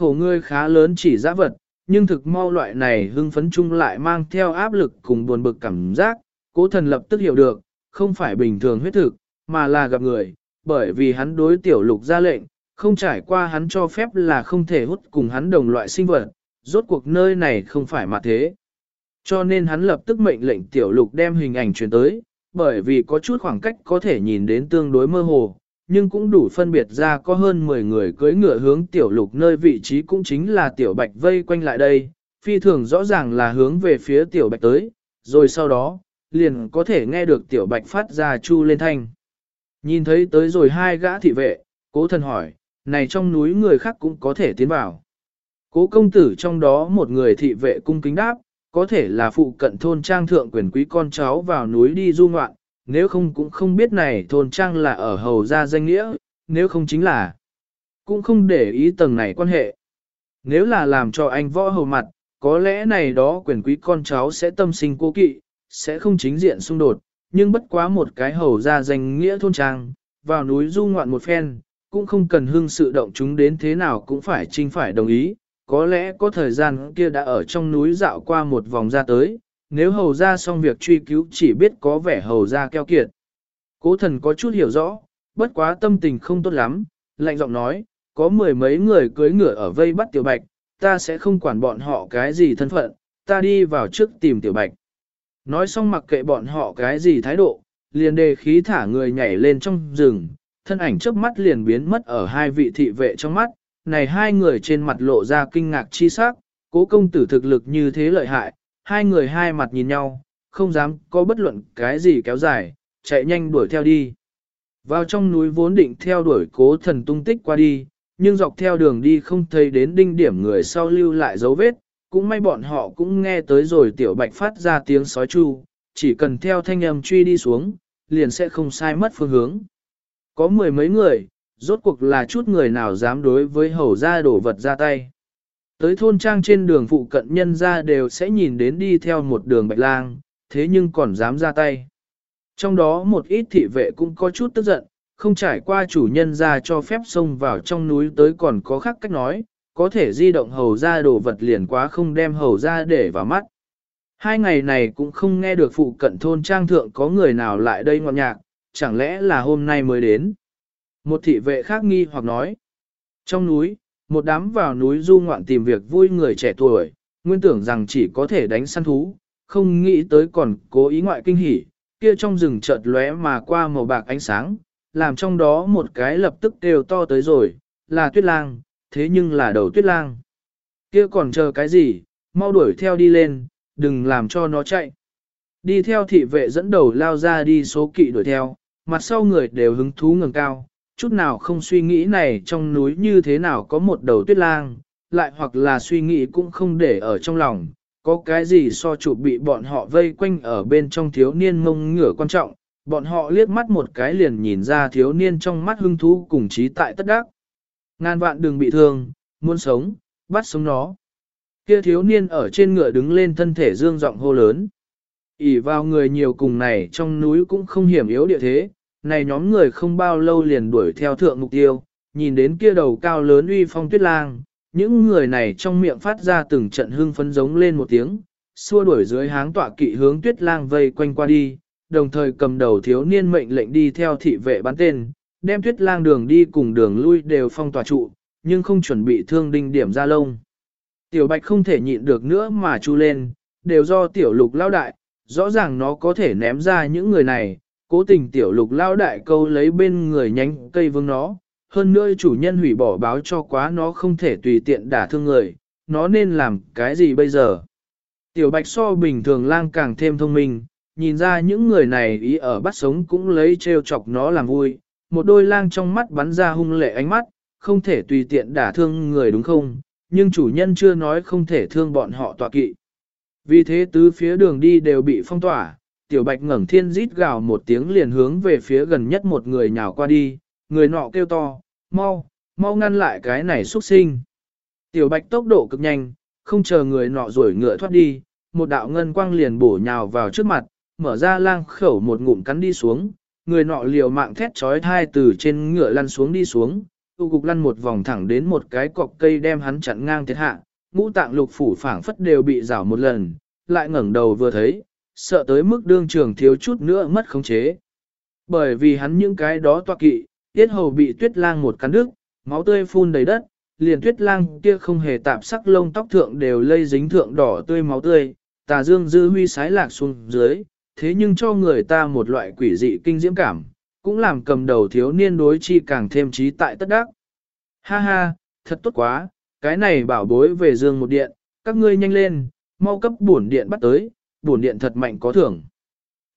khổ ngươi khá lớn chỉ giã vật, nhưng thực mau loại này hưng phấn chung lại mang theo áp lực cùng buồn bực cảm giác, cố thần lập tức hiểu được, không phải bình thường huyết thực, mà là gặp người, bởi vì hắn đối tiểu lục ra lệnh, không trải qua hắn cho phép là không thể hút cùng hắn đồng loại sinh vật, rốt cuộc nơi này không phải mà thế. Cho nên hắn lập tức mệnh lệnh tiểu lục đem hình ảnh truyền tới, bởi vì có chút khoảng cách có thể nhìn đến tương đối mơ hồ, nhưng cũng đủ phân biệt ra có hơn 10 người cưỡi ngựa hướng tiểu lục nơi vị trí cũng chính là tiểu bạch vây quanh lại đây, phi thường rõ ràng là hướng về phía tiểu bạch tới, rồi sau đó, liền có thể nghe được tiểu bạch phát ra chu lên thanh. Nhìn thấy tới rồi hai gã thị vệ, cố thần hỏi, này trong núi người khác cũng có thể tiến vào. Cố công tử trong đó một người thị vệ cung kính đáp, có thể là phụ cận thôn trang thượng quyền quý con cháu vào núi đi du ngoạn, nếu không cũng không biết này thôn trang là ở hầu gia danh nghĩa, nếu không chính là, cũng không để ý tầng này quan hệ. Nếu là làm cho anh võ hầu mặt, có lẽ này đó quyền quý con cháu sẽ tâm sinh cố kỵ, sẽ không chính diện xung đột, nhưng bất quá một cái hầu gia danh nghĩa thôn trang, vào núi du ngoạn một phen, cũng không cần hưng sự động chúng đến thế nào cũng phải trinh phải đồng ý, có lẽ có thời gian kia đã ở trong núi dạo qua một vòng ra tới, nếu hầu ra xong việc truy cứu chỉ biết có vẻ hầu ra keo kiệt. Cố thần có chút hiểu rõ, bất quá tâm tình không tốt lắm, lạnh giọng nói, có mười mấy người cưới ngựa ở vây bắt tiểu bạch, ta sẽ không quản bọn họ cái gì thân phận, ta đi vào trước tìm tiểu bạch. Nói xong mặc kệ bọn họ cái gì thái độ, liền đề khí thả người nhảy lên trong rừng, thân ảnh trước mắt liền biến mất ở hai vị thị vệ trong mắt, này hai người trên mặt lộ ra kinh ngạc chi sắc, cố công tử thực lực như thế lợi hại, hai người hai mặt nhìn nhau, không dám có bất luận cái gì kéo dài, chạy nhanh đuổi theo đi. Vào trong núi vốn định theo đuổi cố thần tung tích qua đi, nhưng dọc theo đường đi không thấy đến đinh điểm người sau lưu lại dấu vết, cũng may bọn họ cũng nghe tới rồi tiểu bạch phát ra tiếng sói chu, chỉ cần theo thanh âm truy đi xuống, liền sẽ không sai mất phương hướng. Có mười mấy người, rốt cuộc là chút người nào dám đối với hầu ra đổ vật ra tay. Tới thôn trang trên đường phụ cận nhân ra đều sẽ nhìn đến đi theo một đường bạch lang, thế nhưng còn dám ra tay. Trong đó một ít thị vệ cũng có chút tức giận, không trải qua chủ nhân ra cho phép xông vào trong núi tới còn có khác cách nói, có thể di động hầu ra đồ vật liền quá không đem hầu ra để vào mắt. Hai ngày này cũng không nghe được phụ cận thôn trang thượng có người nào lại đây ngọn nhạc, chẳng lẽ là hôm nay mới đến. Một thị vệ khác nghi hoặc nói, trong núi, một đám vào núi du ngoạn tìm việc vui người trẻ tuổi, nguyên tưởng rằng chỉ có thể đánh săn thú, không nghĩ tới còn cố ý ngoại kinh hỉ, kia trong rừng chợt lóe mà qua màu bạc ánh sáng, làm trong đó một cái lập tức đều to tới rồi, là tuyết lang, thế nhưng là đầu tuyết lang. Kia còn chờ cái gì, mau đuổi theo đi lên, đừng làm cho nó chạy. Đi theo thị vệ dẫn đầu lao ra đi số kỵ đuổi theo, mặt sau người đều hứng thú ngừng cao, chút nào không suy nghĩ này trong núi như thế nào có một đầu tuyết lang, lại hoặc là suy nghĩ cũng không để ở trong lòng, có cái gì so chụp bị bọn họ vây quanh ở bên trong thiếu niên mông ngửa quan trọng, bọn họ liếc mắt một cái liền nhìn ra thiếu niên trong mắt hưng thú cùng trí tại tất đắc. Ngàn vạn đừng bị thương, muốn sống, bắt sống nó. Kia thiếu niên ở trên ngựa đứng lên thân thể dương giọng hô lớn. ỉ vào người nhiều cùng này trong núi cũng không hiểm yếu địa thế, này nhóm người không bao lâu liền đuổi theo thượng mục tiêu, nhìn đến kia đầu cao lớn uy phong tuyết lang, những người này trong miệng phát ra từng trận hưng phấn giống lên một tiếng, xua đuổi dưới háng tọa kỵ hướng tuyết lang vây quanh qua đi, đồng thời cầm đầu thiếu niên mệnh lệnh đi theo thị vệ bắn tên, đem tuyết lang đường đi cùng đường lui đều phong tỏa trụ, nhưng không chuẩn bị thương đinh điểm ra lông. Tiểu bạch không thể nhịn được nữa mà chu lên, đều do tiểu lục lao đại, rõ ràng nó có thể ném ra những người này, cố tình tiểu lục lao đại câu lấy bên người nhánh cây vương nó, hơn nữa chủ nhân hủy bỏ báo cho quá nó không thể tùy tiện đả thương người, nó nên làm cái gì bây giờ. Tiểu bạch so bình thường lang càng thêm thông minh, nhìn ra những người này ý ở bắt sống cũng lấy treo chọc nó làm vui, một đôi lang trong mắt bắn ra hung lệ ánh mắt, không thể tùy tiện đả thương người đúng không, nhưng chủ nhân chưa nói không thể thương bọn họ tọa kỵ. Vì thế tứ phía đường đi đều bị phong tỏa, tiểu bạch ngẩng thiên rít gào một tiếng liền hướng về phía gần nhất một người nhào qua đi, người nọ kêu to, mau, mau ngăn lại cái này xuất sinh. Tiểu bạch tốc độ cực nhanh, không chờ người nọ rồi ngựa thoát đi, một đạo ngân quang liền bổ nhào vào trước mặt, mở ra lang khẩu một ngụm cắn đi xuống, người nọ liều mạng thét trói thai từ trên ngựa lăn xuống đi xuống, tu cục lăn một vòng thẳng đến một cái cọc cây đem hắn chặn ngang thiệt hạ, ngũ tạng lục phủ phảng phất đều bị rảo một lần, lại ngẩng đầu vừa thấy, sợ tới mức đương trường thiếu chút nữa mất khống chế. Bởi vì hắn những cái đó toa kỵ, tiết hầu bị tuyết lang một cắn đứt, máu tươi phun đầy đất, liền tuyết lang kia không hề tạp sắc lông tóc thượng đều lây dính thượng đỏ tươi máu tươi, tà dương dư huy sái lạc xuống dưới, thế nhưng cho người ta một loại quỷ dị kinh diễm cảm, cũng làm cầm đầu thiếu niên đối chi càng thêm trí tại tất đắc. Ha ha, thật tốt quá, cái này bảo bối về dương một điện, các ngươi nhanh lên, mau cấp bổn điện bắt tới, bổn điện thật mạnh có thưởng.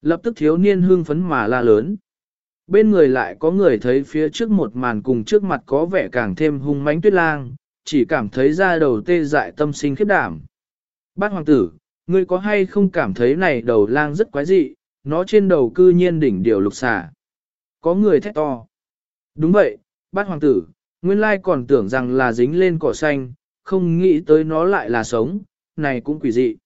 Lập tức thiếu niên hưng phấn mà la lớn. Bên người lại có người thấy phía trước một màn cùng trước mặt có vẻ càng thêm hung mãnh tuyết lang, chỉ cảm thấy ra đầu tê dại tâm sinh khiếp đảm. Bát hoàng tử, ngươi có hay không cảm thấy này đầu lang rất quái dị, nó trên đầu cư nhiên đỉnh điều lục xà. Có người thét to. Đúng vậy, bát hoàng tử, nguyên lai còn tưởng rằng là dính lên cỏ xanh, không nghĩ tới nó lại là sống, này cũng quỷ dị.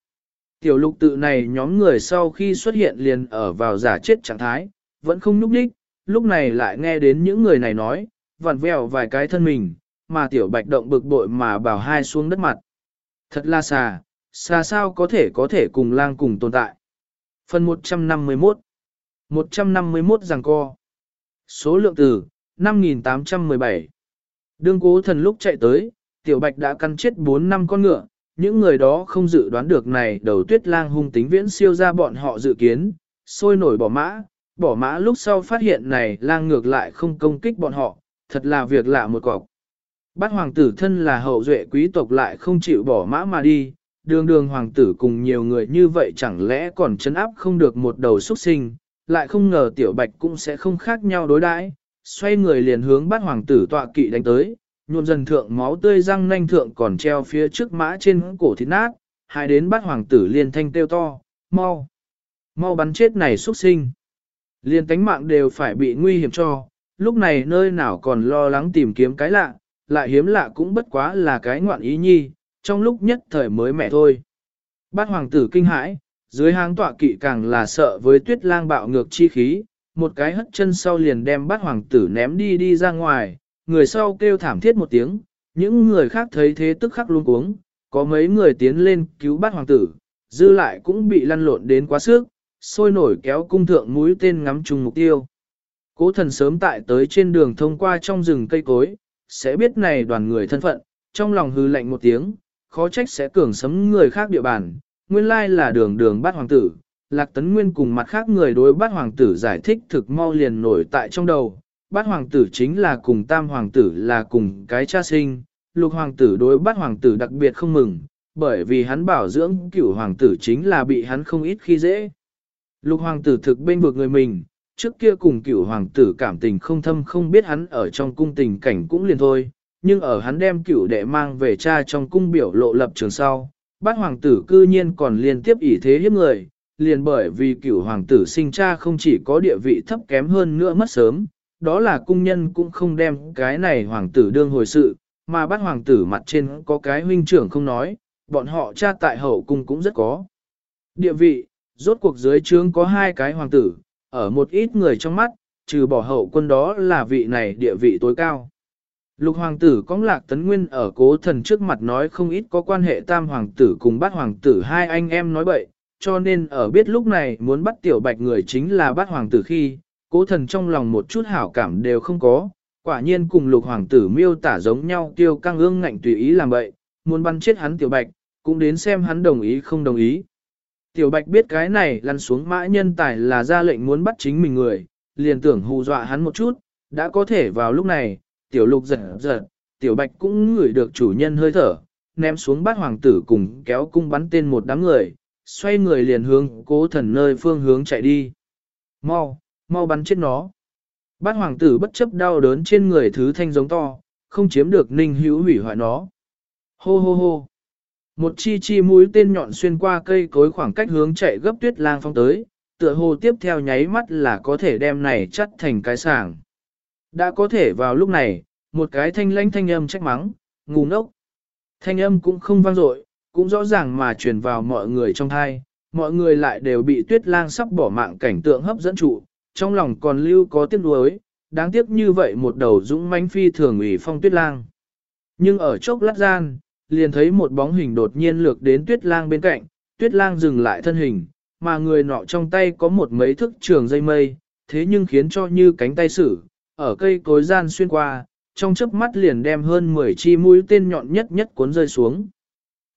Tiểu lục tự này nhóm người sau khi xuất hiện liền ở vào giả chết trạng thái, vẫn không nhúc đích, lúc này lại nghe đến những người này nói, vặn vẹo vài cái thân mình, mà tiểu bạch động bực bội mà bảo hai xuống đất mặt. Thật là xà, xà sao có thể có thể cùng lang cùng tồn tại. Phần 151 151 rằng co Số lượng từ 5817 Đương cố thần lúc chạy tới, tiểu bạch đã căn chết 4 năm con ngựa, những người đó không dự đoán được này đầu tuyết lang hung tính viễn siêu ra bọn họ dự kiến, sôi nổi bỏ mã, bỏ mã lúc sau phát hiện này lang ngược lại không công kích bọn họ, thật là việc lạ một cọc. Bát hoàng tử thân là hậu duệ quý tộc lại không chịu bỏ mã mà đi, đường đường hoàng tử cùng nhiều người như vậy chẳng lẽ còn chấn áp không được một đầu xuất sinh, lại không ngờ tiểu bạch cũng sẽ không khác nhau đối đãi, xoay người liền hướng bát hoàng tử tọa kỵ đánh tới, nhuộm dần thượng máu tươi răng nanh thượng còn treo phía trước mã trên cổ thịt nát, hai đến bắt hoàng tử liền thanh tiêu to, mau, mau bắn chết này xuất sinh. Liên tánh mạng đều phải bị nguy hiểm cho, lúc này nơi nào còn lo lắng tìm kiếm cái lạ, lại hiếm lạ cũng bất quá là cái ngoạn ý nhi, trong lúc nhất thời mới mẹ thôi. Bát hoàng tử kinh hãi, dưới háng tọa kỵ càng là sợ với tuyết lang bạo ngược chi khí, một cái hất chân sau liền đem bát hoàng tử ném đi đi ra ngoài, người sau kêu thảm thiết một tiếng, những người khác thấy thế tức khắc luôn cuống, có mấy người tiến lên cứu bắt hoàng tử, dư lại cũng bị lăn lộn đến quá sức, sôi nổi kéo cung thượng mũi tên ngắm trùng mục tiêu. Cố thần sớm tại tới trên đường thông qua trong rừng cây cối, sẽ biết này đoàn người thân phận, trong lòng hư lạnh một tiếng, khó trách sẽ cường sấm người khác địa bàn, nguyên lai là đường đường bắt hoàng tử. Lạc Tấn Nguyên cùng mặt khác người đối bắt hoàng tử giải thích thực mau liền nổi tại trong đầu. Bát hoàng tử chính là cùng tam hoàng tử là cùng cái cha sinh, lục hoàng tử đối bát hoàng tử đặc biệt không mừng, bởi vì hắn bảo dưỡng cửu hoàng tử chính là bị hắn không ít khi dễ. Lục hoàng tử thực bên vực người mình, trước kia cùng cửu hoàng tử cảm tình không thâm không biết hắn ở trong cung tình cảnh cũng liền thôi, nhưng ở hắn đem cửu đệ mang về cha trong cung biểu lộ lập trường sau, bát hoàng tử cư nhiên còn liên tiếp ỷ thế hiếp người, liền bởi vì cửu hoàng tử sinh cha không chỉ có địa vị thấp kém hơn nữa mất sớm, đó là cung nhân cũng không đem cái này hoàng tử đương hồi sự, mà bắt hoàng tử mặt trên có cái huynh trưởng không nói, bọn họ cha tại hậu cung cũng rất có. Địa vị, rốt cuộc dưới trướng có hai cái hoàng tử, ở một ít người trong mắt, trừ bỏ hậu quân đó là vị này địa vị tối cao. Lục hoàng tử có lạc tấn nguyên ở cố thần trước mặt nói không ít có quan hệ tam hoàng tử cùng bát hoàng tử hai anh em nói bậy, cho nên ở biết lúc này muốn bắt tiểu bạch người chính là bát hoàng tử khi, cố thần trong lòng một chút hảo cảm đều không có, quả nhiên cùng lục hoàng tử miêu tả giống nhau tiêu căng ương ngạnh tùy ý làm vậy, muốn bắn chết hắn tiểu bạch, cũng đến xem hắn đồng ý không đồng ý. Tiểu Bạch biết cái này lăn xuống mã nhân tài là ra lệnh muốn bắt chính mình người, liền tưởng hù dọa hắn một chút, đã có thể vào lúc này, Tiểu Lục giật giật, Tiểu Bạch cũng ngửi được chủ nhân hơi thở, ném xuống bát hoàng tử cùng kéo cung bắn tên một đám người, xoay người liền hướng cố thần nơi phương hướng chạy đi. Mau, mau bắn chết nó. Bát hoàng tử bất chấp đau đớn trên người thứ thanh giống to, không chiếm được ninh hữu hủy hoại nó. Hô hô hô. Một chi chi mũi tên nhọn xuyên qua cây cối khoảng cách hướng chạy gấp tuyết lang phong tới, tựa hồ tiếp theo nháy mắt là có thể đem này chắt thành cái sàng. Đã có thể vào lúc này, một cái thanh lãnh thanh âm trách mắng, ngu ngốc. Thanh âm cũng không vang dội, cũng rõ ràng mà truyền vào mọi người trong thai, mọi người lại đều bị tuyết lang sắp bỏ mạng cảnh tượng hấp dẫn trụ, trong lòng còn lưu có tiếc nuối, đáng tiếc như vậy một đầu dũng mãnh phi thường ủy phong tuyết lang. Nhưng ở chốc lát gian, liền thấy một bóng hình đột nhiên lược đến tuyết lang bên cạnh, tuyết lang dừng lại thân hình, mà người nọ trong tay có một mấy thức trường dây mây, thế nhưng khiến cho như cánh tay sử, ở cây cối gian xuyên qua, trong chớp mắt liền đem hơn 10 chi mũi tên nhọn nhất nhất cuốn rơi xuống.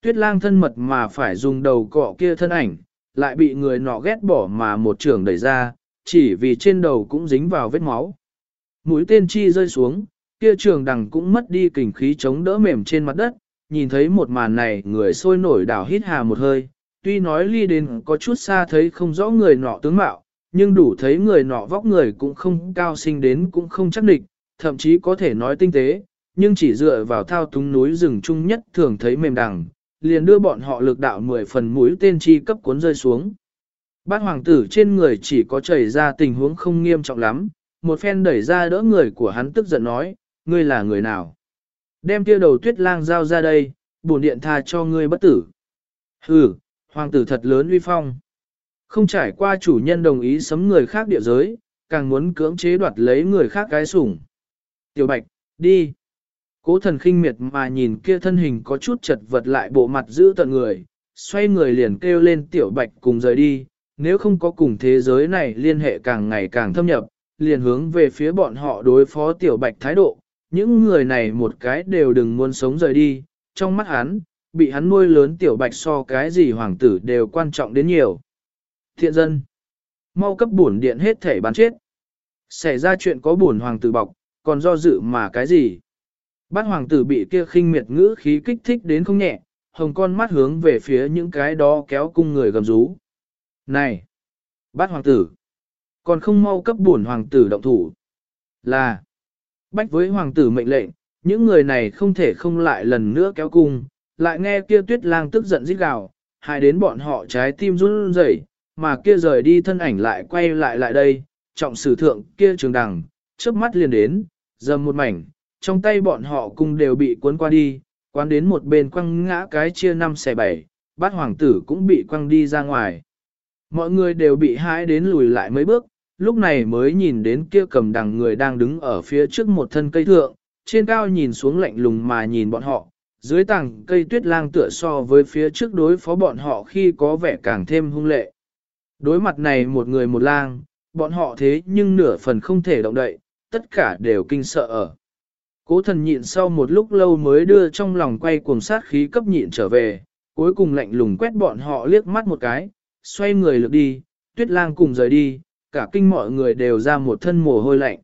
Tuyết lang thân mật mà phải dùng đầu cọ kia thân ảnh, lại bị người nọ ghét bỏ mà một trường đẩy ra, chỉ vì trên đầu cũng dính vào vết máu. Mũi tên chi rơi xuống, kia trường đằng cũng mất đi kình khí chống đỡ mềm trên mặt đất, nhìn thấy một màn này người sôi nổi đảo hít hà một hơi, tuy nói ly đến có chút xa thấy không rõ người nọ tướng mạo, nhưng đủ thấy người nọ vóc người cũng không cao sinh đến cũng không chắc địch, thậm chí có thể nói tinh tế, nhưng chỉ dựa vào thao túng núi rừng chung nhất thường thấy mềm đằng, liền đưa bọn họ lực đạo 10 phần mũi tên chi cấp cuốn rơi xuống. Bát hoàng tử trên người chỉ có chảy ra tình huống không nghiêm trọng lắm, một phen đẩy ra đỡ người của hắn tức giận nói, ngươi là người nào? Đem kia đầu tuyết lang giao ra đây, bổn điện tha cho ngươi bất tử. Hừ, hoàng tử thật lớn uy phong. Không trải qua chủ nhân đồng ý sấm người khác địa giới, càng muốn cưỡng chế đoạt lấy người khác cái sủng. Tiểu bạch, đi. Cố thần khinh miệt mà nhìn kia thân hình có chút chật vật lại bộ mặt giữ tận người, xoay người liền kêu lên tiểu bạch cùng rời đi, nếu không có cùng thế giới này liên hệ càng ngày càng thâm nhập, liền hướng về phía bọn họ đối phó tiểu bạch thái độ, những người này một cái đều đừng muốn sống rời đi, trong mắt hắn, bị hắn nuôi lớn tiểu bạch so cái gì hoàng tử đều quan trọng đến nhiều. Thiện dân, mau cấp bổn điện hết thể bán chết. Xảy ra chuyện có bổn hoàng tử bọc, còn do dự mà cái gì? Bát hoàng tử bị kia khinh miệt ngữ khí kích thích đến không nhẹ, hồng con mắt hướng về phía những cái đó kéo cung người gầm rú. Này! Bát hoàng tử! Còn không mau cấp bổn hoàng tử động thủ. Là! Bách với hoàng tử mệnh lệnh, những người này không thể không lại lần nữa kéo cung, lại nghe kia tuyết lang tức giận rít gào, hại đến bọn họ trái tim run rẩy, mà kia rời đi thân ảnh lại quay lại lại đây, trọng sử thượng kia trường đằng, chớp mắt liền đến, dầm một mảnh, trong tay bọn họ cung đều bị cuốn qua đi, quán đến một bên quăng ngã cái chia năm xẻ bảy, bát hoàng tử cũng bị quăng đi ra ngoài. Mọi người đều bị hãi đến lùi lại mấy bước, lúc này mới nhìn đến kia cầm đằng người đang đứng ở phía trước một thân cây thượng, trên cao nhìn xuống lạnh lùng mà nhìn bọn họ, dưới tảng cây tuyết lang tựa so với phía trước đối phó bọn họ khi có vẻ càng thêm hung lệ. Đối mặt này một người một lang, bọn họ thế nhưng nửa phần không thể động đậy, tất cả đều kinh sợ ở. Cố thần nhịn sau một lúc lâu mới đưa trong lòng quay cuồng sát khí cấp nhịn trở về, cuối cùng lạnh lùng quét bọn họ liếc mắt một cái, xoay người lược đi, tuyết lang cùng rời đi, cả kinh mọi người đều ra một thân mồ hôi lạnh.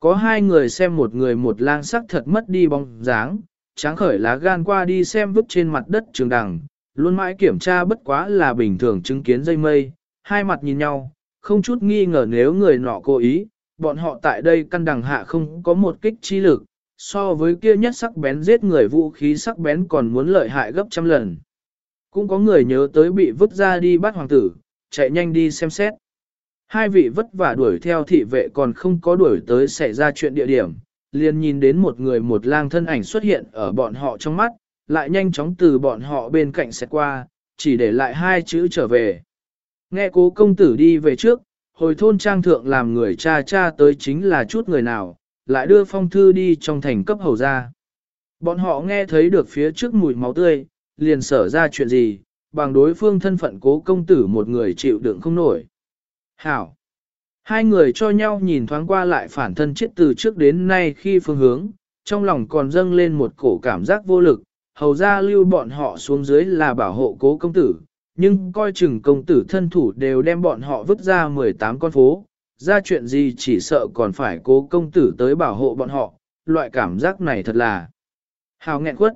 Có hai người xem một người một lang sắc thật mất đi bóng dáng, tráng khởi lá gan qua đi xem vứt trên mặt đất trường đằng, luôn mãi kiểm tra bất quá là bình thường chứng kiến dây mây, hai mặt nhìn nhau, không chút nghi ngờ nếu người nọ cố ý, bọn họ tại đây căn đằng hạ không có một kích chi lực, so với kia nhất sắc bén giết người vũ khí sắc bén còn muốn lợi hại gấp trăm lần. Cũng có người nhớ tới bị vứt ra đi bắt hoàng tử, chạy nhanh đi xem xét. Hai vị vất vả đuổi theo thị vệ còn không có đuổi tới xảy ra chuyện địa điểm, liền nhìn đến một người một lang thân ảnh xuất hiện ở bọn họ trong mắt, lại nhanh chóng từ bọn họ bên cạnh xét qua, chỉ để lại hai chữ trở về. Nghe cố công tử đi về trước, hồi thôn trang thượng làm người cha cha tới chính là chút người nào, lại đưa phong thư đi trong thành cấp hầu ra. Bọn họ nghe thấy được phía trước mùi máu tươi, liền sở ra chuyện gì, bằng đối phương thân phận cố công tử một người chịu đựng không nổi. Hảo! Hai người cho nhau nhìn thoáng qua lại phản thân chết từ trước đến nay khi phương hướng, trong lòng còn dâng lên một cổ cảm giác vô lực, hầu ra lưu bọn họ xuống dưới là bảo hộ cố công tử, nhưng coi chừng công tử thân thủ đều đem bọn họ vứt ra 18 con phố, ra chuyện gì chỉ sợ còn phải cố công tử tới bảo hộ bọn họ, loại cảm giác này thật là hào nghẹn quất.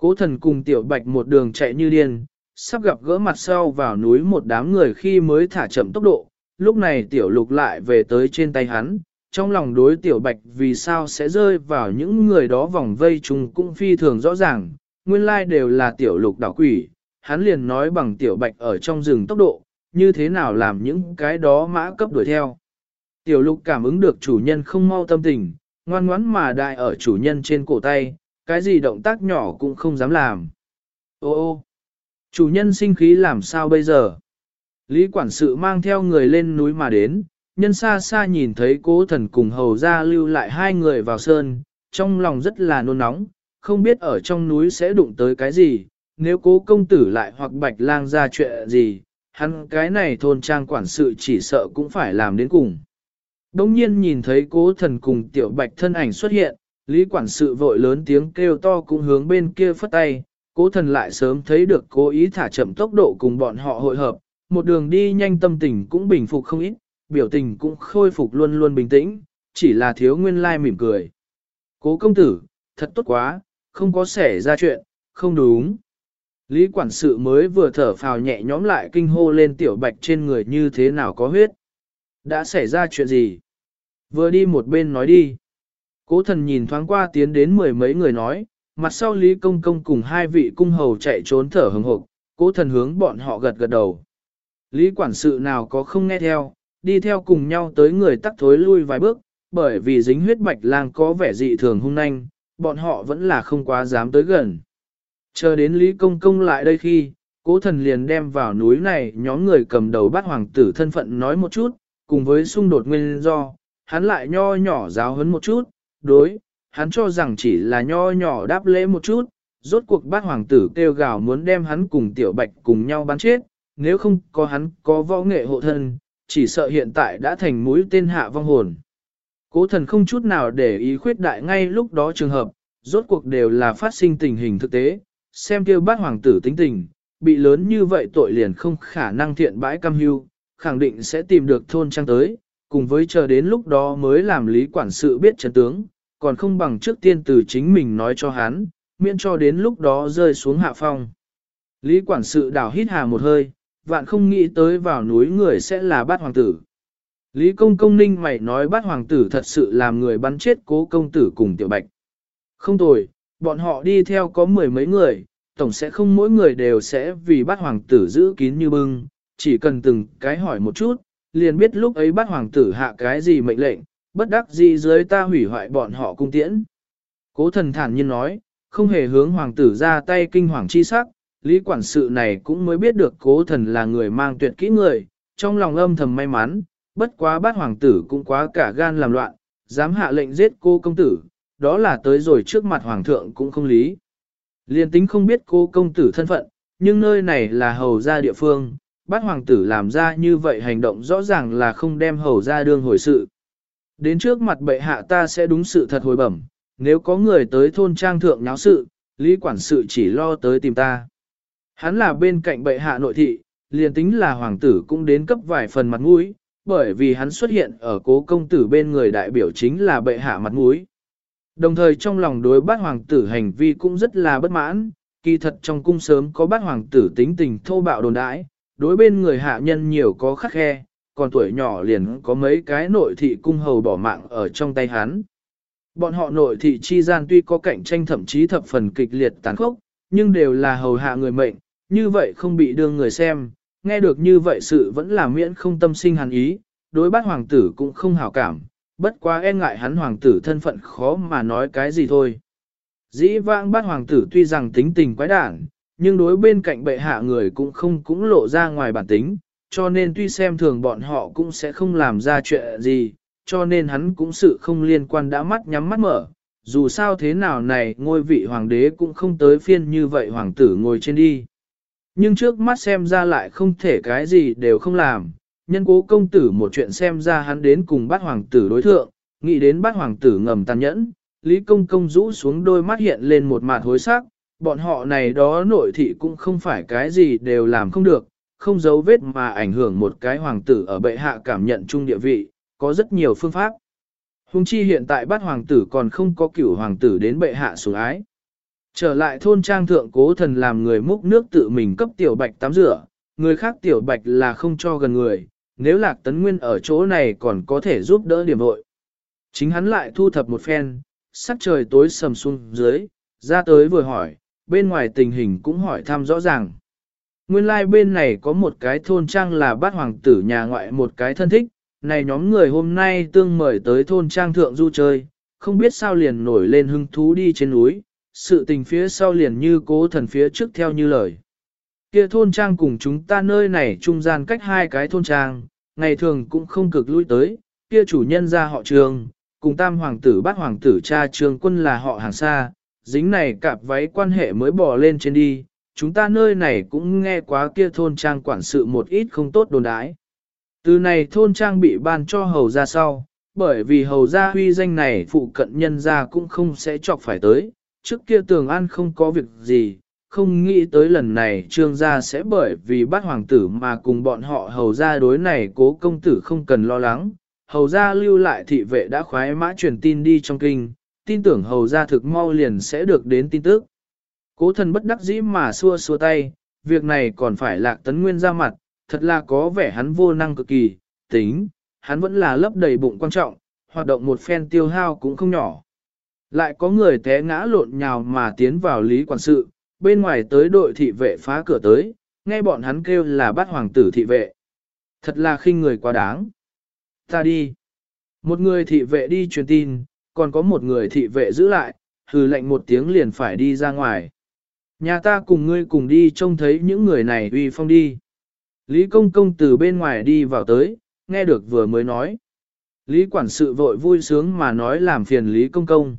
Cố thần cùng tiểu bạch một đường chạy như điên, sắp gặp gỡ mặt sau vào núi một đám người khi mới thả chậm tốc độ, lúc này tiểu lục lại về tới trên tay hắn, trong lòng đối tiểu bạch vì sao sẽ rơi vào những người đó vòng vây chung cũng phi thường rõ ràng, nguyên lai đều là tiểu lục đảo quỷ, hắn liền nói bằng tiểu bạch ở trong rừng tốc độ, như thế nào làm những cái đó mã cấp đuổi theo. Tiểu lục cảm ứng được chủ nhân không mau tâm tình, ngoan ngoãn mà đại ở chủ nhân trên cổ tay, cái gì động tác nhỏ cũng không dám làm. Ô ô, chủ nhân sinh khí làm sao bây giờ? Lý quản sự mang theo người lên núi mà đến, nhân xa xa nhìn thấy cố thần cùng hầu ra lưu lại hai người vào sơn, trong lòng rất là nôn nóng, không biết ở trong núi sẽ đụng tới cái gì, nếu cố công tử lại hoặc bạch lang ra chuyện gì, hắn cái này thôn trang quản sự chỉ sợ cũng phải làm đến cùng. Đông nhiên nhìn thấy cố thần cùng tiểu bạch thân ảnh xuất hiện, lý quản sự vội lớn tiếng kêu to cũng hướng bên kia phất tay, cố thần lại sớm thấy được cố ý thả chậm tốc độ cùng bọn họ hội hợp, một đường đi nhanh tâm tình cũng bình phục không ít, biểu tình cũng khôi phục luôn luôn bình tĩnh, chỉ là thiếu nguyên lai mỉm cười. Cố công tử, thật tốt quá, không có xảy ra chuyện, không đúng. Lý quản sự mới vừa thở phào nhẹ nhõm lại kinh hô lên tiểu bạch trên người như thế nào có huyết. Đã xảy ra chuyện gì? Vừa đi một bên nói đi. Cố thần nhìn thoáng qua tiến đến mười mấy người nói, mặt sau Lý Công Công cùng hai vị cung hầu chạy trốn thở hừng hộp, cố thần hướng bọn họ gật gật đầu. Lý quản sự nào có không nghe theo, đi theo cùng nhau tới người tắc thối lui vài bước, bởi vì dính huyết bạch lang có vẻ dị thường hung nanh, bọn họ vẫn là không quá dám tới gần. Chờ đến Lý Công Công lại đây khi, cố thần liền đem vào núi này nhóm người cầm đầu bắt hoàng tử thân phận nói một chút, cùng với xung đột nguyên do, hắn lại nho nhỏ giáo hấn một chút, đối, hắn cho rằng chỉ là nho nhỏ đáp lễ một chút, rốt cuộc bát hoàng tử kêu gào muốn đem hắn cùng tiểu bạch cùng nhau bắn chết, nếu không có hắn có võ nghệ hộ thân, chỉ sợ hiện tại đã thành mũi tên hạ vong hồn. Cố thần không chút nào để ý khuyết đại ngay lúc đó trường hợp, rốt cuộc đều là phát sinh tình hình thực tế, xem kêu bát hoàng tử tính tình, bị lớn như vậy tội liền không khả năng thiện bãi cam hưu, khẳng định sẽ tìm được thôn trang tới, cùng với chờ đến lúc đó mới làm lý quản sự biết chấn tướng, còn không bằng trước tiên từ chính mình nói cho hắn, miễn cho đến lúc đó rơi xuống hạ phong. Lý quản sự đảo hít hà một hơi, vạn không nghĩ tới vào núi người sẽ là bát hoàng tử. Lý công công ninh mày nói bát hoàng tử thật sự làm người bắn chết cố công tử cùng tiểu bạch. Không tồi, bọn họ đi theo có mười mấy người, tổng sẽ không mỗi người đều sẽ vì bát hoàng tử giữ kín như bưng, chỉ cần từng cái hỏi một chút, liền biết lúc ấy bát hoàng tử hạ cái gì mệnh lệnh, bất đắc gì dưới ta hủy hoại bọn họ cung tiễn. Cố thần thản nhiên nói, không hề hướng hoàng tử ra tay kinh hoàng chi sắc, lý quản sự này cũng mới biết được cố thần là người mang tuyệt kỹ người, trong lòng âm thầm may mắn, bất quá bát hoàng tử cũng quá cả gan làm loạn, dám hạ lệnh giết cô công tử, đó là tới rồi trước mặt hoàng thượng cũng không lý. Liên tính không biết cô công tử thân phận, nhưng nơi này là hầu gia địa phương, bát hoàng tử làm ra như vậy hành động rõ ràng là không đem hầu gia đương hồi sự. Đến trước mặt bệ hạ ta sẽ đúng sự thật hồi bẩm, nếu có người tới thôn trang thượng nháo sự, lý quản sự chỉ lo tới tìm ta. Hắn là bên cạnh bệ hạ nội thị, liền tính là hoàng tử cũng đến cấp vài phần mặt mũi, bởi vì hắn xuất hiện ở cố công tử bên người đại biểu chính là bệ hạ mặt mũi. Đồng thời trong lòng đối bát hoàng tử hành vi cũng rất là bất mãn, kỳ thật trong cung sớm có bát hoàng tử tính tình thô bạo đồn đãi, đối bên người hạ nhân nhiều có khắc khe, còn tuổi nhỏ liền có mấy cái nội thị cung hầu bỏ mạng ở trong tay hắn. Bọn họ nội thị chi gian tuy có cạnh tranh thậm chí thập phần kịch liệt tàn khốc, nhưng đều là hầu hạ người mệnh, như vậy không bị đương người xem, nghe được như vậy sự vẫn là miễn không tâm sinh hàn ý, đối bát hoàng tử cũng không hảo cảm, bất quá e ngại hắn hoàng tử thân phận khó mà nói cái gì thôi. Dĩ vãng bát hoàng tử tuy rằng tính tình quái đản, nhưng đối bên cạnh bệ hạ người cũng không cũng lộ ra ngoài bản tính, cho nên tuy xem thường bọn họ cũng sẽ không làm ra chuyện gì, cho nên hắn cũng sự không liên quan đã mắt nhắm mắt mở. Dù sao thế nào này ngôi vị hoàng đế cũng không tới phiên như vậy hoàng tử ngồi trên đi. Nhưng trước mắt xem ra lại không thể cái gì đều không làm, nhân cố công tử một chuyện xem ra hắn đến cùng bắt hoàng tử đối thượng, nghĩ đến bắt hoàng tử ngầm tàn nhẫn, Lý Công Công rũ xuống đôi mắt hiện lên một mặt hối sắc, bọn họ này đó nội thị cũng không phải cái gì đều làm không được, không giấu vết mà ảnh hưởng một cái hoàng tử ở bệ hạ cảm nhận chung địa vị, có rất nhiều phương pháp. Hùng chi hiện tại bắt hoàng tử còn không có cửu hoàng tử đến bệ hạ sủng ái. Trở lại thôn trang thượng cố thần làm người múc nước tự mình cấp tiểu bạch tắm rửa, người khác tiểu bạch là không cho gần người, nếu lạc tấn nguyên ở chỗ này còn có thể giúp đỡ điểm vội. Chính hắn lại thu thập một phen, sắc trời tối sầm xuống dưới, ra tới vừa hỏi, bên ngoài tình hình cũng hỏi thăm rõ ràng. Nguyên lai like bên này có một cái thôn trang là bát hoàng tử nhà ngoại một cái thân thích, này nhóm người hôm nay tương mời tới thôn trang thượng du chơi, không biết sao liền nổi lên hưng thú đi trên núi, sự tình phía sau liền như cố thần phía trước theo như lời. Kia thôn trang cùng chúng ta nơi này trung gian cách hai cái thôn trang, ngày thường cũng không cực lui tới, kia chủ nhân ra họ trường, cùng tam hoàng tử bát hoàng tử cha trường quân là họ hàng xa, dính này cạp váy quan hệ mới bỏ lên trên đi, chúng ta nơi này cũng nghe quá kia thôn trang quản sự một ít không tốt đồn đái. Từ này thôn trang bị ban cho hầu ra sau, bởi vì hầu ra huy danh này phụ cận nhân ra cũng không sẽ chọc phải tới, trước kia tường an không có việc gì, không nghĩ tới lần này trương gia sẽ bởi vì bắt hoàng tử mà cùng bọn họ hầu ra đối này cố công tử không cần lo lắng, hầu ra lưu lại thị vệ đã khoái mã truyền tin đi trong kinh, tin tưởng hầu ra thực mau liền sẽ được đến tin tức. Cố thần bất đắc dĩ mà xua xua tay, việc này còn phải lạc tấn nguyên ra mặt, thật là có vẻ hắn vô năng cực kỳ, tính, hắn vẫn là lấp đầy bụng quan trọng, hoạt động một phen tiêu hao cũng không nhỏ. Lại có người té ngã lộn nhào mà tiến vào lý quản sự, bên ngoài tới đội thị vệ phá cửa tới, nghe bọn hắn kêu là bắt hoàng tử thị vệ. Thật là khinh người quá đáng. Ta đi. Một người thị vệ đi truyền tin, còn có một người thị vệ giữ lại, hừ lệnh một tiếng liền phải đi ra ngoài. Nhà ta cùng ngươi cùng đi trông thấy những người này uy phong đi. Lý công công từ bên ngoài đi vào tới, nghe được vừa mới nói. Lý quản sự vội vui sướng mà nói làm phiền Lý công công.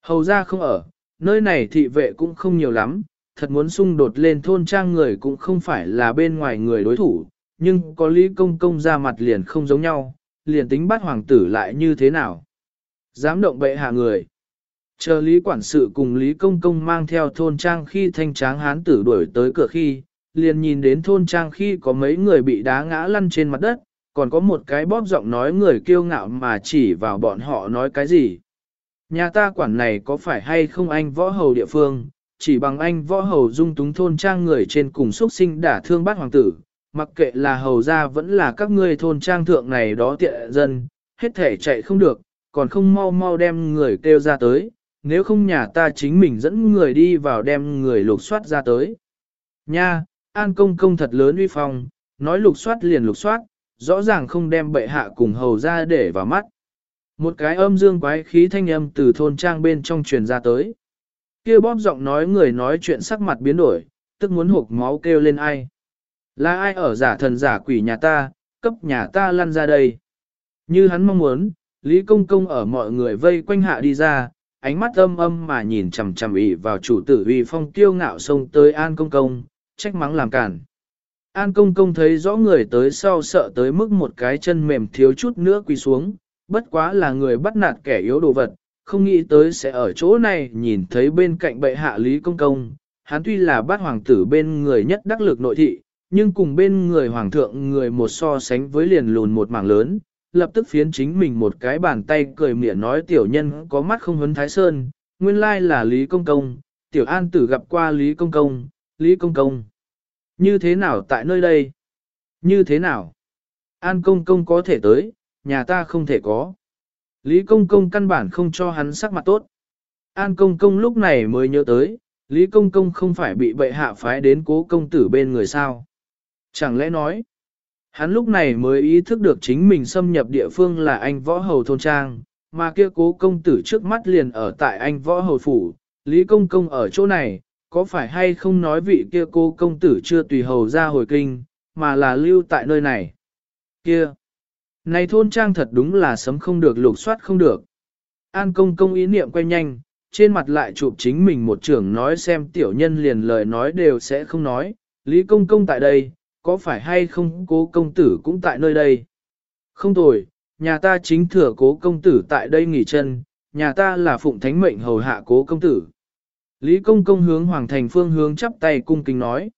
Hầu ra không ở, nơi này thị vệ cũng không nhiều lắm, thật muốn xung đột lên thôn trang người cũng không phải là bên ngoài người đối thủ, nhưng có Lý công công ra mặt liền không giống nhau, liền tính bắt hoàng tử lại như thế nào. Dám động bệ hạ người. Chờ Lý Quản sự cùng Lý Công Công mang theo thôn trang khi thanh tráng hán tử đuổi tới cửa khi, liền nhìn đến thôn trang khi có mấy người bị đá ngã lăn trên mặt đất, còn có một cái bóp giọng nói người kiêu ngạo mà chỉ vào bọn họ nói cái gì. Nhà ta quản này có phải hay không anh võ hầu địa phương, chỉ bằng anh võ hầu dung túng thôn trang người trên cùng xuất sinh đả thương bát hoàng tử, mặc kệ là hầu gia vẫn là các ngươi thôn trang thượng này đó tiện dân, hết thể chạy không được, còn không mau mau đem người kêu ra tới, nếu không nhà ta chính mình dẫn người đi vào đem người lục soát ra tới. Nha, an công công thật lớn uy phong, nói lục soát liền lục soát, rõ ràng không đem bệ hạ cùng hầu ra để vào mắt. Một cái âm dương quái khí thanh âm từ thôn trang bên trong truyền ra tới. kia bóp giọng nói người nói chuyện sắc mặt biến đổi, tức muốn hộp máu kêu lên ai. Là ai ở giả thần giả quỷ nhà ta, cấp nhà ta lăn ra đây. Như hắn mong muốn, Lý Công Công ở mọi người vây quanh hạ đi ra, ánh mắt âm âm mà nhìn chằm chằm ỉ vào chủ tử uy phong tiêu ngạo xông tới An Công Công, trách mắng làm cản. An Công Công thấy rõ người tới sau sợ tới mức một cái chân mềm thiếu chút nữa quỳ xuống, bất quá là người bắt nạt kẻ yếu đồ vật, không nghĩ tới sẽ ở chỗ này nhìn thấy bên cạnh bệ hạ Lý Công Công. Hắn tuy là bát hoàng tử bên người nhất đắc lực nội thị, nhưng cùng bên người hoàng thượng người một so sánh với liền lùn một mảng lớn, lập tức phiến chính mình một cái bàn tay cười mỉa nói tiểu nhân có mắt không hấn thái sơn, nguyên lai là Lý Công Công, tiểu an tử gặp qua Lý Công Công, Lý Công Công. Như thế nào tại nơi đây? Như thế nào? An Công Công có thể tới, nhà ta không thể có. Lý Công Công căn bản không cho hắn sắc mặt tốt. An Công Công lúc này mới nhớ tới, Lý Công Công không phải bị bệ hạ phái đến cố công tử bên người sao. Chẳng lẽ nói, hắn lúc này mới ý thức được chính mình xâm nhập địa phương là anh võ hầu thôn trang, mà kia cố công tử trước mắt liền ở tại anh võ hầu phủ, Lý Công Công ở chỗ này, có phải hay không nói vị kia cô công tử chưa tùy hầu ra hồi kinh, mà là lưu tại nơi này. Kia! Này thôn trang thật đúng là sấm không được lục soát không được. An công công ý niệm quay nhanh, trên mặt lại chụp chính mình một trưởng nói xem tiểu nhân liền lời nói đều sẽ không nói, Lý công công tại đây, có phải hay không cố công tử cũng tại nơi đây? Không tồi, nhà ta chính thừa cố công tử tại đây nghỉ chân, nhà ta là phụng thánh mệnh hầu hạ cố công tử. Lý công công hướng hoàng thành phương hướng chắp tay cung kính nói.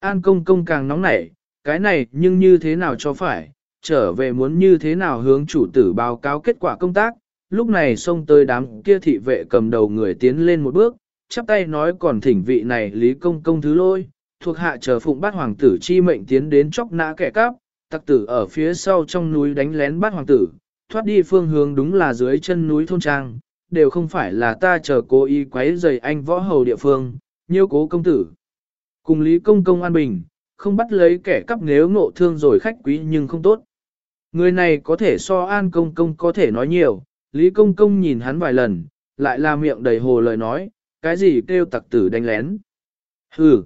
An công công càng nóng nảy, cái này nhưng như thế nào cho phải, trở về muốn như thế nào hướng chủ tử báo cáo kết quả công tác, lúc này xông tới đám kia thị vệ cầm đầu người tiến lên một bước, chắp tay nói còn thỉnh vị này Lý công công thứ lôi, thuộc hạ chờ phụng bát hoàng tử chi mệnh tiến đến chóc nã kẻ cắp, tặc tử ở phía sau trong núi đánh lén bát hoàng tử, thoát đi phương hướng đúng là dưới chân núi thôn trang, đều không phải là ta chờ cố ý quấy rầy anh võ hầu địa phương, nhiêu cố công tử. Cùng Lý Công Công an bình, không bắt lấy kẻ cắp nếu ngộ thương rồi khách quý nhưng không tốt. Người này có thể so an công công có thể nói nhiều, Lý Công Công nhìn hắn vài lần, lại là miệng đầy hồ lời nói, cái gì kêu tặc tử đánh lén. Hừ,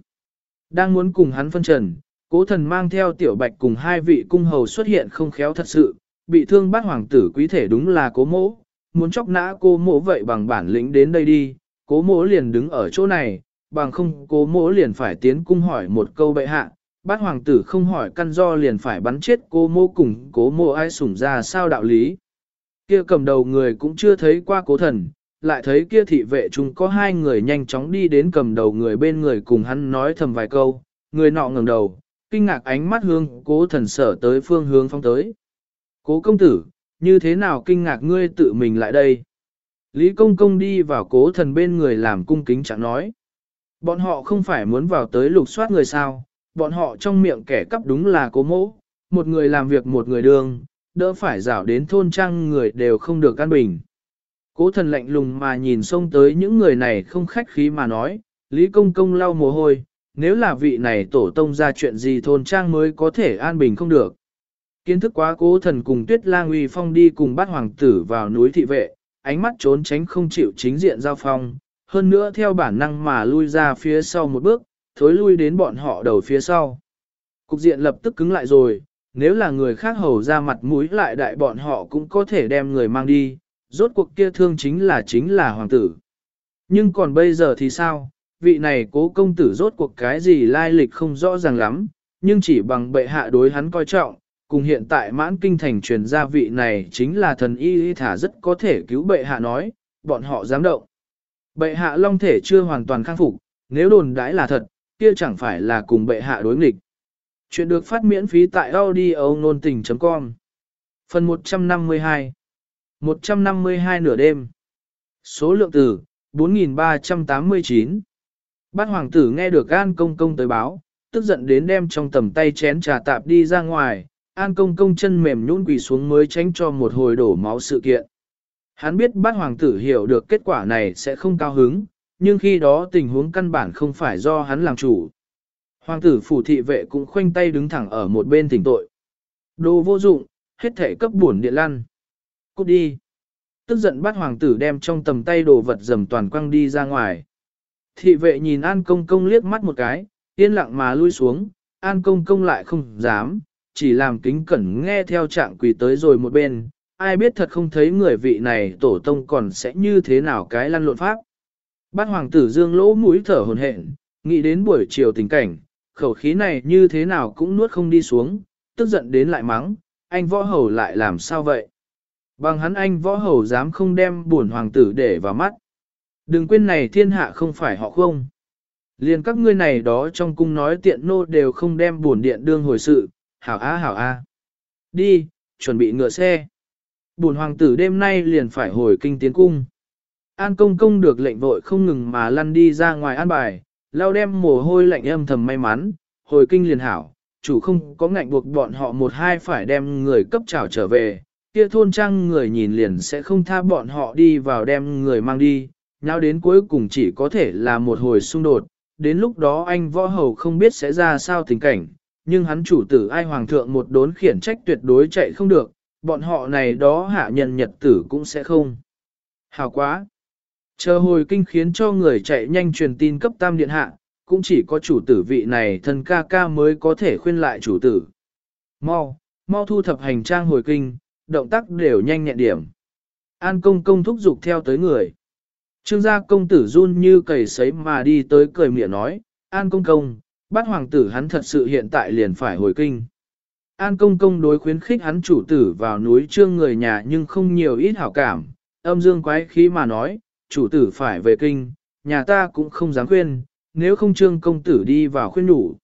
đang muốn cùng hắn phân trần, Cố thần mang theo tiểu bạch cùng hai vị cung hầu xuất hiện không khéo thật sự, bị thương bắt hoàng tử quý thể đúng là cố mỗ, muốn chóc nã cô mỗ vậy bằng bản lĩnh đến đây đi, cố mỗ liền đứng ở chỗ này, bằng không cố mỗ liền phải tiến cung hỏi một câu bệ hạ, bát hoàng tử không hỏi căn do liền phải bắn chết cố mỗ cùng cố mỗ ai sủng ra sao đạo lý. Kia cầm đầu người cũng chưa thấy qua cố thần, lại thấy kia thị vệ chúng có hai người nhanh chóng đi đến cầm đầu người bên người cùng hắn nói thầm vài câu, người nọ ngẩng đầu, kinh ngạc ánh mắt hương cố thần sở tới phương hướng phong tới. Cố công tử, như thế nào kinh ngạc ngươi tự mình lại đây? Lý công công đi vào cố thần bên người làm cung kính chẳng nói. Bọn họ không phải muốn vào tới lục soát người sao, bọn họ trong miệng kẻ cắp đúng là cố mỗ, một người làm việc một người đương, đỡ phải rảo đến thôn trang người đều không được an bình. Cố thần lạnh lùng mà nhìn xông tới những người này không khách khí mà nói, Lý Công Công lau mồ hôi, nếu là vị này tổ tông ra chuyện gì thôn trang mới có thể an bình không được. Kiến thức quá cố thần cùng tuyết lang uy phong đi cùng bắt hoàng tử vào núi thị vệ, ánh mắt trốn tránh không chịu chính diện giao phong, hơn nữa theo bản năng mà lui ra phía sau một bước, thối lui đến bọn họ đầu phía sau. Cục diện lập tức cứng lại rồi, nếu là người khác hầu ra mặt mũi lại đại bọn họ cũng có thể đem người mang đi, rốt cuộc kia thương chính là chính là hoàng tử. Nhưng còn bây giờ thì sao, vị này cố công tử rốt cuộc cái gì lai lịch không rõ ràng lắm, nhưng chỉ bằng bệ hạ đối hắn coi trọng, cùng hiện tại mãn kinh thành truyền gia vị này chính là thần y y thả rất có thể cứu bệ hạ nói, bọn họ dám động. Bệ hạ long thể chưa hoàn toàn khang phục, nếu đồn đãi là thật, kia chẳng phải là cùng bệ hạ đối nghịch. Chuyện được phát miễn phí tại audio nôn tình.com Phần 152 152 nửa đêm Số lượng từ 4389 Bát hoàng tử nghe được An Công Công tới báo, tức giận đến đem trong tầm tay chén trà tạp đi ra ngoài, An Công Công chân mềm nhũn quỳ xuống mới tránh cho một hồi đổ máu sự kiện. Hắn biết bát hoàng tử hiểu được kết quả này sẽ không cao hứng, nhưng khi đó tình huống căn bản không phải do hắn làm chủ. Hoàng tử phủ thị vệ cũng khoanh tay đứng thẳng ở một bên thỉnh tội. Đồ vô dụng, hết thể cấp buồn điện lăn. Cút đi. Tức giận bắt hoàng tử đem trong tầm tay đồ vật dầm toàn quăng đi ra ngoài. Thị vệ nhìn An Công Công liếc mắt một cái, yên lặng mà lui xuống, An Công Công lại không dám, chỉ làm kính cẩn nghe theo trạng quỳ tới rồi một bên, ai biết thật không thấy người vị này tổ tông còn sẽ như thế nào cái lăn lộn pháp. Bát hoàng tử dương lỗ mũi thở hồn hển, nghĩ đến buổi chiều tình cảnh, khẩu khí này như thế nào cũng nuốt không đi xuống, tức giận đến lại mắng, anh võ hầu lại làm sao vậy? Bằng hắn anh võ hầu dám không đem buồn hoàng tử để vào mắt. Đừng quên này thiên hạ không phải họ không. Liền các ngươi này đó trong cung nói tiện nô đều không đem buồn điện đương hồi sự, hảo a hảo a. Đi, chuẩn bị ngựa xe. Buồn hoàng tử đêm nay liền phải hồi kinh tiến cung. An công công được lệnh vội không ngừng mà lăn đi ra ngoài an bài, lao đem mồ hôi lạnh âm thầm may mắn, hồi kinh liền hảo, chủ không có ngạnh buộc bọn họ một hai phải đem người cấp trảo trở về, kia thôn trang người nhìn liền sẽ không tha bọn họ đi vào đem người mang đi, nhau đến cuối cùng chỉ có thể là một hồi xung đột, đến lúc đó anh võ hầu không biết sẽ ra sao tình cảnh, nhưng hắn chủ tử ai hoàng thượng một đốn khiển trách tuyệt đối chạy không được, bọn họ này đó hạ nhân nhật tử cũng sẽ không. Hào quá! Chờ hồi kinh khiến cho người chạy nhanh truyền tin cấp tam điện hạ, cũng chỉ có chủ tử vị này thân ca ca mới có thể khuyên lại chủ tử. Mau, mau thu thập hành trang hồi kinh, động tác đều nhanh nhẹn điểm. An công công thúc giục theo tới người. Trương gia công tử run như cầy sấy mà đi tới cười miệng nói, An công công, bát hoàng tử hắn thật sự hiện tại liền phải hồi kinh. An công công đối khuyến khích hắn chủ tử vào núi trương người nhà nhưng không nhiều ít hảo cảm, âm dương quái khí mà nói, chủ tử phải về kinh, nhà ta cũng không dám khuyên, nếu không trương công tử đi vào khuyên đủ.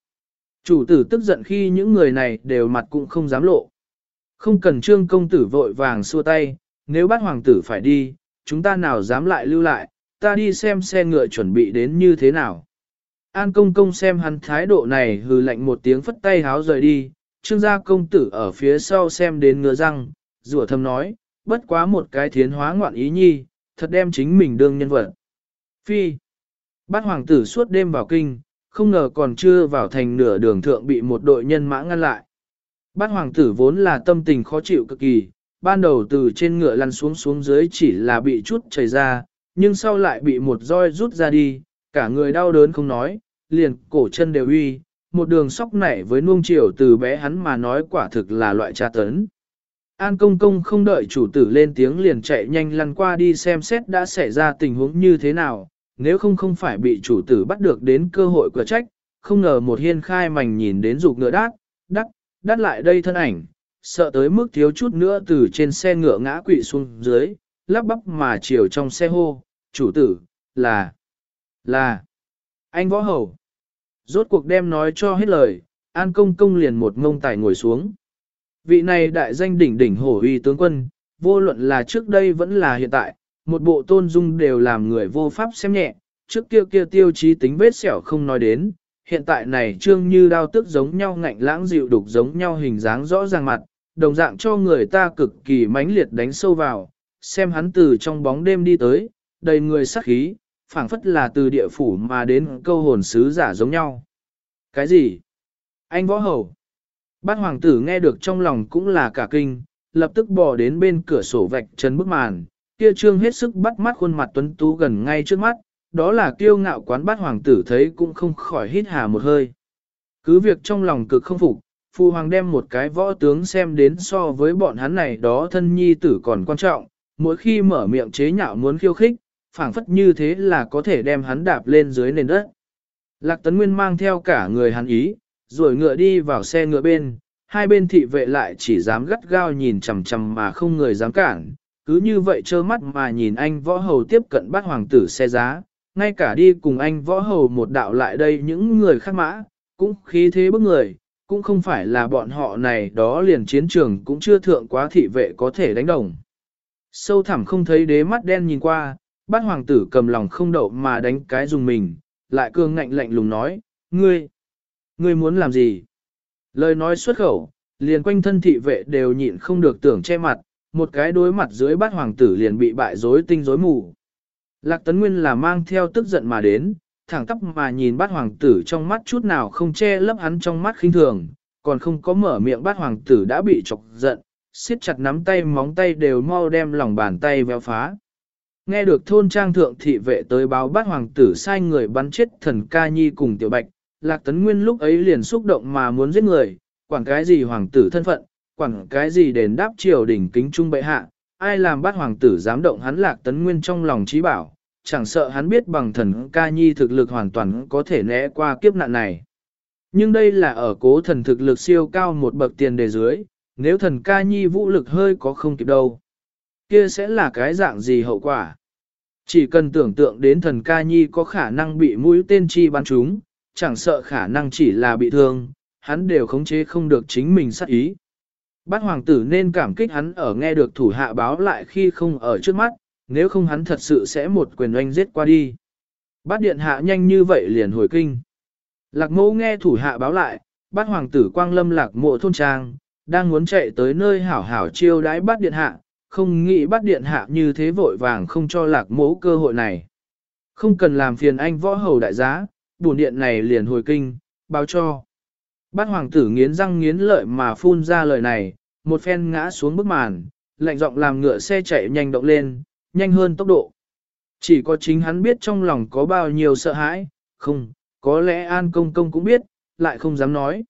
Chủ tử tức giận khi những người này đều mặt cũng không dám lộ. Không cần trương công tử vội vàng xua tay, nếu bắt hoàng tử phải đi, chúng ta nào dám lại lưu lại, ta đi xem xe ngựa chuẩn bị đến như thế nào. An công công xem hắn thái độ này hừ lạnh một tiếng phất tay háo rời đi, trương gia công tử ở phía sau xem đến ngứa răng, rủa thầm nói, bất quá một cái thiến hóa ngoạn ý nhi, thật đem chính mình đương nhân vật. Phi. Bát hoàng tử suốt đêm vào kinh, không ngờ còn chưa vào thành nửa đường thượng bị một đội nhân mã ngăn lại. Bát hoàng tử vốn là tâm tình khó chịu cực kỳ, ban đầu từ trên ngựa lăn xuống xuống dưới chỉ là bị chút chảy ra, nhưng sau lại bị một roi rút ra đi, cả người đau đớn không nói, liền cổ chân đều uy, một đường sóc nảy với nuông chiều từ bé hắn mà nói quả thực là loại tra tấn. An công công không đợi chủ tử lên tiếng liền chạy nhanh lăn qua đi xem xét đã xảy ra tình huống như thế nào, nếu không không phải bị chủ tử bắt được đến cơ hội cửa trách, không ngờ một hiên khai mảnh nhìn đến dục ngựa đát, đắc, đắt lại đây thân ảnh, sợ tới mức thiếu chút nữa từ trên xe ngựa ngã quỵ xuống dưới, lắp bắp mà chiều trong xe hô, chủ tử, là, là, anh võ hầu. Rốt cuộc đem nói cho hết lời, an công công liền một ngông tài ngồi xuống. Vị này đại danh đỉnh đỉnh hổ uy tướng quân, vô luận là trước đây vẫn là hiện tại, một bộ tôn dung đều làm người vô pháp xem nhẹ, trước kia kia tiêu chí tính vết sẹo không nói đến, hiện tại này trương như đao tức giống nhau ngạnh lãng dịu đục giống nhau hình dáng rõ ràng mặt, đồng dạng cho người ta cực kỳ mãnh liệt đánh sâu vào, xem hắn từ trong bóng đêm đi tới, đầy người sắc khí, phảng phất là từ địa phủ mà đến câu hồn sứ giả giống nhau. Cái gì? Anh võ hầu. Bát hoàng tử nghe được trong lòng cũng là cả kinh, lập tức bỏ đến bên cửa sổ vạch chân bức màn, kia trương hết sức bắt mắt khuôn mặt tuấn tú gần ngay trước mắt, đó là kiêu ngạo quán bát hoàng tử thấy cũng không khỏi hít hà một hơi. Cứ việc trong lòng cực không phục, phu hoàng đem một cái võ tướng xem đến so với bọn hắn này đó thân nhi tử còn quan trọng, mỗi khi mở miệng chế nhạo muốn khiêu khích, phảng phất như thế là có thể đem hắn đạp lên dưới nền đất. Lạc Tấn Nguyên mang theo cả người hắn ý, rồi ngựa đi vào xe ngựa bên, hai bên thị vệ lại chỉ dám gắt gao nhìn chằm chằm mà không người dám cản, cứ như vậy trơ mắt mà nhìn anh võ hầu tiếp cận bắt hoàng tử xe giá, ngay cả đi cùng anh võ hầu một đạo lại đây những người khác mã, cũng khí thế bức người, cũng không phải là bọn họ này đó liền chiến trường cũng chưa thượng quá thị vệ có thể đánh đồng. Sâu thẳm không thấy đế mắt đen nhìn qua, bát hoàng tử cầm lòng không đậu mà đánh cái dùng mình, lại cương ngạnh lạnh lùng nói, ngươi, ngươi muốn làm gì? Lời nói xuất khẩu, liền quanh thân thị vệ đều nhịn không được tưởng che mặt, một cái đối mặt dưới bát hoàng tử liền bị bại rối tinh rối mù. Lạc Tấn Nguyên là mang theo tức giận mà đến, thẳng tắp mà nhìn bát hoàng tử trong mắt chút nào không che lấp hắn trong mắt khinh thường, còn không có mở miệng bát hoàng tử đã bị chọc giận, siết chặt nắm tay móng tay đều mau đem lòng bàn tay véo phá. Nghe được thôn trang thượng thị vệ tới báo bát hoàng tử sai người bắn chết thần ca nhi cùng tiểu bạch, lạc tấn nguyên lúc ấy liền xúc động mà muốn giết người, quản cái gì hoàng tử thân phận, quản cái gì đền đáp triều đỉnh kính trung bệ hạ, ai làm bát hoàng tử dám động hắn lạc tấn nguyên trong lòng trí bảo, chẳng sợ hắn biết bằng thần ca nhi thực lực hoàn toàn có thể né qua kiếp nạn này. Nhưng đây là ở cố thần thực lực siêu cao một bậc tiền đề dưới, nếu thần ca nhi vũ lực hơi có không kịp đâu. Kia sẽ là cái dạng gì hậu quả? Chỉ cần tưởng tượng đến thần ca nhi có khả năng bị mũi tên chi bắn trúng, chẳng sợ khả năng chỉ là bị thương, hắn đều khống chế không được chính mình sát ý. Bát hoàng tử nên cảm kích hắn ở nghe được thủ hạ báo lại khi không ở trước mắt, nếu không hắn thật sự sẽ một quyền oanh giết qua đi. Bát điện hạ nhanh như vậy liền hồi kinh. Lạc mẫu nghe thủ hạ báo lại, bát hoàng tử quang lâm lạc mộ thôn trang, đang muốn chạy tới nơi hảo hảo chiêu đái bát điện hạ, không nghĩ bát điện hạ như thế vội vàng không cho lạc mẫu cơ hội này. Không cần làm phiền anh võ hầu đại giá, bổn điện này liền hồi kinh, báo cho. Bát hoàng tử nghiến răng nghiến lợi mà phun ra lời này, một phen ngã xuống bức màn, lạnh giọng làm ngựa xe chạy nhanh động lên, nhanh hơn tốc độ. Chỉ có chính hắn biết trong lòng có bao nhiêu sợ hãi, không, có lẽ An Công Công cũng biết, lại không dám nói.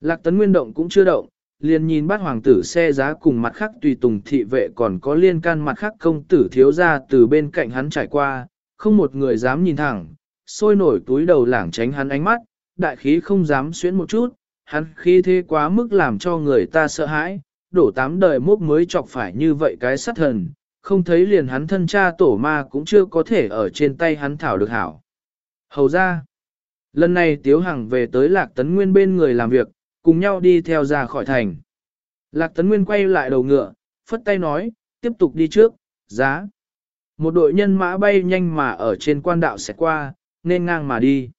Lạc Tấn Nguyên động cũng chưa động, liền nhìn bát hoàng tử xe giá cùng mặt khác tùy tùng thị vệ còn có liên can mặt khác công tử thiếu ra từ bên cạnh hắn trải qua, không một người dám nhìn thẳng, sôi nổi túi đầu lảng tránh hắn ánh mắt, đại khí không dám xuyến một chút, hắn khí thế quá mức làm cho người ta sợ hãi, đổ tám đời mốc mới chọc phải như vậy cái sát thần, không thấy liền hắn thân cha tổ ma cũng chưa có thể ở trên tay hắn thảo được hảo. Hầu ra, lần này Tiếu Hằng về tới Lạc Tấn Nguyên bên người làm việc, cùng nhau đi theo ra khỏi thành. Lạc Tấn Nguyên quay lại đầu ngựa, phất tay nói, tiếp tục đi trước, giá. Một đội nhân mã bay nhanh mà ở trên quan đạo sẽ qua, nên ngang mà đi.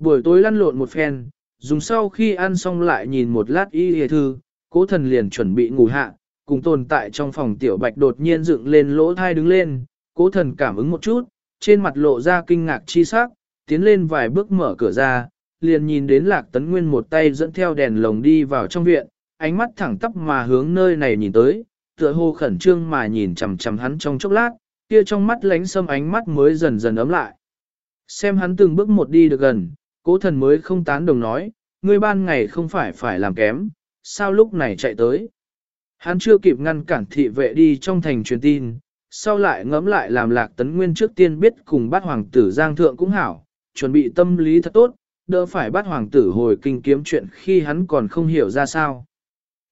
Buổi tối lăn lộn một phen, dùng sau khi ăn xong lại nhìn một lát y hề thư, cố thần liền chuẩn bị ngủ hạ, cùng tồn tại trong phòng tiểu bạch đột nhiên dựng lên lỗ thai đứng lên, cố thần cảm ứng một chút, trên mặt lộ ra kinh ngạc chi sắc, tiến lên vài bước mở cửa ra, liền nhìn đến lạc tấn nguyên một tay dẫn theo đèn lồng đi vào trong viện, ánh mắt thẳng tắp mà hướng nơi này nhìn tới, tựa hồ khẩn trương mà nhìn chằm chằm hắn trong chốc lát, kia trong mắt lánh sâm ánh mắt mới dần dần ấm lại. Xem hắn từng bước một đi được gần, cố thần mới không tán đồng nói, ngươi ban ngày không phải phải làm kém, sao lúc này chạy tới. Hắn chưa kịp ngăn cản thị vệ đi trong thành truyền tin, sau lại ngẫm lại làm lạc tấn nguyên trước tiên biết cùng bắt hoàng tử giang thượng cũng hảo, chuẩn bị tâm lý thật tốt, đỡ phải bắt hoàng tử hồi kinh kiếm chuyện khi hắn còn không hiểu ra sao.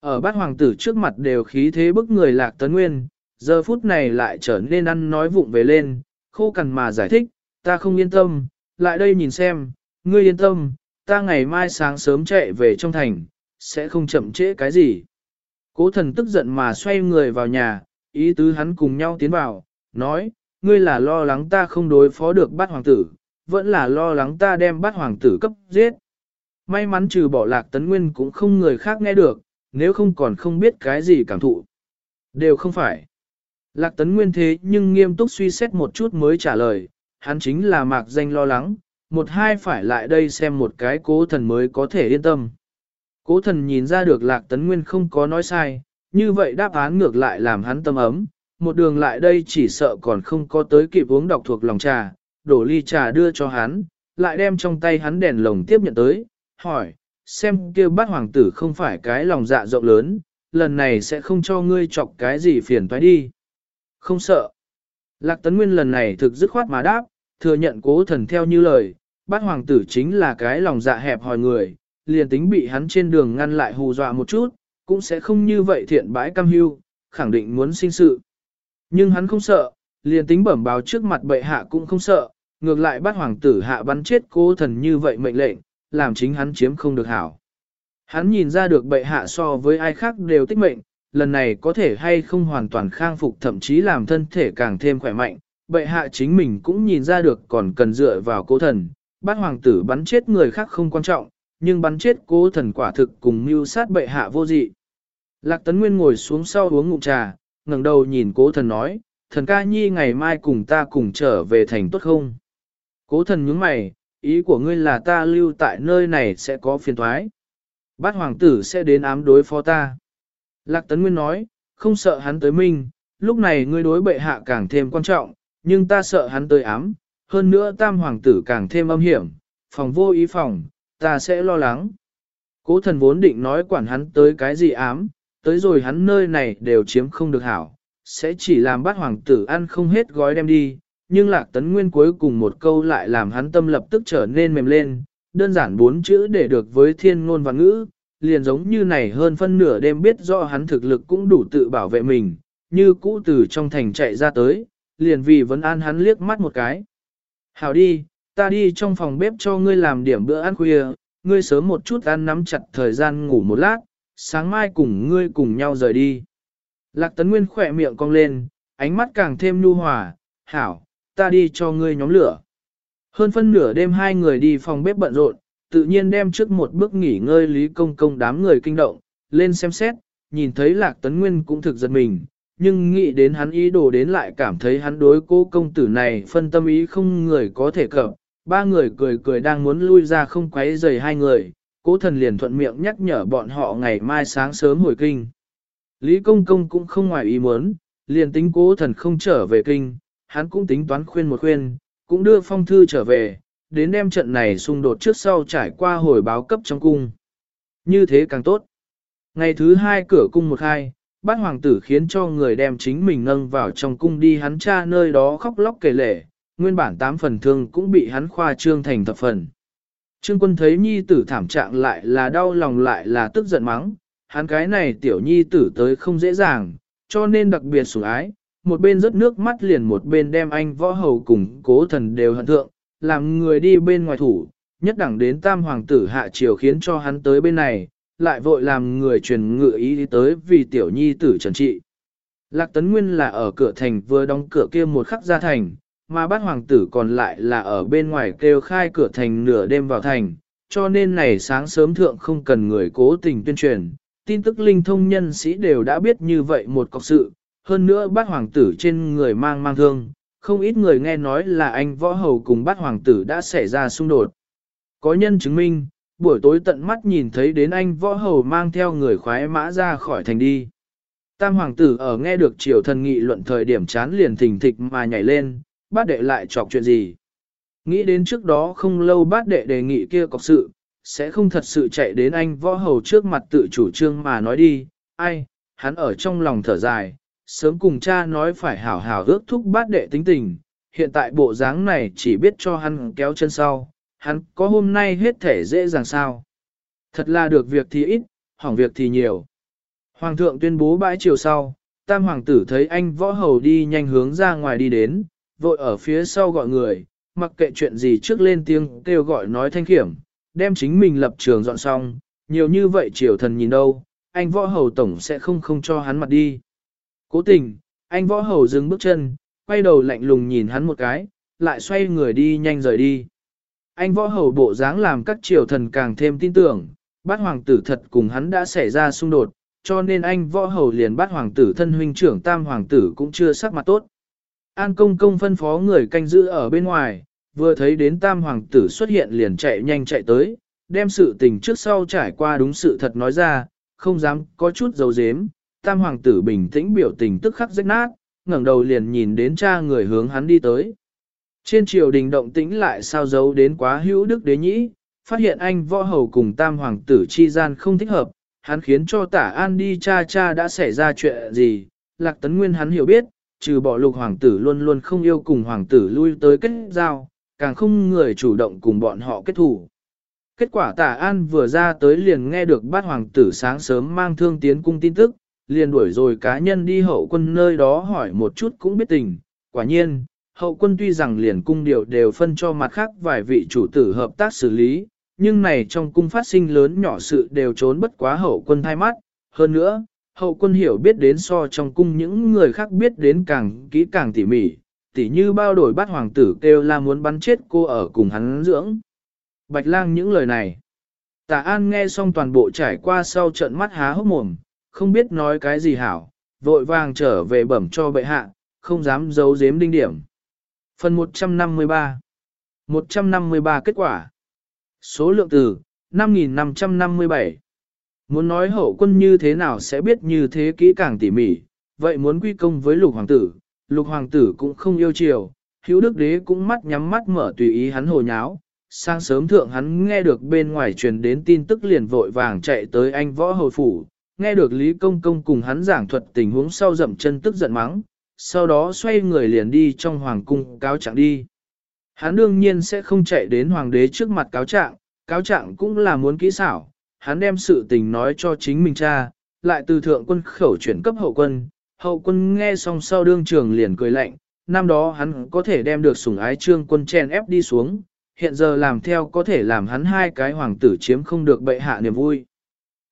Ở bắt hoàng tử trước mặt đều khí thế bức người lạc tấn nguyên, giờ phút này lại trở nên ăn nói vụng về lên, khô cằn mà giải thích, ta không yên tâm, lại đây nhìn xem, ngươi yên tâm, ta ngày mai sáng sớm chạy về trong thành, sẽ không chậm trễ cái gì. Cố thần tức giận mà xoay người vào nhà, ý tứ hắn cùng nhau tiến vào, nói, ngươi là lo lắng ta không đối phó được bắt hoàng tử, vẫn là lo lắng ta đem bắt hoàng tử cấp giết. May mắn trừ bỏ lạc tấn nguyên cũng không người khác nghe được, nếu không còn không biết cái gì cảm thụ. Đều không phải. Lạc tấn nguyên thế nhưng nghiêm túc suy xét một chút mới trả lời, hắn chính là mạc danh lo lắng, một hai phải lại đây xem một cái cố thần mới có thể yên tâm. Cố thần nhìn ra được lạc tấn nguyên không có nói sai, như vậy đáp án ngược lại làm hắn tâm ấm, một đường lại đây chỉ sợ còn không có tới kịp uống đọc thuộc lòng trà, đổ ly trà đưa cho hắn, lại đem trong tay hắn đèn lồng tiếp nhận tới, hỏi, xem kia bát hoàng tử không phải cái lòng dạ rộng lớn, lần này sẽ không cho ngươi chọc cái gì phiền toái đi. Không sợ. Lạc Tấn Nguyên lần này thực dứt khoát mà đáp, thừa nhận cố thần theo như lời, bát hoàng tử chính là cái lòng dạ hẹp hòi người, liền tính bị hắn trên đường ngăn lại hù dọa một chút, cũng sẽ không như vậy thiện bãi cam hưu, khẳng định muốn sinh sự. Nhưng hắn không sợ, liền tính bẩm báo trước mặt bệ hạ cũng không sợ, ngược lại bát hoàng tử hạ bắn chết cố thần như vậy mệnh lệnh, làm chính hắn chiếm không được hảo. Hắn nhìn ra được bệ hạ so với ai khác đều tích mệnh, lần này có thể hay không hoàn toàn khang phục thậm chí làm thân thể càng thêm khỏe mạnh, bệ hạ chính mình cũng nhìn ra được còn cần dựa vào cố thần, Bát hoàng tử bắn chết người khác không quan trọng, nhưng bắn chết cố thần quả thực cùng mưu sát bệ hạ vô dị. Lạc Tấn Nguyên ngồi xuống sau uống ngụm trà, ngẩng đầu nhìn cố thần nói, thần ca nhi ngày mai cùng ta cùng trở về thành tốt không? Cố thần nhướng mày, ý của ngươi là ta lưu tại nơi này sẽ có phiền thoái. Bát hoàng tử sẽ đến ám đối phó ta. Lạc Tấn Nguyên nói, không sợ hắn tới minh, lúc này ngươi đối bệ hạ càng thêm quan trọng, nhưng ta sợ hắn tới ám, hơn nữa tam hoàng tử càng thêm âm hiểm, phòng vô ý phòng, ta sẽ lo lắng. Cố thần vốn định nói quản hắn tới cái gì ám, tới rồi hắn nơi này đều chiếm không được hảo, sẽ chỉ làm bát hoàng tử ăn không hết gói đem đi, nhưng lạc tấn nguyên cuối cùng một câu lại làm hắn tâm lập tức trở nên mềm lên, đơn giản bốn chữ để được với thiên ngôn và ngữ, liền giống như này hơn phân nửa đêm biết rõ hắn thực lực cũng đủ tự bảo vệ mình, như cũ từ trong thành chạy ra tới, liền vì vẫn an hắn liếc mắt một cái. Hảo đi, ta đi trong phòng bếp cho ngươi làm điểm bữa ăn khuya, ngươi sớm một chút ăn nắm chặt thời gian ngủ một lát, sáng mai cùng ngươi cùng nhau rời đi. Lạc Tấn Nguyên khỏe miệng cong lên, ánh mắt càng thêm nhu hòa, hảo, ta đi cho ngươi nhóm lửa. Hơn phân nửa đêm hai người đi phòng bếp bận rộn, tự nhiên đem trước một bước nghỉ ngơi Lý Công Công đám người kinh động, lên xem xét, nhìn thấy Lạc Tấn Nguyên cũng thực giật mình, nhưng nghĩ đến hắn ý đồ đến lại cảm thấy hắn đối cô công tử này phân tâm ý không người có thể cập. Ba người cười cười đang muốn lui ra không quấy rầy hai người, cố thần liền thuận miệng nhắc nhở bọn họ ngày mai sáng sớm hồi kinh. Lý Công Công cũng không ngoài ý muốn, liền tính cố thần không trở về kinh, hắn cũng tính toán khuyên một khuyên, cũng đưa phong thư trở về, đến đem trận này xung đột trước sau trải qua hồi báo cấp trong cung. Như thế càng tốt. Ngày thứ hai cửa cung một hai, bát hoàng tử khiến cho người đem chính mình nâng vào trong cung đi hắn cha nơi đó khóc lóc kể lể, nguyên bản tám phần thương cũng bị hắn khoa trương thành thập phần. Trương quân thấy nhi tử thảm trạng lại là đau lòng lại là tức giận mắng, hắn cái này tiểu nhi tử tới không dễ dàng, cho nên đặc biệt sủng ái, một bên rớt nước mắt liền một bên đem anh võ hầu cùng cố thần đều hận thượng, làm người đi bên ngoài thủ, nhất đẳng đến tam hoàng tử hạ triều khiến cho hắn tới bên này, lại vội làm người truyền ngự ý tới vì tiểu nhi tử trần trị. Lạc Tấn Nguyên là ở cửa thành vừa đóng cửa kia một khắc ra thành, mà bát hoàng tử còn lại là ở bên ngoài kêu khai cửa thành nửa đêm vào thành, cho nên này sáng sớm thượng không cần người cố tình tuyên truyền, tin tức linh thông nhân sĩ đều đã biết như vậy một cọc sự, hơn nữa bát hoàng tử trên người mang mang thương, không ít người nghe nói là anh võ hầu cùng bát hoàng tử đã xảy ra xung đột. Có nhân chứng minh, buổi tối tận mắt nhìn thấy đến anh võ hầu mang theo người khoái mã ra khỏi thành đi. Tam hoàng tử ở nghe được triều thần nghị luận thời điểm chán liền thình thịch mà nhảy lên, bát đệ lại chọc chuyện gì. Nghĩ đến trước đó không lâu bát đệ đề nghị kia có sự, sẽ không thật sự chạy đến anh võ hầu trước mặt tự chủ trương mà nói đi, ai, hắn ở trong lòng thở dài, sớm cùng cha nói phải hảo hảo ước thúc bát đệ tính tình, hiện tại bộ dáng này chỉ biết cho hắn kéo chân sau, hắn có hôm nay hết thể dễ dàng sao. Thật là được việc thì ít, hỏng việc thì nhiều. Hoàng thượng tuyên bố bãi chiều sau, tam hoàng tử thấy anh võ hầu đi nhanh hướng ra ngoài đi đến, vội ở phía sau gọi người, mặc kệ chuyện gì trước lên tiếng kêu gọi nói thanh khiểm, đem chính mình lập trường dọn xong, nhiều như vậy triều thần nhìn đâu, anh võ hầu tổng sẽ không không cho hắn mặt đi. Cố tình, anh võ hầu dừng bước chân, quay đầu lạnh lùng nhìn hắn một cái, lại xoay người đi nhanh rời đi. Anh võ hầu bộ dáng làm các triều thần càng thêm tin tưởng, bát hoàng tử thật cùng hắn đã xảy ra xung đột, cho nên anh võ hầu liền bắt hoàng tử thân huynh trưởng tam hoàng tử cũng chưa sắc mặt tốt. An công công phân phó người canh giữ ở bên ngoài, vừa thấy đến tam hoàng tử xuất hiện liền chạy nhanh chạy tới, đem sự tình trước sau trải qua đúng sự thật nói ra, không dám có chút dấu dếm, tam hoàng tử bình tĩnh biểu tình tức khắc rách nát, ngẩng đầu liền nhìn đến cha người hướng hắn đi tới. Trên triều đình động tĩnh lại sao giấu đến quá hữu đức đế nhĩ, phát hiện anh võ hầu cùng tam hoàng tử chi gian không thích hợp, hắn khiến cho tả an đi cha cha đã xảy ra chuyện gì, lạc tấn nguyên hắn hiểu biết, trừ bỏ lục hoàng tử luôn luôn không yêu cùng hoàng tử lui tới kết giao, càng không người chủ động cùng bọn họ kết thủ. Kết quả tả an vừa ra tới liền nghe được bát hoàng tử sáng sớm mang thương tiến cung tin tức, liền đuổi rồi cá nhân đi hậu quân nơi đó hỏi một chút cũng biết tình. Quả nhiên, hậu quân tuy rằng liền cung điều đều phân cho mặt khác vài vị chủ tử hợp tác xử lý, nhưng này trong cung phát sinh lớn nhỏ sự đều trốn bất quá hậu quân thay mắt. Hơn nữa, hậu quân hiểu biết đến so trong cung những người khác biết đến càng kỹ càng tỉ mỉ, tỉ như bao đổi bắt hoàng tử kêu là muốn bắn chết cô ở cùng hắn dưỡng. Bạch lang những lời này. Tả An nghe xong toàn bộ trải qua sau trận mắt há hốc mồm, không biết nói cái gì hảo, vội vàng trở về bẩm cho bệ hạ, không dám giấu giếm đinh điểm. Phần 153 153 kết quả. Số lượng từ 5.557 Muốn nói hậu quân như thế nào sẽ biết như thế kỹ càng tỉ mỉ, vậy muốn quy công với lục hoàng tử, lục hoàng tử cũng không yêu chiều, hữu đức đế cũng mắt nhắm mắt mở tùy ý hắn hồ nháo. Sang sớm thượng hắn nghe được bên ngoài truyền đến tin tức liền vội vàng chạy tới anh võ hồi phủ, nghe được Lý Công Công cùng hắn giảng thuật tình huống sau dậm chân tức giận mắng, sau đó xoay người liền đi trong hoàng cung cáo trạng đi. Hắn đương nhiên sẽ không chạy đến hoàng đế trước mặt cáo trạng, cáo trạng cũng là muốn kỹ xảo, hắn đem sự tình nói cho chính mình cha, lại từ thượng quân khẩu chuyển cấp hậu quân, hậu quân nghe xong sau đương trường liền cười lạnh, năm đó hắn có thể đem được sủng ái trương quân chen ép đi xuống, hiện giờ làm theo có thể làm hắn hai cái hoàng tử chiếm không được bệ hạ niềm vui.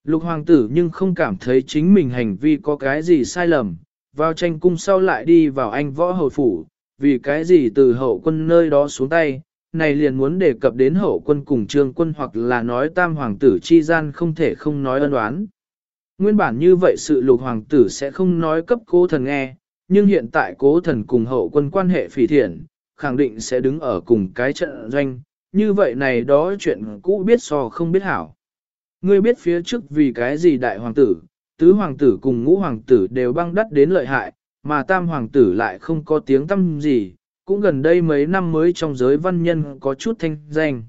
Lục hoàng tử nhưng không cảm thấy chính mình hành vi có cái gì sai lầm, vào tranh cung sau lại đi vào anh võ hầu phủ, vì cái gì từ hậu quân nơi đó xuống tay, này liền muốn đề cập đến hậu quân cùng trương quân hoặc là nói tam hoàng tử chi gian không thể không nói ân đoán. Nguyên bản như vậy sự lục hoàng tử sẽ không nói cấp cố thần nghe, nhưng hiện tại cố thần cùng hậu quân quan hệ phỉ thiện, khẳng định sẽ đứng ở cùng cái trận doanh, như vậy này đó chuyện cũ biết so không biết hảo. Ngươi biết phía trước vì cái gì đại hoàng tử, tứ hoàng tử cùng ngũ hoàng tử đều băng đắt đến lợi hại, mà tam hoàng tử lại không có tiếng tâm gì, cũng gần đây mấy năm mới trong giới văn nhân có chút thanh danh.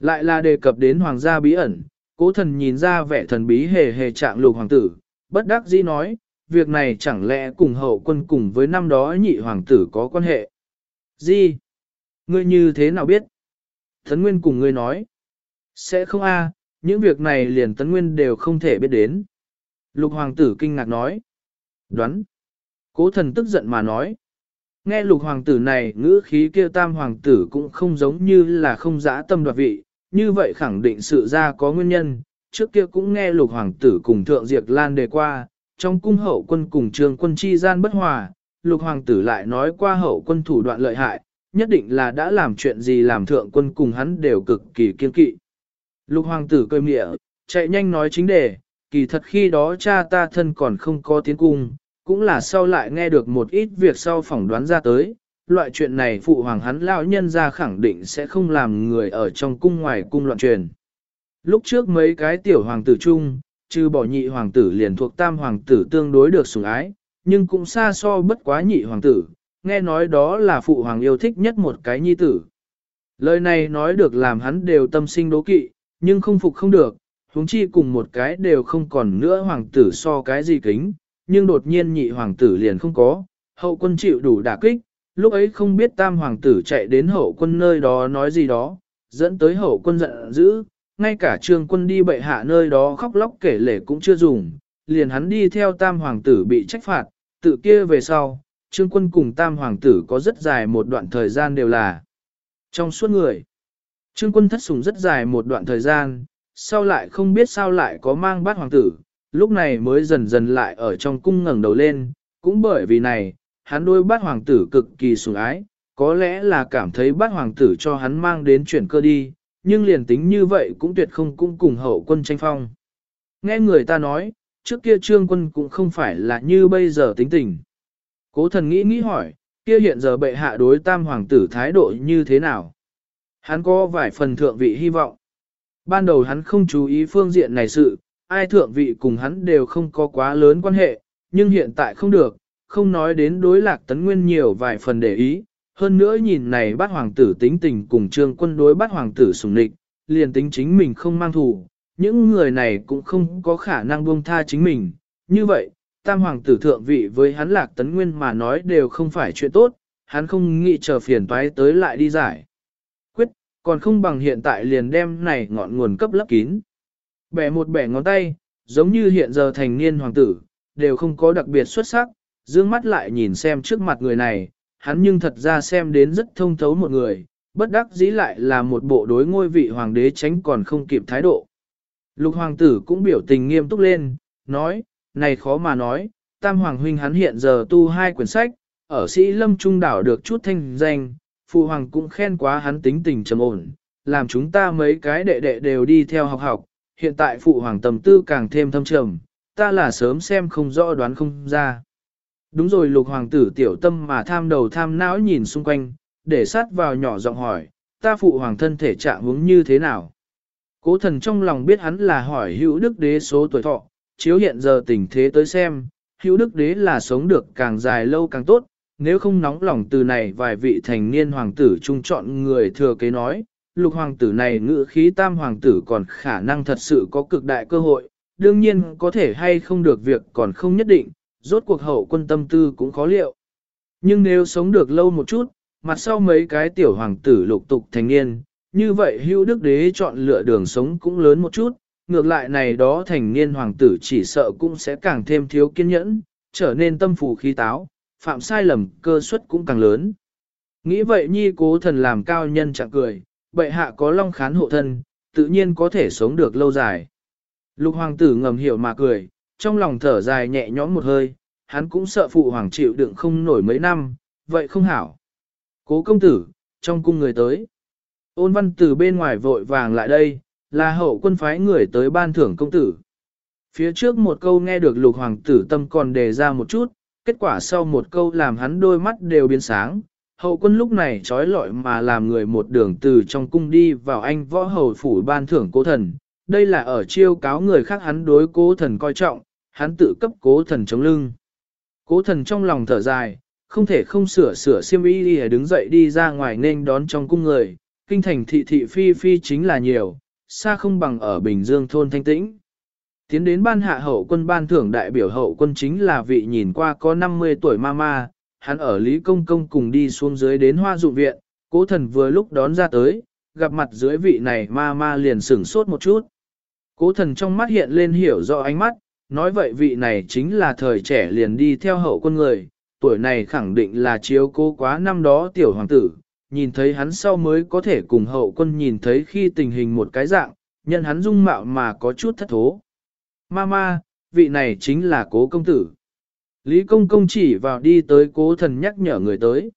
Lại là đề cập đến hoàng gia bí ẩn, cố thần nhìn ra vẻ thần bí hề hề trạng lục hoàng tử, bất đắc dĩ nói, việc này chẳng lẽ cùng hậu quân cùng với năm đó nhị hoàng tử có quan hệ. Gì? Ngươi như thế nào biết? Thấn Nguyên cùng ngươi nói. Sẽ không a, những việc này liền Tấn Nguyên đều không thể biết đến. Lục hoàng tử kinh ngạc nói. Đoán. Cố thần tức giận mà nói. Nghe lục hoàng tử này ngữ khí kia tam hoàng tử cũng không giống như là không dã tâm đoạt vị, như vậy khẳng định sự ra có nguyên nhân. Trước kia cũng nghe lục hoàng tử cùng thượng diệt lan đề qua, trong cung hậu quân cùng trường quân chi gian bất hòa, lục hoàng tử lại nói qua hậu quân thủ đoạn lợi hại, nhất định là đã làm chuyện gì làm thượng quân cùng hắn đều cực kỳ kiên kỵ. Lục hoàng tử cơm mịa, chạy nhanh nói chính đề, kỳ thật khi đó cha ta thân còn không có tiến cung, cũng là sau lại nghe được một ít việc sau phỏng đoán ra tới, loại chuyện này phụ hoàng hắn lão nhân ra khẳng định sẽ không làm người ở trong cung ngoài cung loạn truyền. Lúc trước mấy cái tiểu hoàng tử chung, trừ bỏ nhị hoàng tử liền thuộc tam hoàng tử tương đối được sủng ái, nhưng cũng xa so bất quá nhị hoàng tử, nghe nói đó là phụ hoàng yêu thích nhất một cái nhi tử. Lời này nói được làm hắn đều tâm sinh đố kỵ, Nhưng không phục không được, huống chi cùng một cái đều không còn nữa hoàng tử so cái gì kính, nhưng đột nhiên nhị hoàng tử liền không có, hậu quân chịu đủ đả kích, lúc ấy không biết tam hoàng tử chạy đến hậu quân nơi đó nói gì đó, dẫn tới hậu quân giận dữ, ngay cả trương quân đi bệ hạ nơi đó khóc lóc kể lể cũng chưa dùng, liền hắn đi theo tam hoàng tử bị trách phạt, tự kia về sau, trương quân cùng tam hoàng tử có rất dài một đoạn thời gian đều là trong suốt người. Trương quân thất sủng rất dài một đoạn thời gian, sau lại không biết sao lại có mang bát hoàng tử, lúc này mới dần dần lại ở trong cung ngẩng đầu lên, cũng bởi vì này, hắn đôi bát hoàng tử cực kỳ sủng ái, có lẽ là cảm thấy bát hoàng tử cho hắn mang đến chuyển cơ đi, nhưng liền tính như vậy cũng tuyệt không cũng cùng hậu quân tranh phong. Nghe người ta nói, trước kia trương quân cũng không phải là như bây giờ tính tình. Cố thần nghĩ nghĩ hỏi, kia hiện giờ bệ hạ đối tam hoàng tử thái độ như thế nào? Hắn có vài phần thượng vị hy vọng. Ban đầu hắn không chú ý phương diện này sự, ai thượng vị cùng hắn đều không có quá lớn quan hệ, nhưng hiện tại không được, không nói đến đối lạc tấn nguyên nhiều vài phần để ý. Hơn nữa nhìn này bát hoàng tử tính tình cùng trương quân đối bát hoàng tử sùng địch, liền tính chính mình không mang thù, những người này cũng không có khả năng buông tha chính mình. Như vậy, tam hoàng tử thượng vị với hắn lạc tấn nguyên mà nói đều không phải chuyện tốt, hắn không nghĩ chờ phiền toái tới lại đi giải. Còn không bằng hiện tại liền đem này ngọn nguồn cấp lấp kín. Bẻ một bẻ ngón tay, giống như hiện giờ thành niên hoàng tử, đều không có đặc biệt xuất sắc, dương mắt lại nhìn xem trước mặt người này, hắn nhưng thật ra xem đến rất thông thấu một người, bất đắc dĩ lại là một bộ đối ngôi vị hoàng đế tránh còn không kịp thái độ. Lục hoàng tử cũng biểu tình nghiêm túc lên, nói, này khó mà nói, tam hoàng huynh hắn hiện giờ tu hai quyển sách, ở sĩ lâm trung đảo được chút thanh danh, phụ hoàng cũng khen quá hắn tính tình trầm ổn, làm chúng ta mấy cái đệ đệ đều đi theo học học, hiện tại phụ hoàng tầm tư càng thêm thâm trầm, ta là sớm xem không rõ đoán không ra. Đúng rồi lục hoàng tử tiểu tâm mà tham đầu tham não nhìn xung quanh, để sát vào nhỏ giọng hỏi, ta phụ hoàng thân thể trạng hướng như thế nào? Cố thần trong lòng biết hắn là hỏi hữu đức đế số tuổi thọ, chiếu hiện giờ tình thế tới xem, hữu đức đế là sống được càng dài lâu càng tốt, nếu không nóng lòng từ này vài vị thành niên hoàng tử trung chọn người thừa kế nói, lục hoàng tử này ngự khí tam hoàng tử còn khả năng thật sự có cực đại cơ hội, đương nhiên có thể hay không được việc còn không nhất định, rốt cuộc hậu quân tâm tư cũng khó liệu. Nhưng nếu sống được lâu một chút, mặt sau mấy cái tiểu hoàng tử lục tục thành niên, như vậy hữu đức đế chọn lựa đường sống cũng lớn một chút, ngược lại này đó thành niên hoàng tử chỉ sợ cũng sẽ càng thêm thiếu kiên nhẫn, trở nên tâm phù khí táo, phạm sai lầm cơ suất cũng càng lớn. Nghĩ vậy nhi cố thần làm cao nhân chẳng cười, bệ hạ có long khán hộ thân, tự nhiên có thể sống được lâu dài. Lục hoàng tử ngầm hiểu mà cười, trong lòng thở dài nhẹ nhõm một hơi, hắn cũng sợ phụ hoàng chịu đựng không nổi mấy năm, vậy không hảo. Cố công tử, trong cung người tới. Ôn văn từ bên ngoài vội vàng lại đây, là hậu quân phái người tới ban thưởng công tử. Phía trước một câu nghe được lục hoàng tử tâm còn đề ra một chút, kết quả sau một câu làm hắn đôi mắt đều biến sáng. Hậu quân lúc này trói lọi mà làm người một đường từ trong cung đi vào anh võ hầu phủ ban thưởng cố thần. Đây là ở chiêu cáo người khác hắn đối cố thần coi trọng, hắn tự cấp cố thần chống lưng. Cố thần trong lòng thở dài, không thể không sửa sửa siêm y đi đứng dậy đi ra ngoài nên đón trong cung người. Kinh thành thị thị phi phi chính là nhiều, xa không bằng ở Bình Dương thôn thanh tĩnh. Tiến đến ban hạ hậu quân ban thưởng đại biểu hậu quân chính là vị nhìn qua có 50 tuổi ma ma, hắn ở Lý Công Công cùng đi xuống dưới đến hoa dụ viện, cố thần vừa lúc đón ra tới, gặp mặt dưới vị này ma ma liền sửng sốt một chút. Cố thần trong mắt hiện lên hiểu rõ ánh mắt, nói vậy vị này chính là thời trẻ liền đi theo hậu quân người, tuổi này khẳng định là chiếu cố quá năm đó tiểu hoàng tử, nhìn thấy hắn sau mới có thể cùng hậu quân nhìn thấy khi tình hình một cái dạng, nhân hắn dung mạo mà có chút thất thố. Mama, vị này chính là cố công tử. Lý công công chỉ vào đi tới cố thần nhắc nhở người tới.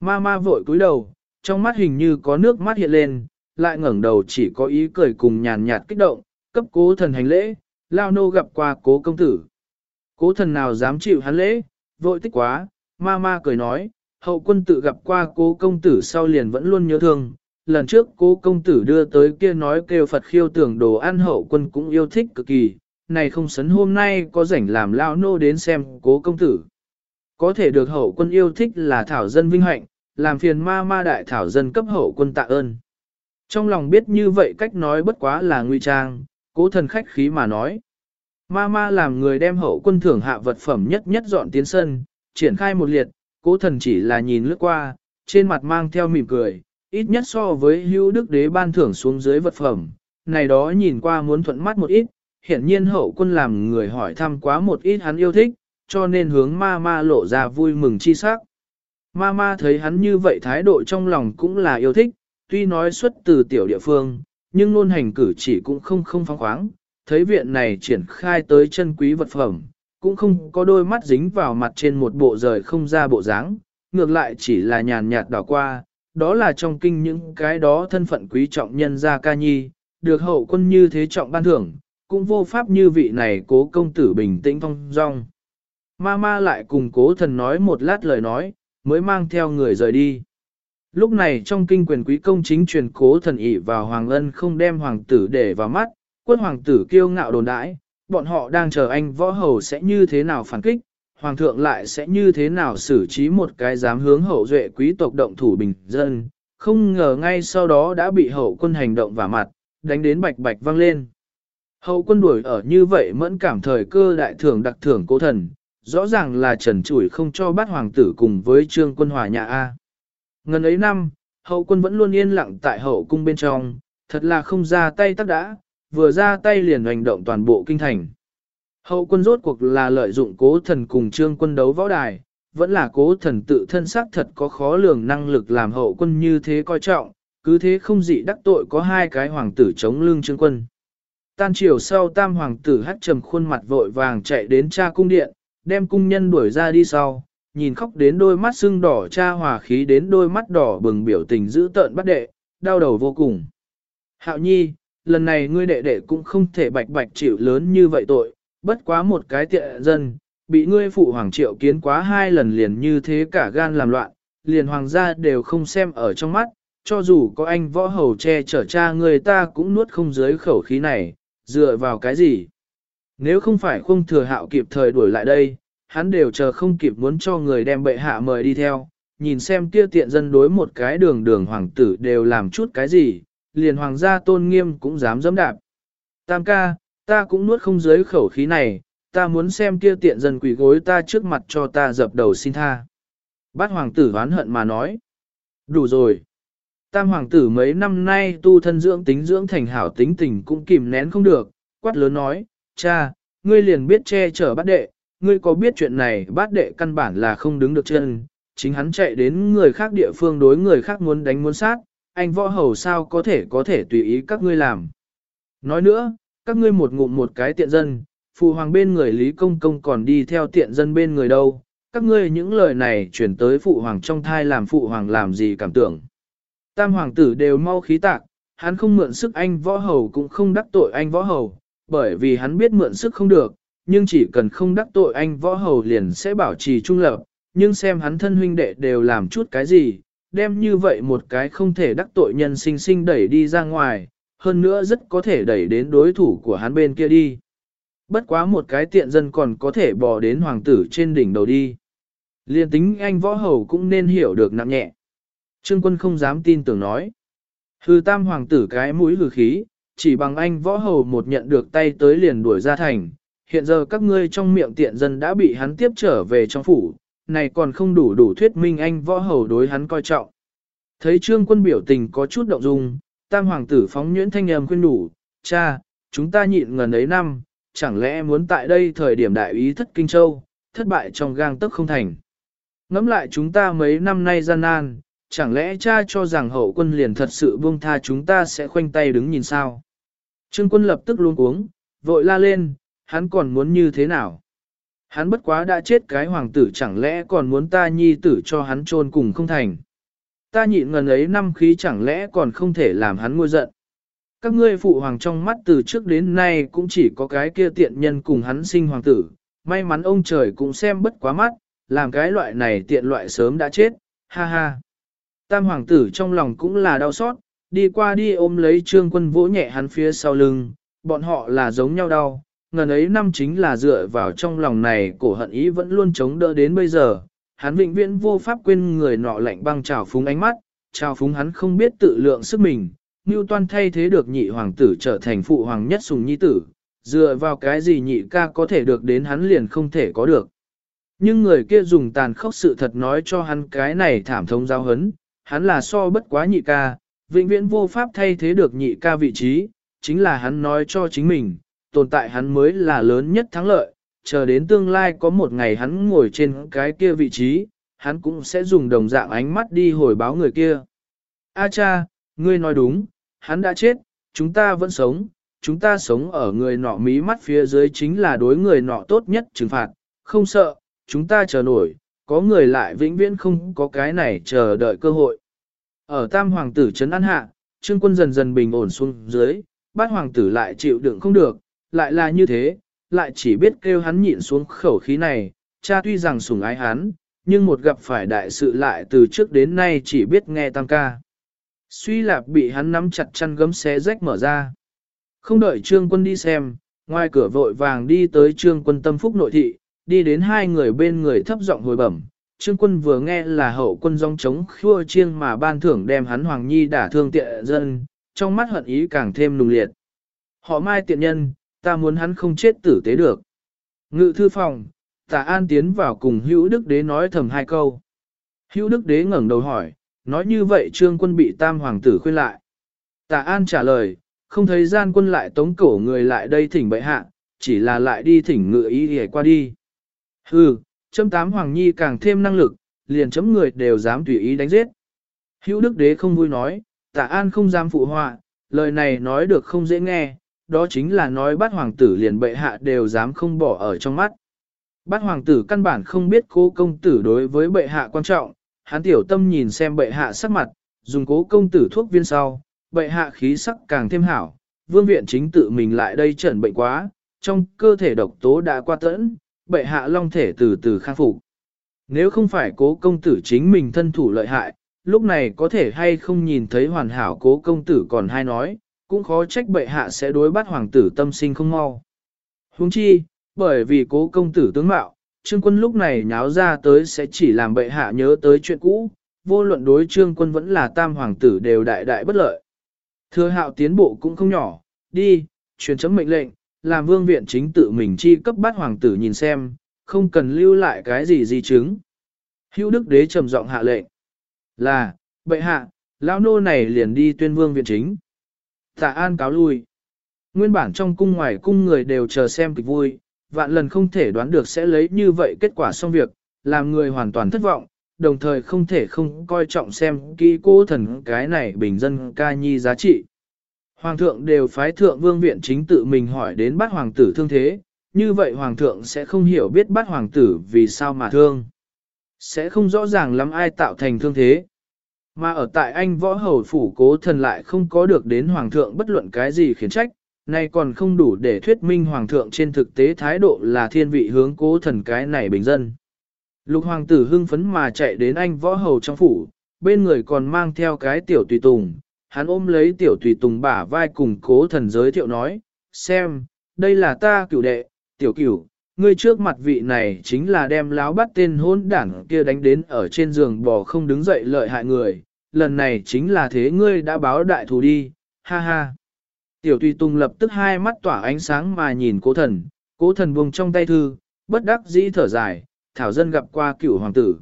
Mama vội cúi đầu, trong mắt hình như có nước mắt hiện lên, lại ngẩng đầu chỉ có ý cười cùng nhàn nhạt kích động, cấp cố thần hành lễ, lao nô gặp qua cố công tử. Cố thần nào dám chịu hắn lễ, vội tích quá, Mama cười nói, hậu quân tự gặp qua cố công tử sau liền vẫn luôn nhớ thương. Lần trước cố công tử đưa tới kia nói kêu Phật khiêu tưởng đồ ăn hậu quân cũng yêu thích cực kỳ, này không sấn hôm nay có rảnh làm lao nô đến xem cố công tử. Có thể được hậu quân yêu thích là thảo dân vinh hạnh, làm phiền ma ma đại thảo dân cấp hậu quân tạ ơn. Trong lòng biết như vậy cách nói bất quá là nguy trang, cố thần khách khí mà nói. Ma ma làm người đem hậu quân thưởng hạ vật phẩm nhất nhất dọn tiến sân, triển khai một liệt, cố thần chỉ là nhìn lướt qua, trên mặt mang theo mỉm cười, ít nhất so với hữu đức đế ban thưởng xuống dưới vật phẩm, này đó nhìn qua muốn thuận mắt một ít, hiển nhiên hậu quân làm người hỏi thăm quá một ít hắn yêu thích, cho nên hướng ma ma lộ ra vui mừng chi sắc. Ma ma thấy hắn như vậy thái độ trong lòng cũng là yêu thích, tuy nói xuất từ tiểu địa phương, nhưng luôn hành cử chỉ cũng không không phóng khoáng, thấy viện này triển khai tới chân quý vật phẩm, cũng không có đôi mắt dính vào mặt trên một bộ rời không ra bộ dáng, ngược lại chỉ là nhàn nhạt đảo qua, đó là trong kinh những cái đó thân phận quý trọng nhân gia ca nhi, được hậu quân như thế trọng ban thưởng, cũng vô pháp như vị này cố công tử bình tĩnh phong dong. Ma ma lại cùng cố thần nói một lát lời nói, mới mang theo người rời đi. Lúc này trong kinh quyền quý công chính truyền cố thần ỷ vào Hoàng Ân không đem hoàng tử để vào mắt, quân hoàng tử kiêu ngạo đồn đãi, bọn họ đang chờ anh võ hầu sẽ như thế nào phản kích, hoàng thượng lại sẽ như thế nào xử trí một cái dám hướng hậu duệ quý tộc động thủ bình dân, không ngờ ngay sau đó đã bị hậu quân hành động vào mặt, đánh đến bạch bạch vang lên. Hậu quân đuổi ở như vậy mẫn cảm thời cơ đại thưởng đặc thưởng cố thần, rõ ràng là trần chủi không cho bắt hoàng tử cùng với trương quân hòa nhà A. Ngần ấy năm, hậu quân vẫn luôn yên lặng tại hậu cung bên trong, thật là không ra tay tắc đã, vừa ra tay liền hành động toàn bộ kinh thành. Hậu quân rốt cuộc là lợi dụng cố thần cùng trương quân đấu võ đài, vẫn là cố thần tự thân xác thật có khó lường năng lực làm hậu quân như thế coi trọng, cứ thế không dị đắc tội có hai cái hoàng tử chống lưng trương quân. Tan chiều sau tam hoàng tử hát trầm khuôn mặt vội vàng chạy đến cha cung điện, đem cung nhân đuổi ra đi sau, nhìn khóc đến đôi mắt sưng đỏ cha hòa khí đến đôi mắt đỏ bừng biểu tình dữ tợn bắt đệ, đau đầu vô cùng. Hạo nhi, lần này ngươi đệ đệ cũng không thể bạch bạch chịu lớn như vậy tội, bất quá một cái tiện dân, bị ngươi phụ hoàng triệu kiến quá hai lần liền như thế cả gan làm loạn, liền hoàng gia đều không xem ở trong mắt, cho dù có anh võ hầu che chở cha người ta cũng nuốt không dưới khẩu khí này, dựa vào cái gì? Nếu không phải không thừa hạo kịp thời đuổi lại đây, hắn đều chờ không kịp muốn cho người đem bệ hạ mời đi theo, nhìn xem kia tiện dân đối một cái đường đường hoàng tử đều làm chút cái gì, liền hoàng gia tôn nghiêm cũng dám dẫm đạp. Tam ca, ta cũng nuốt không dưới khẩu khí này, ta muốn xem kia tiện dân quỷ gối ta trước mặt cho ta dập đầu xin tha. Bát hoàng tử oán hận mà nói. Đủ rồi. Tam hoàng tử mấy năm nay tu thân dưỡng tính dưỡng thành hảo tính tình cũng kìm nén không được, quát lớn nói, cha, ngươi liền biết che chở bát đệ, ngươi có biết chuyện này bát đệ căn bản là không đứng được chân, chính hắn chạy đến người khác địa phương đối người khác muốn đánh muốn sát, anh võ hầu sao có thể có thể tùy ý các ngươi làm. Nói nữa, các ngươi một ngụm một cái tiện dân, phụ hoàng bên người Lý Công Công còn đi theo tiện dân bên người đâu, các ngươi những lời này chuyển tới phụ hoàng trong thai làm phụ hoàng làm gì cảm tưởng. Tam hoàng tử đều mau khí tạc, hắn không mượn sức anh võ hầu cũng không đắc tội anh võ hầu, bởi vì hắn biết mượn sức không được, nhưng chỉ cần không đắc tội anh võ hầu liền sẽ bảo trì trung lập, nhưng xem hắn thân huynh đệ đều làm chút cái gì, đem như vậy một cái không thể đắc tội nhân sinh sinh đẩy đi ra ngoài, hơn nữa rất có thể đẩy đến đối thủ của hắn bên kia đi. Bất quá một cái tiện dân còn có thể bỏ đến hoàng tử trên đỉnh đầu đi. Liên tính anh võ hầu cũng nên hiểu được nặng nhẹ. Trương quân không dám tin tưởng nói. Hư tam hoàng tử cái mũi hư khí, chỉ bằng anh võ hầu một nhận được tay tới liền đuổi ra thành. Hiện giờ các ngươi trong miệng tiện dân đã bị hắn tiếp trở về trong phủ, này còn không đủ đủ thuyết minh anh võ hầu đối hắn coi trọng. Thấy trương quân biểu tình có chút động dung, tam hoàng tử phóng nhuyễn thanh âm khuyên đủ, cha, chúng ta nhịn ngần ấy năm, chẳng lẽ muốn tại đây thời điểm đại ý thất kinh châu, thất bại trong gang tức không thành. Ngắm lại chúng ta mấy năm nay gian nan, chẳng lẽ cha cho rằng hậu quân liền thật sự buông tha chúng ta sẽ khoanh tay đứng nhìn sao? Trương quân lập tức luôn uống, vội la lên, hắn còn muốn như thế nào? Hắn bất quá đã chết cái hoàng tử chẳng lẽ còn muốn ta nhi tử cho hắn trôn cùng không thành? Ta nhịn ngần ấy năm khí chẳng lẽ còn không thể làm hắn ngôi giận? Các ngươi phụ hoàng trong mắt từ trước đến nay cũng chỉ có cái kia tiện nhân cùng hắn sinh hoàng tử, may mắn ông trời cũng xem bất quá mắt, làm cái loại này tiện loại sớm đã chết, ha ha. Tam hoàng tử trong lòng cũng là đau xót, đi qua đi ôm lấy trương quân vỗ nhẹ hắn phía sau lưng, bọn họ là giống nhau đau, ngần ấy năm chính là dựa vào trong lòng này cổ hận ý vẫn luôn chống đỡ đến bây giờ, hắn vĩnh viễn vô pháp quên người nọ lạnh băng trào phúng ánh mắt, trào phúng hắn không biết tự lượng sức mình, Ngưu toan thay thế được nhị hoàng tử trở thành phụ hoàng nhất sùng nhi tử, dựa vào cái gì nhị ca có thể được đến hắn liền không thể có được. Nhưng người kia dùng tàn khốc sự thật nói cho hắn cái này thảm thông giao hấn, hắn là so bất quá nhị ca, vĩnh viễn vô pháp thay thế được nhị ca vị trí, chính là hắn nói cho chính mình, tồn tại hắn mới là lớn nhất thắng lợi, chờ đến tương lai có một ngày hắn ngồi trên cái kia vị trí, hắn cũng sẽ dùng đồng dạng ánh mắt đi hồi báo người kia. A cha, ngươi nói đúng, hắn đã chết, chúng ta vẫn sống, chúng ta sống ở người nọ mí mắt phía dưới chính là đối người nọ tốt nhất trừng phạt, không sợ, chúng ta chờ nổi, có người lại vĩnh viễn không có cái này chờ đợi cơ hội. Ở tam hoàng tử trấn an hạ, trương quân dần dần bình ổn xuống dưới, bát hoàng tử lại chịu đựng không được, lại là như thế, lại chỉ biết kêu hắn nhịn xuống khẩu khí này, cha tuy rằng sủng ái hắn, nhưng một gặp phải đại sự lại từ trước đến nay chỉ biết nghe tam ca. Suy lạp bị hắn nắm chặt chăn gấm xé rách mở ra. Không đợi trương quân đi xem, ngoài cửa vội vàng đi tới trương quân tâm phúc nội thị, đi đến hai người bên người thấp giọng hồi bẩm. Trương quân vừa nghe là hậu quân dòng chống khua chiêng mà ban thưởng đem hắn Hoàng Nhi đả thương tiện dân, trong mắt hận ý càng thêm nùng liệt. Họ mai tiện nhân, ta muốn hắn không chết tử tế được. Ngự thư phòng, tạ an tiến vào cùng hữu đức đế nói thầm hai câu. Hữu đức đế ngẩng đầu hỏi, nói như vậy trương quân bị tam hoàng tử khuyên lại. tạ an trả lời, không thấy gian quân lại tống cổ người lại đây thỉnh bệ hạ, chỉ là lại đi thỉnh ngự ý để qua đi. Hừ, chấm tám hoàng nhi càng thêm năng lực, liền chấm người đều dám tùy ý đánh giết. Hữu đức đế không vui nói, Tạ an không dám phụ họa, lời này nói được không dễ nghe, đó chính là nói bắt hoàng tử liền bệ hạ đều dám không bỏ ở trong mắt. Bắt hoàng tử căn bản không biết cố công tử đối với bệ hạ quan trọng, hắn tiểu tâm nhìn xem bệ hạ sắc mặt, dùng cố công tử thuốc viên sau, bệ hạ khí sắc càng thêm hảo, vương viện chính tự mình lại đây trần bệnh quá, trong cơ thể độc tố đã qua tẫn, bệ hạ long thể từ từ khang phục. Nếu không phải cố công tử chính mình thân thủ lợi hại, lúc này có thể hay không nhìn thấy hoàn hảo cố công tử còn hay nói, cũng khó trách bệ hạ sẽ đối bắt hoàng tử tâm sinh không mau. Huống chi, bởi vì cố công tử tướng mạo, trương quân lúc này nháo ra tới sẽ chỉ làm bệ hạ nhớ tới chuyện cũ, vô luận đối trương quân vẫn là tam hoàng tử đều đại đại bất lợi. Thừa hạo tiến bộ cũng không nhỏ, đi, truyền chấm mệnh lệnh, làm vương viện chính tự mình chi cấp bát hoàng tử nhìn xem, không cần lưu lại cái gì di chứng. Hữu đức đế trầm giọng hạ lệnh, là, bệ hạ, lão nô này liền đi tuyên vương viện chính. Tạ An cáo lui. Nguyên bản trong cung ngoài cung người đều chờ xem kịch vui, vạn lần không thể đoán được sẽ lấy như vậy kết quả xong việc, làm người hoàn toàn thất vọng, đồng thời không thể không coi trọng xem kỹ cô thần cái này bình dân ca nhi giá trị. Hoàng thượng đều phái thượng vương viện chính tự mình hỏi đến bắt hoàng tử thương thế, như vậy hoàng thượng sẽ không hiểu biết bắt hoàng tử vì sao mà thương. Sẽ không rõ ràng lắm ai tạo thành thương thế. Mà ở tại anh võ hầu phủ cố thần lại không có được đến hoàng thượng bất luận cái gì khiến trách, nay còn không đủ để thuyết minh hoàng thượng trên thực tế thái độ là thiên vị hướng cố thần cái này bình dân. Lục hoàng tử hưng phấn mà chạy đến anh võ hầu trong phủ, bên người còn mang theo cái tiểu tùy tùng, hắn ôm lấy tiểu tùy tùng bả vai cùng cố thần giới thiệu nói, xem, đây là ta cửu đệ, tiểu cửu, ngươi trước mặt vị này chính là đem láo bắt tên hôn đảng kia đánh đến ở trên giường bò không đứng dậy lợi hại người, lần này chính là thế ngươi đã báo đại thù đi, ha ha. Tiểu tùy tùng lập tức hai mắt tỏa ánh sáng mà nhìn cố thần, cố thần buông trong tay thư, bất đắc dĩ thở dài, thảo dân gặp qua cửu hoàng tử.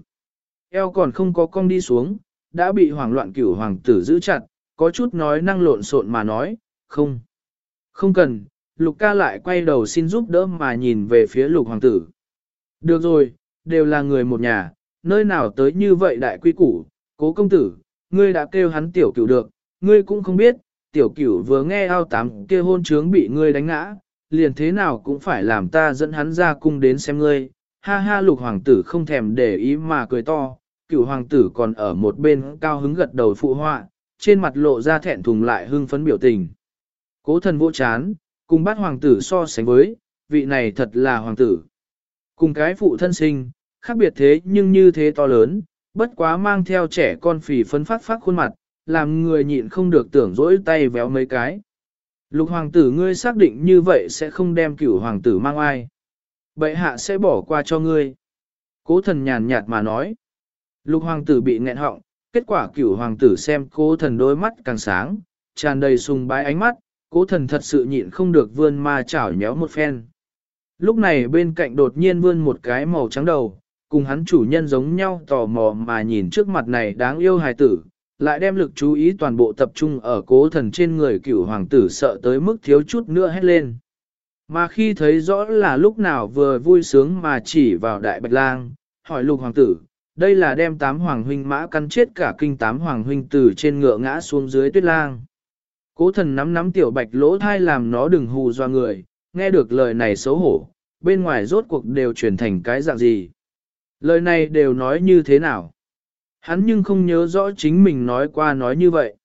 Eo còn không có cong đi xuống, đã bị hoảng loạn cửu hoàng tử giữ chặt, có chút nói năng lộn xộn mà nói, không. Không cần, lục ca lại quay đầu xin giúp đỡ mà nhìn về phía lục hoàng tử. Được rồi, đều là người một nhà, nơi nào tới như vậy đại quy củ, cố công tử, ngươi đã kêu hắn tiểu cửu được, ngươi cũng không biết, tiểu cửu vừa nghe ao tám kia hôn trướng bị ngươi đánh ngã, liền thế nào cũng phải làm ta dẫn hắn ra cung đến xem ngươi. Ha ha lục hoàng tử không thèm để ý mà cười to, cửu hoàng tử còn ở một bên cao hứng gật đầu phụ họa, trên mặt lộ ra thẹn thùng lại hưng phấn biểu tình. Cố thần vô chán, cùng bát hoàng tử so sánh với, vị này thật là hoàng tử. Cùng cái phụ thân sinh, khác biệt thế nhưng như thế to lớn, bất quá mang theo trẻ con phì phấn phát phát khuôn mặt, làm người nhịn không được tưởng dỗi tay véo mấy cái. Lục hoàng tử ngươi xác định như vậy sẽ không đem cửu hoàng tử mang ai. Bệ hạ sẽ bỏ qua cho ngươi. Cố thần nhàn nhạt mà nói. Lục hoàng tử bị nghẹn họng, kết quả cửu hoàng tử xem cố thần đôi mắt càng sáng, tràn đầy sùng bái ánh mắt, cố thần thật sự nhịn không được vươn ma chảo nhéo một phen. Lúc này bên cạnh đột nhiên vươn một cái màu trắng đầu, cùng hắn chủ nhân giống nhau tò mò mà nhìn trước mặt này đáng yêu hài tử, lại đem lực chú ý toàn bộ tập trung ở cố thần trên người cựu hoàng tử sợ tới mức thiếu chút nữa hét lên. Mà khi thấy rõ là lúc nào vừa vui sướng mà chỉ vào đại bạch lang, hỏi lục hoàng tử, đây là đem tám hoàng huynh mã căn chết cả kinh tám hoàng huynh từ trên ngựa ngã xuống dưới tuyết lang. Cố thần nắm nắm tiểu bạch lỗ thai làm nó đừng hù doa người, nghe được lời này xấu hổ, bên ngoài rốt cuộc đều chuyển thành cái dạng gì. Lời này đều nói như thế nào? Hắn nhưng không nhớ rõ chính mình nói qua nói như vậy.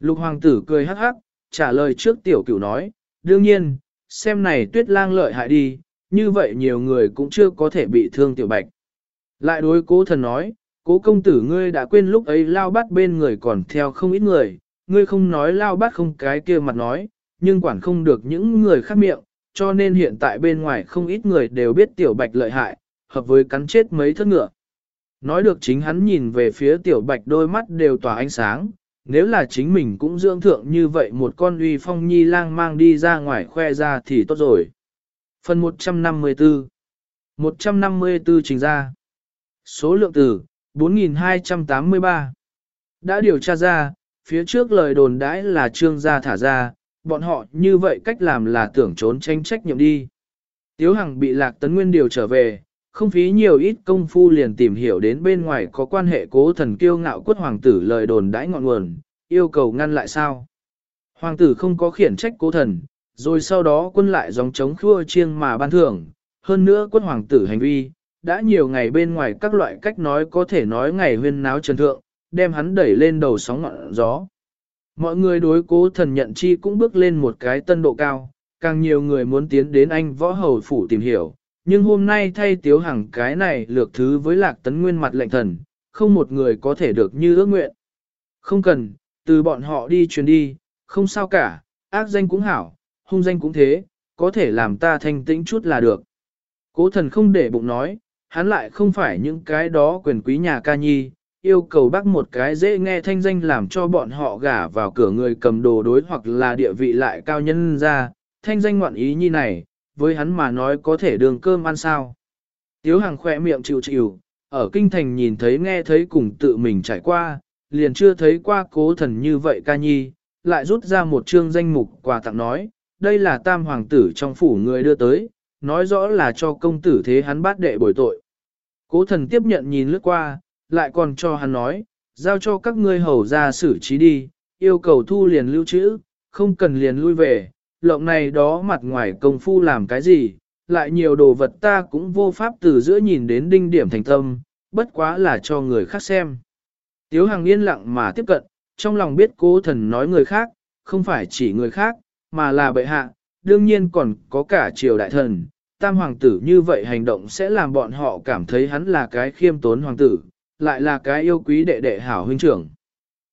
Lục hoàng tử cười hắc hắc, trả lời trước tiểu cửu nói, đương nhiên, xem này tuyết lang lợi hại đi, như vậy nhiều người cũng chưa có thể bị thương tiểu bạch. Lại đối cố thần nói, cố công tử ngươi đã quên lúc ấy lao bắt bên người còn theo không ít người, ngươi không nói lao bắt không cái kia mặt nói, nhưng quản không được những người khác miệng, cho nên hiện tại bên ngoài không ít người đều biết tiểu bạch lợi hại, hợp với cắn chết mấy thất ngựa. Nói được chính hắn nhìn về phía tiểu bạch đôi mắt đều tỏa ánh sáng, nếu là chính mình cũng dưỡng thượng như vậy một con uy phong nhi lang mang đi ra ngoài khoe ra thì tốt rồi. Phần 154 154 trình ra Số lượng từ 4.283 Đã điều tra ra, phía trước lời đồn đãi là trương gia thả ra, bọn họ như vậy cách làm là tưởng trốn tranh trách nhiệm đi. Tiếu Hằng bị Lạc Tấn Nguyên điều trở về, không phí nhiều ít công phu liền tìm hiểu đến bên ngoài có quan hệ cố thần kiêu ngạo quất hoàng tử lời đồn đãi ngọn nguồn, yêu cầu ngăn lại sao. Hoàng tử không có khiển trách cố thần, rồi sau đó quân lại dòng chống khua chiêng mà ban thưởng, hơn nữa quất hoàng tử hành vi, đã nhiều ngày bên ngoài các loại cách nói có thể nói ngày huyên náo trần thượng, đem hắn đẩy lên đầu sóng ngọn gió. Mọi người đối cố thần nhận chi cũng bước lên một cái tân độ cao, càng nhiều người muốn tiến đến anh võ hầu phủ tìm hiểu, nhưng hôm nay thay tiếu hằng cái này lược thứ với lạc tấn nguyên mặt lệnh thần, không một người có thể được như ước nguyện. Không cần, từ bọn họ đi truyền đi, không sao cả, ác danh cũng hảo, hung danh cũng thế, có thể làm ta thanh tĩnh chút là được. Cố thần không để bụng nói, hắn lại không phải những cái đó quyền quý nhà ca nhi, yêu cầu bác một cái dễ nghe thanh danh làm cho bọn họ gả vào cửa người cầm đồ đối hoặc là địa vị lại cao nhân ra, thanh danh ngoạn ý như này, với hắn mà nói có thể đường cơm ăn sao. Tiếu hàng khỏe miệng chịu chịu, ở kinh thành nhìn thấy nghe thấy cùng tự mình trải qua, liền chưa thấy qua cố thần như vậy ca nhi, lại rút ra một chương danh mục quà tặng nói, đây là tam hoàng tử trong phủ người đưa tới, nói rõ là cho công tử thế hắn bát đệ bồi tội. Cố thần tiếp nhận nhìn lướt qua, lại còn cho hắn nói, giao cho các ngươi hầu ra xử trí đi, yêu cầu thu liền lưu trữ, không cần liền lui về, lộng này đó mặt ngoài công phu làm cái gì, lại nhiều đồ vật ta cũng vô pháp từ giữa nhìn đến đinh điểm thành tâm, bất quá là cho người khác xem. Tiếu Hằng yên lặng mà tiếp cận, trong lòng biết cố thần nói người khác, không phải chỉ người khác, mà là bệ hạ, đương nhiên còn có cả triều đại thần. Tam hoàng tử như vậy hành động sẽ làm bọn họ cảm thấy hắn là cái khiêm tốn hoàng tử, lại là cái yêu quý đệ đệ hảo huynh trưởng.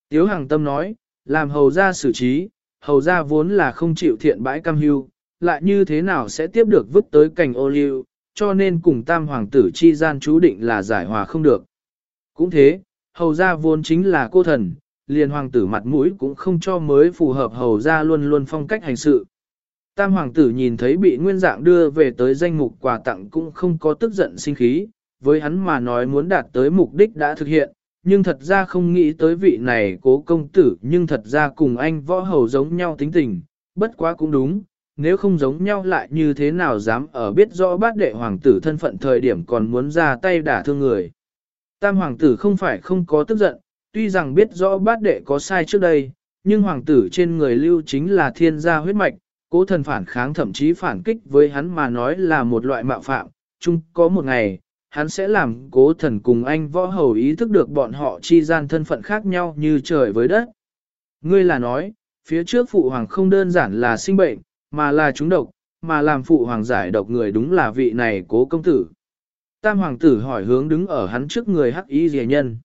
Tiếu Hằng tâm nói, làm hầu ra xử trí, hầu ra vốn là không chịu thiện bãi cam hưu, lại như thế nào sẽ tiếp được vứt tới cành ô liu, cho nên cùng tam hoàng tử chi gian chú định là giải hòa không được. Cũng thế, hầu ra vốn chính là cô thần, liền hoàng tử mặt mũi cũng không cho mới phù hợp hầu ra luôn luôn phong cách hành sự. Tam hoàng tử nhìn thấy bị nguyên dạng đưa về tới danh mục quà tặng cũng không có tức giận sinh khí, với hắn mà nói muốn đạt tới mục đích đã thực hiện, nhưng thật ra không nghĩ tới vị này cố công tử nhưng thật ra cùng anh võ hầu giống nhau tính tình, bất quá cũng đúng, nếu không giống nhau lại như thế nào dám ở biết rõ bát đệ hoàng tử thân phận thời điểm còn muốn ra tay đả thương người. Tam hoàng tử không phải không có tức giận, tuy rằng biết rõ bát đệ có sai trước đây, nhưng hoàng tử trên người lưu chính là thiên gia huyết mạch, cố thần phản kháng thậm chí phản kích với hắn mà nói là một loại mạo phạm, chung có một ngày, hắn sẽ làm cố thần cùng anh võ hầu ý thức được bọn họ chi gian thân phận khác nhau như trời với đất. Ngươi là nói, phía trước phụ hoàng không đơn giản là sinh bệnh, mà là trúng độc, mà làm phụ hoàng giải độc người đúng là vị này cố công tử. Tam hoàng tử hỏi hướng đứng ở hắn trước người hắc y rìa nhân.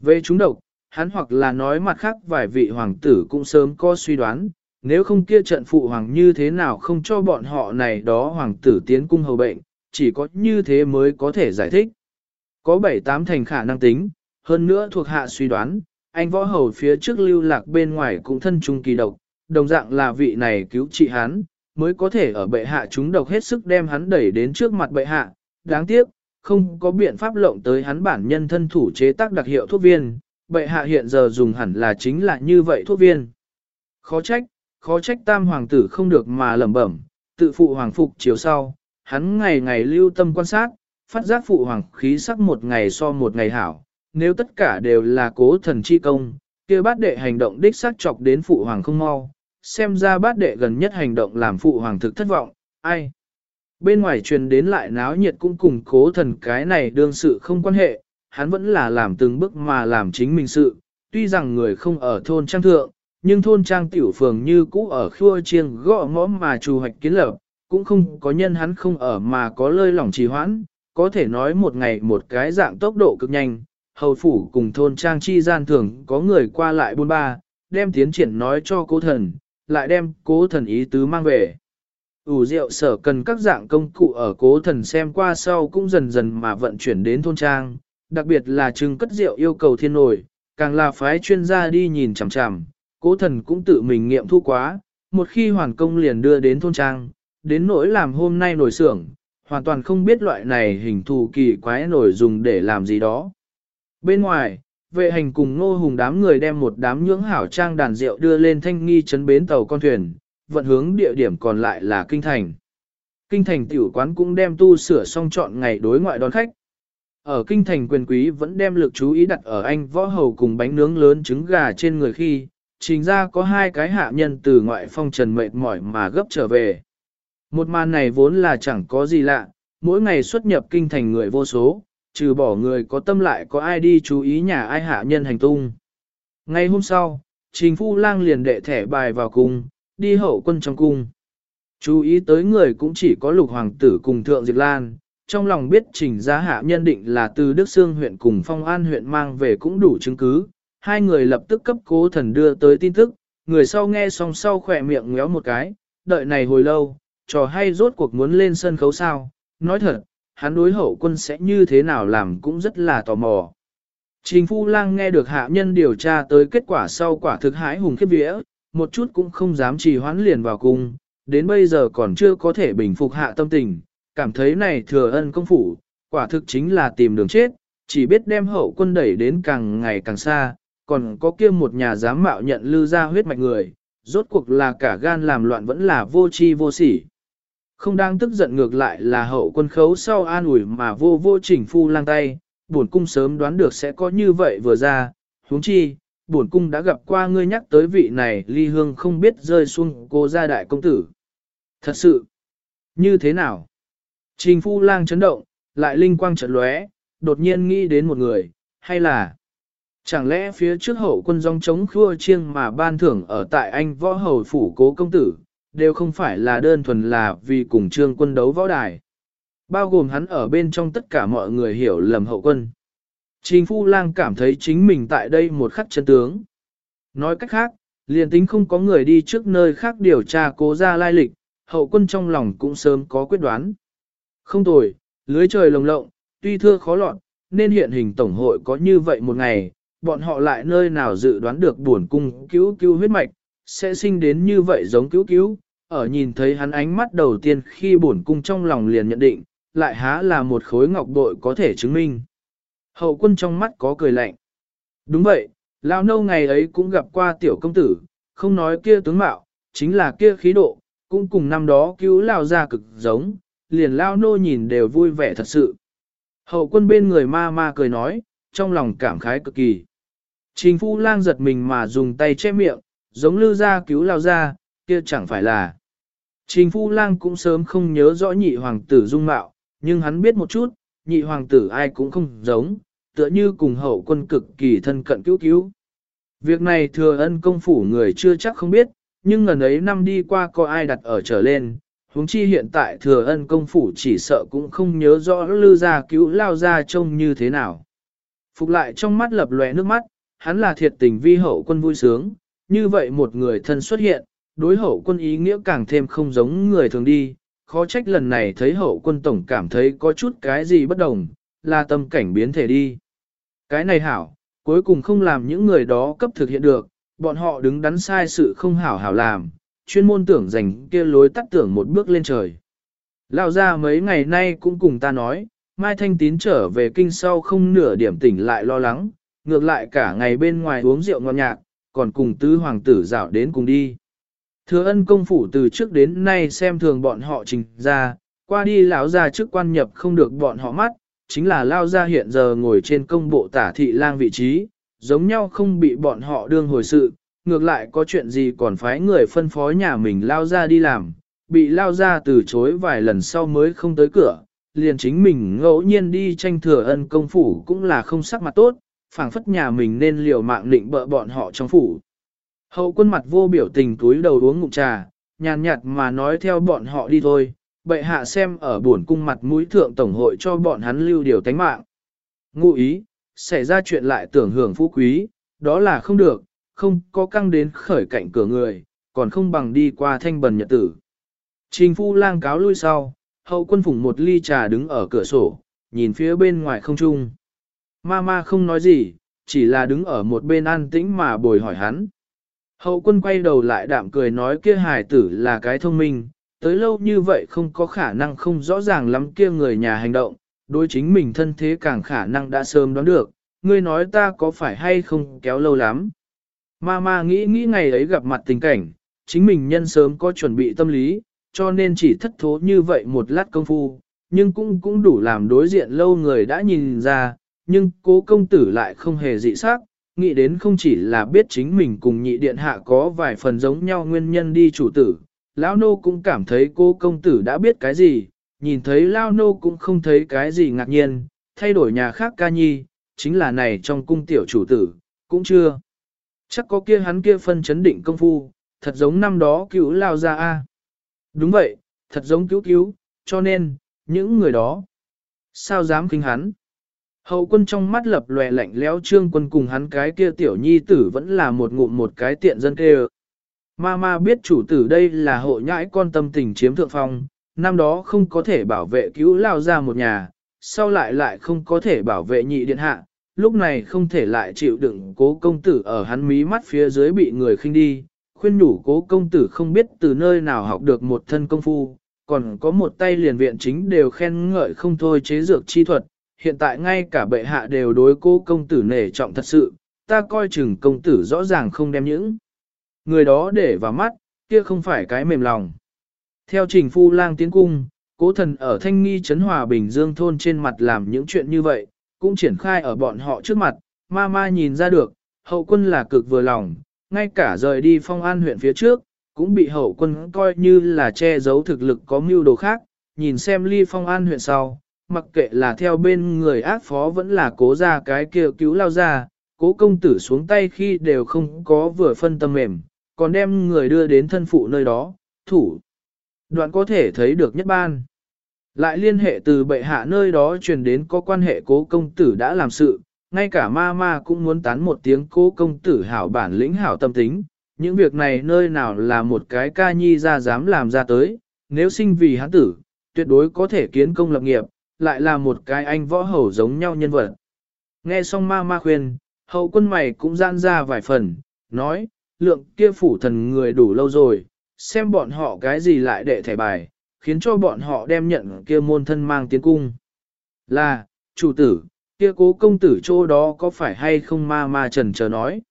Về trúng độc, hắn hoặc là nói mặt khác vài vị hoàng tử cũng sớm có suy đoán, nếu không kia trận phụ hoàng như thế nào không cho bọn họ này đó hoàng tử tiến cung hầu bệnh, chỉ có như thế mới có thể giải thích. Có bảy tám thành khả năng tính, hơn nữa thuộc hạ suy đoán, anh võ hầu phía trước lưu lạc bên ngoài cũng thân trung kỳ độc, đồng dạng là vị này cứu trị hắn, mới có thể ở bệ hạ chúng độc hết sức đem hắn đẩy đến trước mặt bệ hạ. Đáng tiếc, không có biện pháp lộng tới hắn bản nhân thân thủ chế tác đặc hiệu thuốc viên, bệ hạ hiện giờ dùng hẳn là chính là như vậy thuốc viên. Khó trách, khó trách tam hoàng tử không được mà lẩm bẩm, tự phụ hoàng phục chiều sau, hắn ngày ngày lưu tâm quan sát, phát giác phụ hoàng khí sắc một ngày so một ngày hảo, nếu tất cả đều là cố thần chi công, kia bát đệ hành động đích xác chọc đến phụ hoàng không mau, xem ra bát đệ gần nhất hành động làm phụ hoàng thực thất vọng, ai. Bên ngoài truyền đến lại náo nhiệt cũng cùng cố thần cái này đương sự không quan hệ, hắn vẫn là làm từng bước mà làm chính mình sự, tuy rằng người không ở thôn trang thượng, nhưng thôn trang tiểu phường như cũ ở khua chiêng gõ ngõ mà trù hoạch kiến lập, cũng không có nhân hắn không ở mà có lơi lỏng trì hoãn, có thể nói một ngày một cái dạng tốc độ cực nhanh, hầu phủ cùng thôn trang chi gian thường có người qua lại buôn ba, đem tiến triển nói cho cố thần, lại đem cố thần ý tứ mang về. ủ rượu sở cần các dạng công cụ ở cố thần xem qua sau cũng dần dần mà vận chuyển đến thôn trang, đặc biệt là trưng cất rượu yêu cầu thiên nổi, càng là phái chuyên gia đi nhìn chằm chằm, cố thần cũng tự mình nghiệm thu quá, một khi hoàn công liền đưa đến thôn trang, đến nỗi làm hôm nay nổi xưởng, hoàn toàn không biết loại này hình thù kỳ quái nổi dùng để làm gì đó. Bên ngoài, vệ hành cùng ngô hùng đám người đem một đám nhưỡng hảo trang đàn rượu đưa lên thanh nghi chấn bến tàu con thuyền, vận hướng địa điểm còn lại là kinh thành. Kinh thành tiểu quán cũng đem tu sửa xong chọn ngày đối ngoại đón khách. Ở kinh thành quyền quý vẫn đem lực chú ý đặt ở anh võ hầu cùng bánh nướng lớn trứng gà trên người khi, trình ra có hai cái hạ nhân từ ngoại phong trần mệt mỏi mà gấp trở về. Một màn này vốn là chẳng có gì lạ, mỗi ngày xuất nhập kinh thành người vô số, trừ bỏ người có tâm lại có ai đi chú ý nhà ai hạ nhân hành tung. Ngay hôm sau, Trình Phu Lang liền đệ thẻ bài vào cung, đi hậu quân trong cung. Chú ý tới người cũng chỉ có lục hoàng tử cùng thượng Diệp Lan, trong lòng biết trình gia hạ nhân định là từ Đức Sương huyện cùng Phong An huyện mang về cũng đủ chứng cứ. Hai người lập tức cấp cố thần đưa tới tin tức, người sau nghe xong sau khỏe miệng ngéo một cái, đợi này hồi lâu, trò hay rốt cuộc muốn lên sân khấu sao, nói thật, hắn đối hậu quân sẽ như thế nào làm cũng rất là tò mò. Trình Phu Lang nghe được hạ nhân điều tra tới kết quả sau quả thực hái hùng khiếp vía, một chút cũng không dám trì hoãn liền vào cung, đến bây giờ còn chưa có thể bình phục hạ tâm tình, cảm thấy này thừa ân công phủ, quả thực chính là tìm đường chết, chỉ biết đem hậu quân đẩy đến càng ngày càng xa, còn có kia một nhà dám mạo nhận lư ra huyết mạch người, rốt cuộc là cả gan làm loạn vẫn là vô chi vô sỉ. Không đang tức giận ngược lại là hậu quân khấu sau an ủi mà vô vô chỉnh phu lang tay, buồn cung sớm đoán được sẽ có như vậy vừa ra, huống chi, buồn cung đã gặp qua ngươi nhắc tới vị này ly hương không biết rơi xuống cô gia đại công tử. Thật sự, như thế nào? Trình phu lang chấn động, lại linh quang trận lóe, đột nhiên nghĩ đến một người, hay là Chẳng lẽ phía trước hậu quân dòng chống khua chiêng mà ban thưởng ở tại anh võ hầu phủ cố công tử, đều không phải là đơn thuần là vì cùng trương quân đấu võ đài. Bao gồm hắn ở bên trong tất cả mọi người hiểu lầm hậu quân. Trình Phu Lang cảm thấy chính mình tại đây một khắc chân tướng. Nói cách khác, liền tính không có người đi trước nơi khác điều tra cố ra lai lịch, hậu quân trong lòng cũng sớm có quyết đoán. Không tồi, lưới trời lồng lộng, tuy thưa khó lọt, nên hiện hình tổng hội có như vậy một ngày, bọn họ lại nơi nào dự đoán được buồn cung cứu cứu huyết mạch, sẽ sinh đến như vậy giống cứu cứu, ở nhìn thấy hắn ánh mắt đầu tiên khi bổn cung trong lòng liền nhận định, lại há là một khối ngọc bội có thể chứng minh. Hậu quân trong mắt có cười lạnh. Đúng vậy, lao nâu ngày ấy cũng gặp qua tiểu công tử, không nói kia tướng mạo, chính là kia khí độ, cũng cùng năm đó cứu lao ra cực giống, liền lao nô nhìn đều vui vẻ thật sự. Hậu quân bên người ma ma cười nói, trong lòng cảm khái cực kỳ. Trình phu lang giật mình mà dùng tay che miệng, giống lư ra cứu lao ra, kia chẳng phải là. Trình Phu Lang cũng sớm không nhớ rõ nhị hoàng tử dung mạo, nhưng hắn biết một chút, nhị hoàng tử ai cũng không giống, tựa như cùng hậu quân cực kỳ thân cận cứu cứu. Việc này thừa ân công phủ người chưa chắc không biết, nhưng ngần ấy năm đi qua có ai đặt ở trở lên, huống chi hiện tại thừa ân công phủ chỉ sợ cũng không nhớ rõ lư ra cứu lao ra trông như thế nào. Phục lại trong mắt lập lòe nước mắt, hắn là thiệt tình vi hậu quân vui sướng, như vậy một người thân xuất hiện, đối hậu quân ý nghĩa càng thêm không giống người thường đi, khó trách lần này thấy hậu quân tổng cảm thấy có chút cái gì bất đồng, là tâm cảnh biến thể đi. Cái này hảo, cuối cùng không làm những người đó cấp thực hiện được, bọn họ đứng đắn sai sự không hảo hảo làm, chuyên môn tưởng dành kia lối tắt tưởng một bước lên trời. Lão ra mấy ngày nay cũng cùng ta nói, Mai Thanh Tín trở về kinh sau không nửa điểm tỉnh lại lo lắng, ngược lại cả ngày bên ngoài uống rượu ngon nhạc, còn cùng tứ hoàng tử dạo đến cùng đi. Thừa ân công phủ từ trước đến nay xem thường bọn họ trình ra, qua đi lão ra trước quan nhập không được bọn họ mắt, chính là lao ra hiện giờ ngồi trên công bộ tả thị lang vị trí, giống nhau không bị bọn họ đương hồi sự, ngược lại có chuyện gì còn phái người phân phó nhà mình lao ra đi làm, bị lao ra từ chối vài lần sau mới không tới cửa, liền chính mình ngẫu nhiên đi tranh thừa ân công phủ cũng là không sắc mặt tốt, phảng phất nhà mình nên liều mạng định bợ bọn họ trong phủ. Hậu quân mặt vô biểu tình túi đầu uống ngụm trà, nhàn nhạt mà nói theo bọn họ đi thôi, bệ hạ xem ở buồn cung mặt mũi thượng tổng hội cho bọn hắn lưu điều tánh mạng. Ngụ ý, xảy ra chuyện lại tưởng hưởng phú quý, đó là không được, không có căng đến khởi cạnh cửa người, còn không bằng đi qua thanh bần nhật tử. Trình phu lang cáo lui sau, hậu quân phủng một ly trà đứng ở cửa sổ, nhìn phía bên ngoài không trung. Ma ma không nói gì, chỉ là đứng ở một bên an tĩnh mà bồi hỏi hắn. Hậu quân quay đầu lại đạm cười nói kia hài tử là cái thông minh, tới lâu như vậy không có khả năng không rõ ràng lắm kia người nhà hành động, đối chính mình thân thế càng khả năng đã sớm đoán được, ngươi nói ta có phải hay không kéo lâu lắm. Ma ma nghĩ nghĩ ngày ấy gặp mặt tình cảnh, chính mình nhân sớm có chuẩn bị tâm lý, cho nên chỉ thất thố như vậy một lát công phu, nhưng cũng cũng đủ làm đối diện lâu người đã nhìn ra, nhưng cố công tử lại không hề dị sắc, nghĩ đến không chỉ là biết chính mình cùng nhị điện hạ có vài phần giống nhau nguyên nhân đi chủ tử, lão nô cũng cảm thấy cô công tử đã biết cái gì, nhìn thấy lão nô cũng không thấy cái gì ngạc nhiên, thay đổi nhà khác ca nhi, chính là này trong cung tiểu chủ tử, cũng chưa. Chắc có kia hắn kia phân chấn định công phu, thật giống năm đó cứu lao ra a. Đúng vậy, thật giống cứu cứu, cho nên, những người đó, sao dám khinh hắn. Hậu quân trong mắt lập lòe lạnh lẽo trương quân cùng hắn cái kia tiểu nhi tử vẫn là một ngụm một cái tiện dân kê Ma ma biết chủ tử đây là hộ nhãi con tâm tình chiếm thượng phong, năm đó không có thể bảo vệ cứu lao ra một nhà, sau lại lại không có thể bảo vệ nhị điện hạ, lúc này không thể lại chịu đựng cố công tử ở hắn mí mắt phía dưới bị người khinh đi, khuyên nhủ cố công tử không biết từ nơi nào học được một thân công phu, còn có một tay liền viện chính đều khen ngợi không thôi chế dược chi thuật, hiện tại ngay cả bệ hạ đều đối cố công tử nể trọng thật sự, ta coi chừng công tử rõ ràng không đem những người đó để vào mắt, kia không phải cái mềm lòng. Theo trình phu lang tiến cung, cố thần ở thanh nghi trấn hòa bình dương thôn trên mặt làm những chuyện như vậy, cũng triển khai ở bọn họ trước mặt, ma ma nhìn ra được, hậu quân là cực vừa lòng, ngay cả rời đi phong an huyện phía trước, cũng bị hậu quân coi như là che giấu thực lực có mưu đồ khác, nhìn xem ly phong an huyện sau, mặc kệ là theo bên người ác phó vẫn là cố ra cái kia cứu lao ra, cố công tử xuống tay khi đều không có vừa phân tâm mềm, còn đem người đưa đến thân phụ nơi đó, thủ. Đoạn có thể thấy được nhất ban. Lại liên hệ từ bệ hạ nơi đó truyền đến có quan hệ cố công tử đã làm sự, ngay cả ma ma cũng muốn tán một tiếng cố công tử hảo bản lĩnh hảo tâm tính. Những việc này nơi nào là một cái ca nhi ra dám làm ra tới, nếu sinh vì hắn tử, tuyệt đối có thể kiến công lập nghiệp, lại là một cái anh võ hầu giống nhau nhân vật. Nghe xong ma ma khuyên, hậu quân mày cũng gian ra vài phần, nói, lượng kia phủ thần người đủ lâu rồi, xem bọn họ cái gì lại đệ thẻ bài, khiến cho bọn họ đem nhận kia môn thân mang tiến cung. Là, chủ tử, kia cố công tử chỗ đó có phải hay không ma ma trần chờ nói.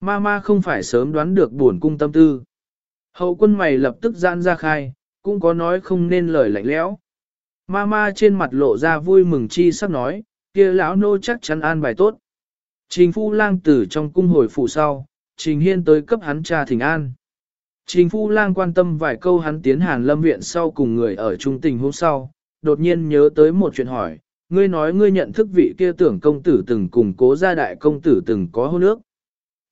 Ma ma không phải sớm đoán được buồn cung tâm tư. Hậu quân mày lập tức gian ra khai, cũng có nói không nên lời lạnh lẽo. Mama trên mặt lộ ra vui mừng chi sắp nói, kia lão nô chắc chắn an bài tốt. Trình phu lang tử trong cung hồi phủ sau, trình hiên tới cấp hắn trà thỉnh an. Trình phu lang quan tâm vài câu hắn tiến hàn lâm viện sau cùng người ở trung tình hôm sau, đột nhiên nhớ tới một chuyện hỏi, ngươi nói ngươi nhận thức vị kia tưởng công tử từng cùng cố gia đại công tử từng có hôn ước.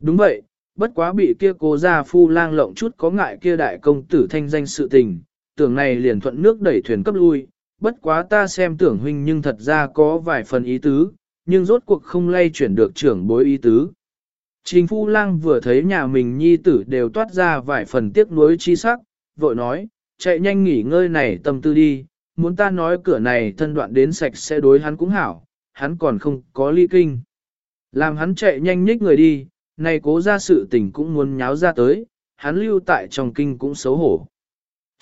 Đúng vậy, bất quá bị kia cố gia phu lang lộng chút có ngại kia đại công tử thanh danh sự tình, tưởng này liền thuận nước đẩy thuyền cấp lui, bất quá ta xem tưởng huynh nhưng thật ra có vài phần ý tứ, nhưng rốt cuộc không lay chuyển được trưởng bối ý tứ. Trình Phu Lang vừa thấy nhà mình nhi tử đều toát ra vài phần tiếc nuối chi sắc, vội nói, chạy nhanh nghỉ ngơi này tâm tư đi, muốn ta nói cửa này thân đoạn đến sạch sẽ đối hắn cũng hảo, hắn còn không có ly kinh. Làm hắn chạy nhanh nhích người đi, này cố ra sự tình cũng muốn nháo ra tới, hắn lưu tại trong kinh cũng xấu hổ.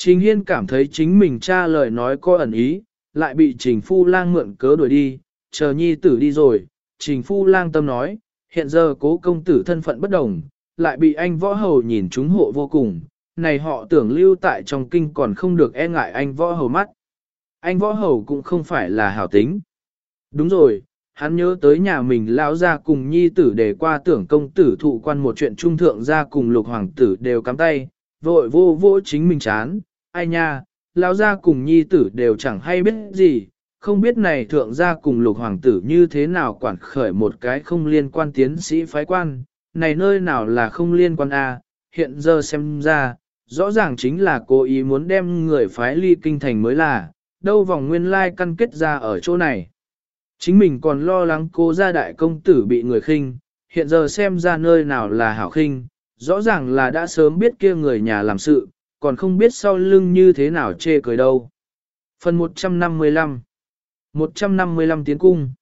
Trình Hiên cảm thấy chính mình cha lời nói có ẩn ý, lại bị Trình Phu Lang mượn cớ đuổi đi, chờ nhi tử đi rồi, Trình Phu Lang tâm nói, hiện giờ cố công tử thân phận bất đồng, lại bị anh võ hầu nhìn trúng hộ vô cùng, này họ tưởng lưu tại trong kinh còn không được e ngại anh võ hầu mắt. Anh võ hầu cũng không phải là hảo tính. Đúng rồi, hắn nhớ tới nhà mình lão ra cùng nhi tử để qua tưởng công tử thụ quan một chuyện trung thượng ra cùng lục hoàng tử đều cắm tay, vội vô vô chính mình chán, ai nha, lão gia cùng nhi tử đều chẳng hay biết gì, không biết này thượng gia cùng lục hoàng tử như thế nào quản khởi một cái không liên quan tiến sĩ phái quan, này nơi nào là không liên quan a à, hiện giờ xem ra, rõ ràng chính là cố ý muốn đem người phái ly kinh thành mới là, đâu vòng nguyên lai căn kết ra ở chỗ này. Chính mình còn lo lắng cô gia đại công tử bị người khinh, hiện giờ xem ra nơi nào là hảo khinh, rõ ràng là đã sớm biết kia người nhà làm sự, còn không biết sau lưng như thế nào chê cười đâu. Phần 155 155 tiến cung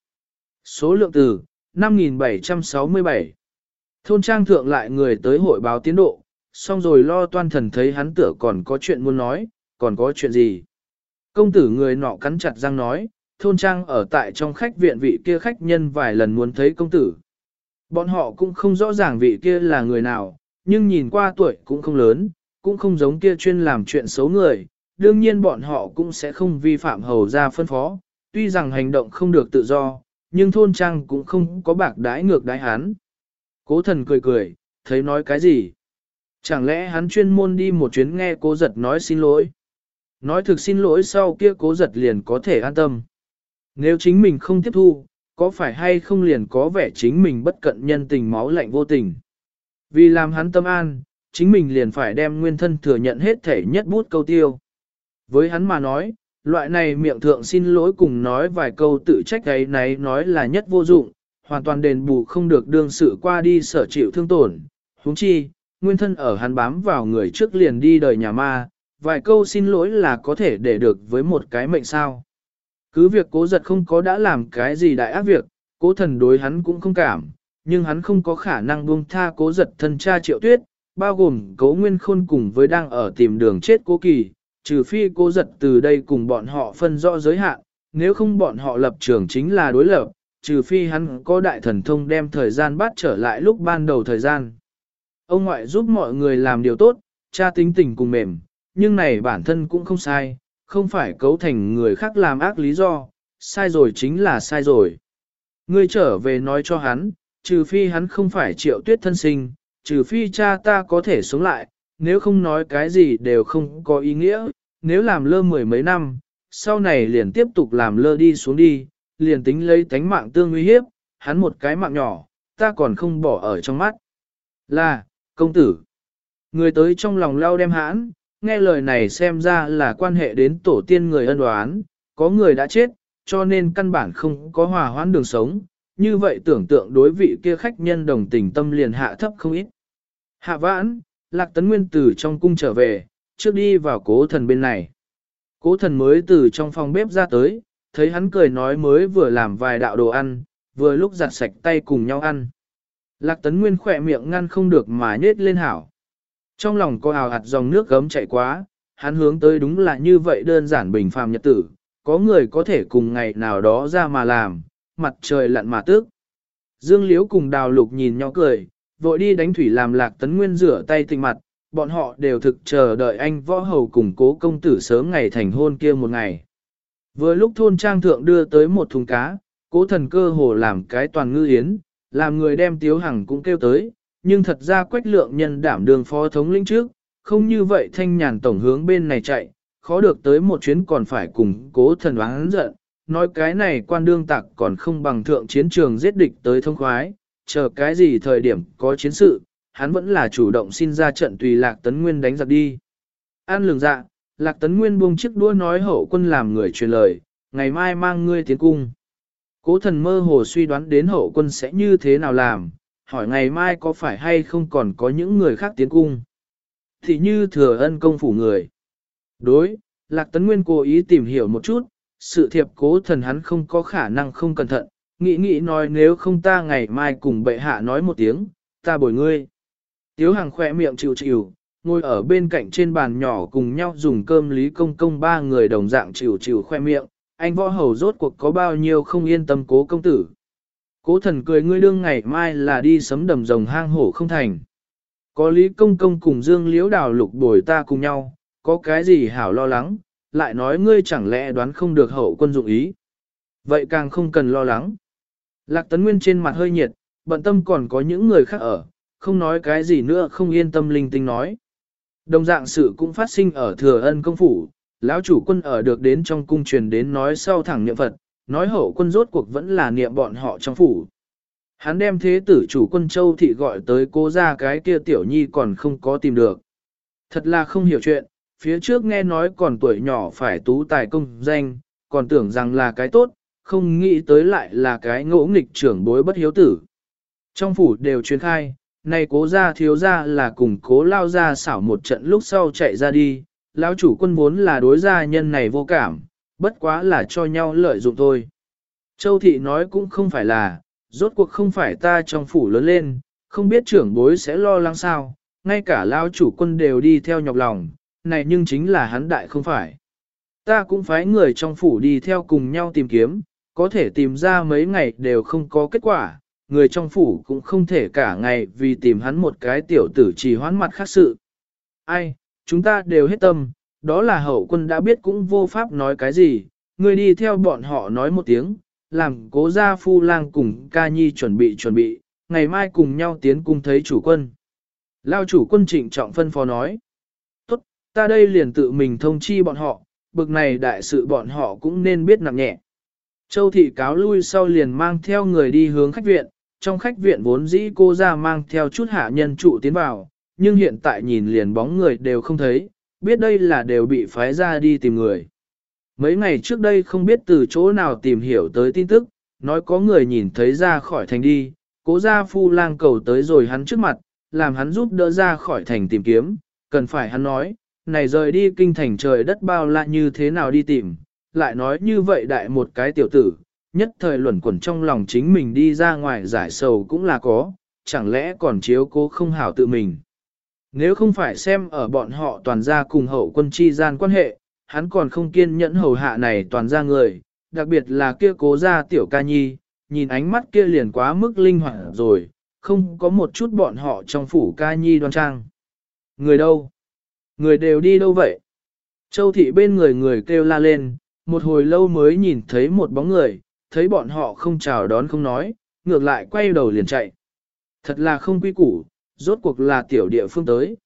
Số lượng từ 5767 Thôn trang thượng lại người tới hội báo tiến độ, xong rồi lo toan thần thấy hắn tựa còn có chuyện muốn nói, còn có chuyện gì. Công tử người nọ cắn chặt răng nói, thôn trang ở tại trong khách viện vị kia khách nhân vài lần muốn thấy công tử. Bọn họ cũng không rõ ràng vị kia là người nào, nhưng nhìn qua tuổi cũng không lớn, cũng không giống kia chuyên làm chuyện xấu người, đương nhiên bọn họ cũng sẽ không vi phạm hầu ra phân phó, tuy rằng hành động không được tự do, nhưng thôn trang cũng không có bạc đái ngược đái hắn. Cố thần cười cười, thấy nói cái gì? Chẳng lẽ hắn chuyên môn đi một chuyến nghe cố giật nói xin lỗi? Nói thực xin lỗi sau kia cố giật liền có thể an tâm. Nếu chính mình không tiếp thu, có phải hay không liền có vẻ chính mình bất cận nhân tình máu lạnh vô tình. Vì làm hắn tâm an, chính mình liền phải đem nguyên thân thừa nhận hết thể nhất bút câu tiêu. Với hắn mà nói, loại này miệng thượng xin lỗi cùng nói vài câu tự trách ấy này nói là nhất vô dụng, hoàn toàn đền bù không được đương sự qua đi sở chịu thương tổn. huống chi, nguyên thân ở hắn bám vào người trước liền đi đời nhà ma, vài câu xin lỗi là có thể để được với một cái mệnh sao. Cứ việc cố giật không có đã làm cái gì đại ác việc, cố thần đối hắn cũng không cảm, nhưng hắn không có khả năng buông tha cố giật thân cha triệu tuyết, bao gồm cố nguyên khôn cùng với đang ở tìm đường chết cố kỳ, trừ phi cố giật từ đây cùng bọn họ phân rõ giới hạn, nếu không bọn họ lập trường chính là đối lập, trừ phi hắn có đại thần thông đem thời gian bắt trở lại lúc ban đầu thời gian. Ông ngoại giúp mọi người làm điều tốt, cha tính tình cùng mềm, nhưng này bản thân cũng không sai, không phải cấu thành người khác làm ác lý do, sai rồi chính là sai rồi. Ngươi trở về nói cho hắn, trừ phi hắn không phải triệu tuyết thân sinh, trừ phi cha ta có thể sống lại, nếu không nói cái gì đều không có ý nghĩa, nếu làm lơ mười mấy năm, sau này liền tiếp tục làm lơ đi xuống đi, liền tính lấy tánh mạng tương uy hiếp, hắn một cái mạng nhỏ, ta còn không bỏ ở trong mắt. Là, công tử. Người tới trong lòng lao đem hãn, nghe lời này xem ra là quan hệ đến tổ tiên người ân đoán, có người đã chết, cho nên căn bản không có hòa hoãn đường sống, như vậy tưởng tượng đối vị kia khách nhân đồng tình tâm liền hạ thấp không ít. Hạ vãn, lạc tấn nguyên từ trong cung trở về, trước đi vào cố thần bên này. Cố thần mới từ trong phòng bếp ra tới, thấy hắn cười nói mới vừa làm vài đạo đồ ăn, vừa lúc giặt sạch tay cùng nhau ăn. Lạc tấn nguyên khỏe miệng ngăn không được mà nết lên hảo. Trong lòng có hào hạt dòng nước gấm chạy quá, hắn hướng tới đúng là như vậy đơn giản bình phàm nhật tử, có người có thể cùng ngày nào đó ra mà làm, mặt trời lặn mà tước. Dương Liễu cùng đào lục nhìn nhau cười, vội đi đánh thủy làm lạc tấn nguyên rửa tay tinh mặt, bọn họ đều thực chờ đợi anh võ hầu cùng cố công tử sớm ngày thành hôn kia một ngày. Vừa lúc thôn trang thượng đưa tới một thùng cá, cố thần cơ hồ làm cái toàn ngư yến, làm người đem tiếu hằng cũng kêu tới, nhưng thật ra quách lượng nhân đảm đường phó thống lĩnh trước, không như vậy thanh nhàn tổng hướng bên này chạy, khó được tới một chuyến còn phải cùng cố thần oán giận, nói cái này quan đương tặc còn không bằng thượng chiến trường giết địch tới thông khoái, chờ cái gì thời điểm có chiến sự, hắn vẫn là chủ động xin ra trận tùy lạc tấn nguyên đánh giặc đi. An lường dạ, lạc tấn nguyên buông chiếc đua nói hậu quân làm người truyền lời, ngày mai mang ngươi tiến cung. Cố thần mơ hồ suy đoán đến hậu quân sẽ như thế nào làm, hỏi ngày mai có phải hay không còn có những người khác tiến cung. Thì như thừa ân công phủ người. Đối, Lạc Tấn Nguyên cố ý tìm hiểu một chút, sự thiệp cố thần hắn không có khả năng không cẩn thận, nghĩ nghĩ nói nếu không ta ngày mai cùng bệ hạ nói một tiếng, ta bồi ngươi. Tiếu hàng khỏe miệng chịu chịu, ngồi ở bên cạnh trên bàn nhỏ cùng nhau dùng cơm lý công công ba người đồng dạng chịu chịu khoe miệng, anh võ hầu rốt cuộc có bao nhiêu không yên tâm cố công tử. Cố thần cười ngươi đương ngày mai là đi sấm đầm rồng hang hổ không thành. Có lý công công cùng dương liễu đào lục bồi ta cùng nhau, có cái gì hảo lo lắng, lại nói ngươi chẳng lẽ đoán không được hậu quân dụng ý. Vậy càng không cần lo lắng. Lạc tấn nguyên trên mặt hơi nhiệt, bận tâm còn có những người khác ở, không nói cái gì nữa không yên tâm linh tinh nói. Đồng dạng sự cũng phát sinh ở thừa ân công phủ, lão chủ quân ở được đến trong cung truyền đến nói sau thẳng niệm Phật, nói hậu quân rốt cuộc vẫn là niệm bọn họ trong phủ. Hắn đem thế tử chủ quân châu thị gọi tới cố ra cái kia tiểu nhi còn không có tìm được. Thật là không hiểu chuyện, phía trước nghe nói còn tuổi nhỏ phải tú tài công danh, còn tưởng rằng là cái tốt, không nghĩ tới lại là cái ngỗ nghịch trưởng bối bất hiếu tử. Trong phủ đều truyền khai, nay cố ra thiếu ra là cùng cố lao ra xảo một trận lúc sau chạy ra đi, lão chủ quân vốn là đối gia nhân này vô cảm, bất quá là cho nhau lợi dụng thôi. Châu thị nói cũng không phải là, rốt cuộc không phải ta trong phủ lớn lên, không biết trưởng bối sẽ lo lắng sao, ngay cả lão chủ quân đều đi theo nhọc lòng, này nhưng chính là hắn đại không phải. Ta cũng phái người trong phủ đi theo cùng nhau tìm kiếm, có thể tìm ra mấy ngày đều không có kết quả, người trong phủ cũng không thể cả ngày vì tìm hắn một cái tiểu tử chỉ hoán mặt khác sự. Ai, chúng ta đều hết tâm, đó là hậu quân đã biết cũng vô pháp nói cái gì, người đi theo bọn họ nói một tiếng, làm cố gia phu lang cùng ca nhi chuẩn bị chuẩn bị, ngày mai cùng nhau tiến cung thấy chủ quân. Lao chủ quân trịnh trọng phân phó nói, tốt, ta đây liền tự mình thông chi bọn họ, bực này đại sự bọn họ cũng nên biết nặng nhẹ. Châu thị cáo lui sau liền mang theo người đi hướng khách viện, trong khách viện vốn dĩ cô ra mang theo chút hạ nhân trụ tiến vào, nhưng hiện tại nhìn liền bóng người đều không thấy, biết đây là đều bị phái ra đi tìm người. Mấy ngày trước đây không biết từ chỗ nào tìm hiểu tới tin tức, nói có người nhìn thấy ra khỏi thành đi, cố gia phu lang cầu tới rồi hắn trước mặt, làm hắn giúp đỡ ra khỏi thành tìm kiếm, cần phải hắn nói, này rời đi kinh thành trời đất bao la như thế nào đi tìm, lại nói như vậy đại một cái tiểu tử, nhất thời luẩn quẩn trong lòng chính mình đi ra ngoài giải sầu cũng là có, chẳng lẽ còn chiếu cố không hảo tự mình. Nếu không phải xem ở bọn họ toàn gia cùng hậu quân chi gian quan hệ, hắn còn không kiên nhẫn hầu hạ này toàn gia người, đặc biệt là kia cố gia tiểu ca nhi, nhìn ánh mắt kia liền quá mức linh hoạt rồi, không có một chút bọn họ trong phủ ca nhi đoan trang. Người đâu? Người đều đi đâu vậy? Châu thị bên người người kêu la lên, một hồi lâu mới nhìn thấy một bóng người, thấy bọn họ không chào đón không nói, ngược lại quay đầu liền chạy. Thật là không quy củ, rốt cuộc là tiểu địa phương tới.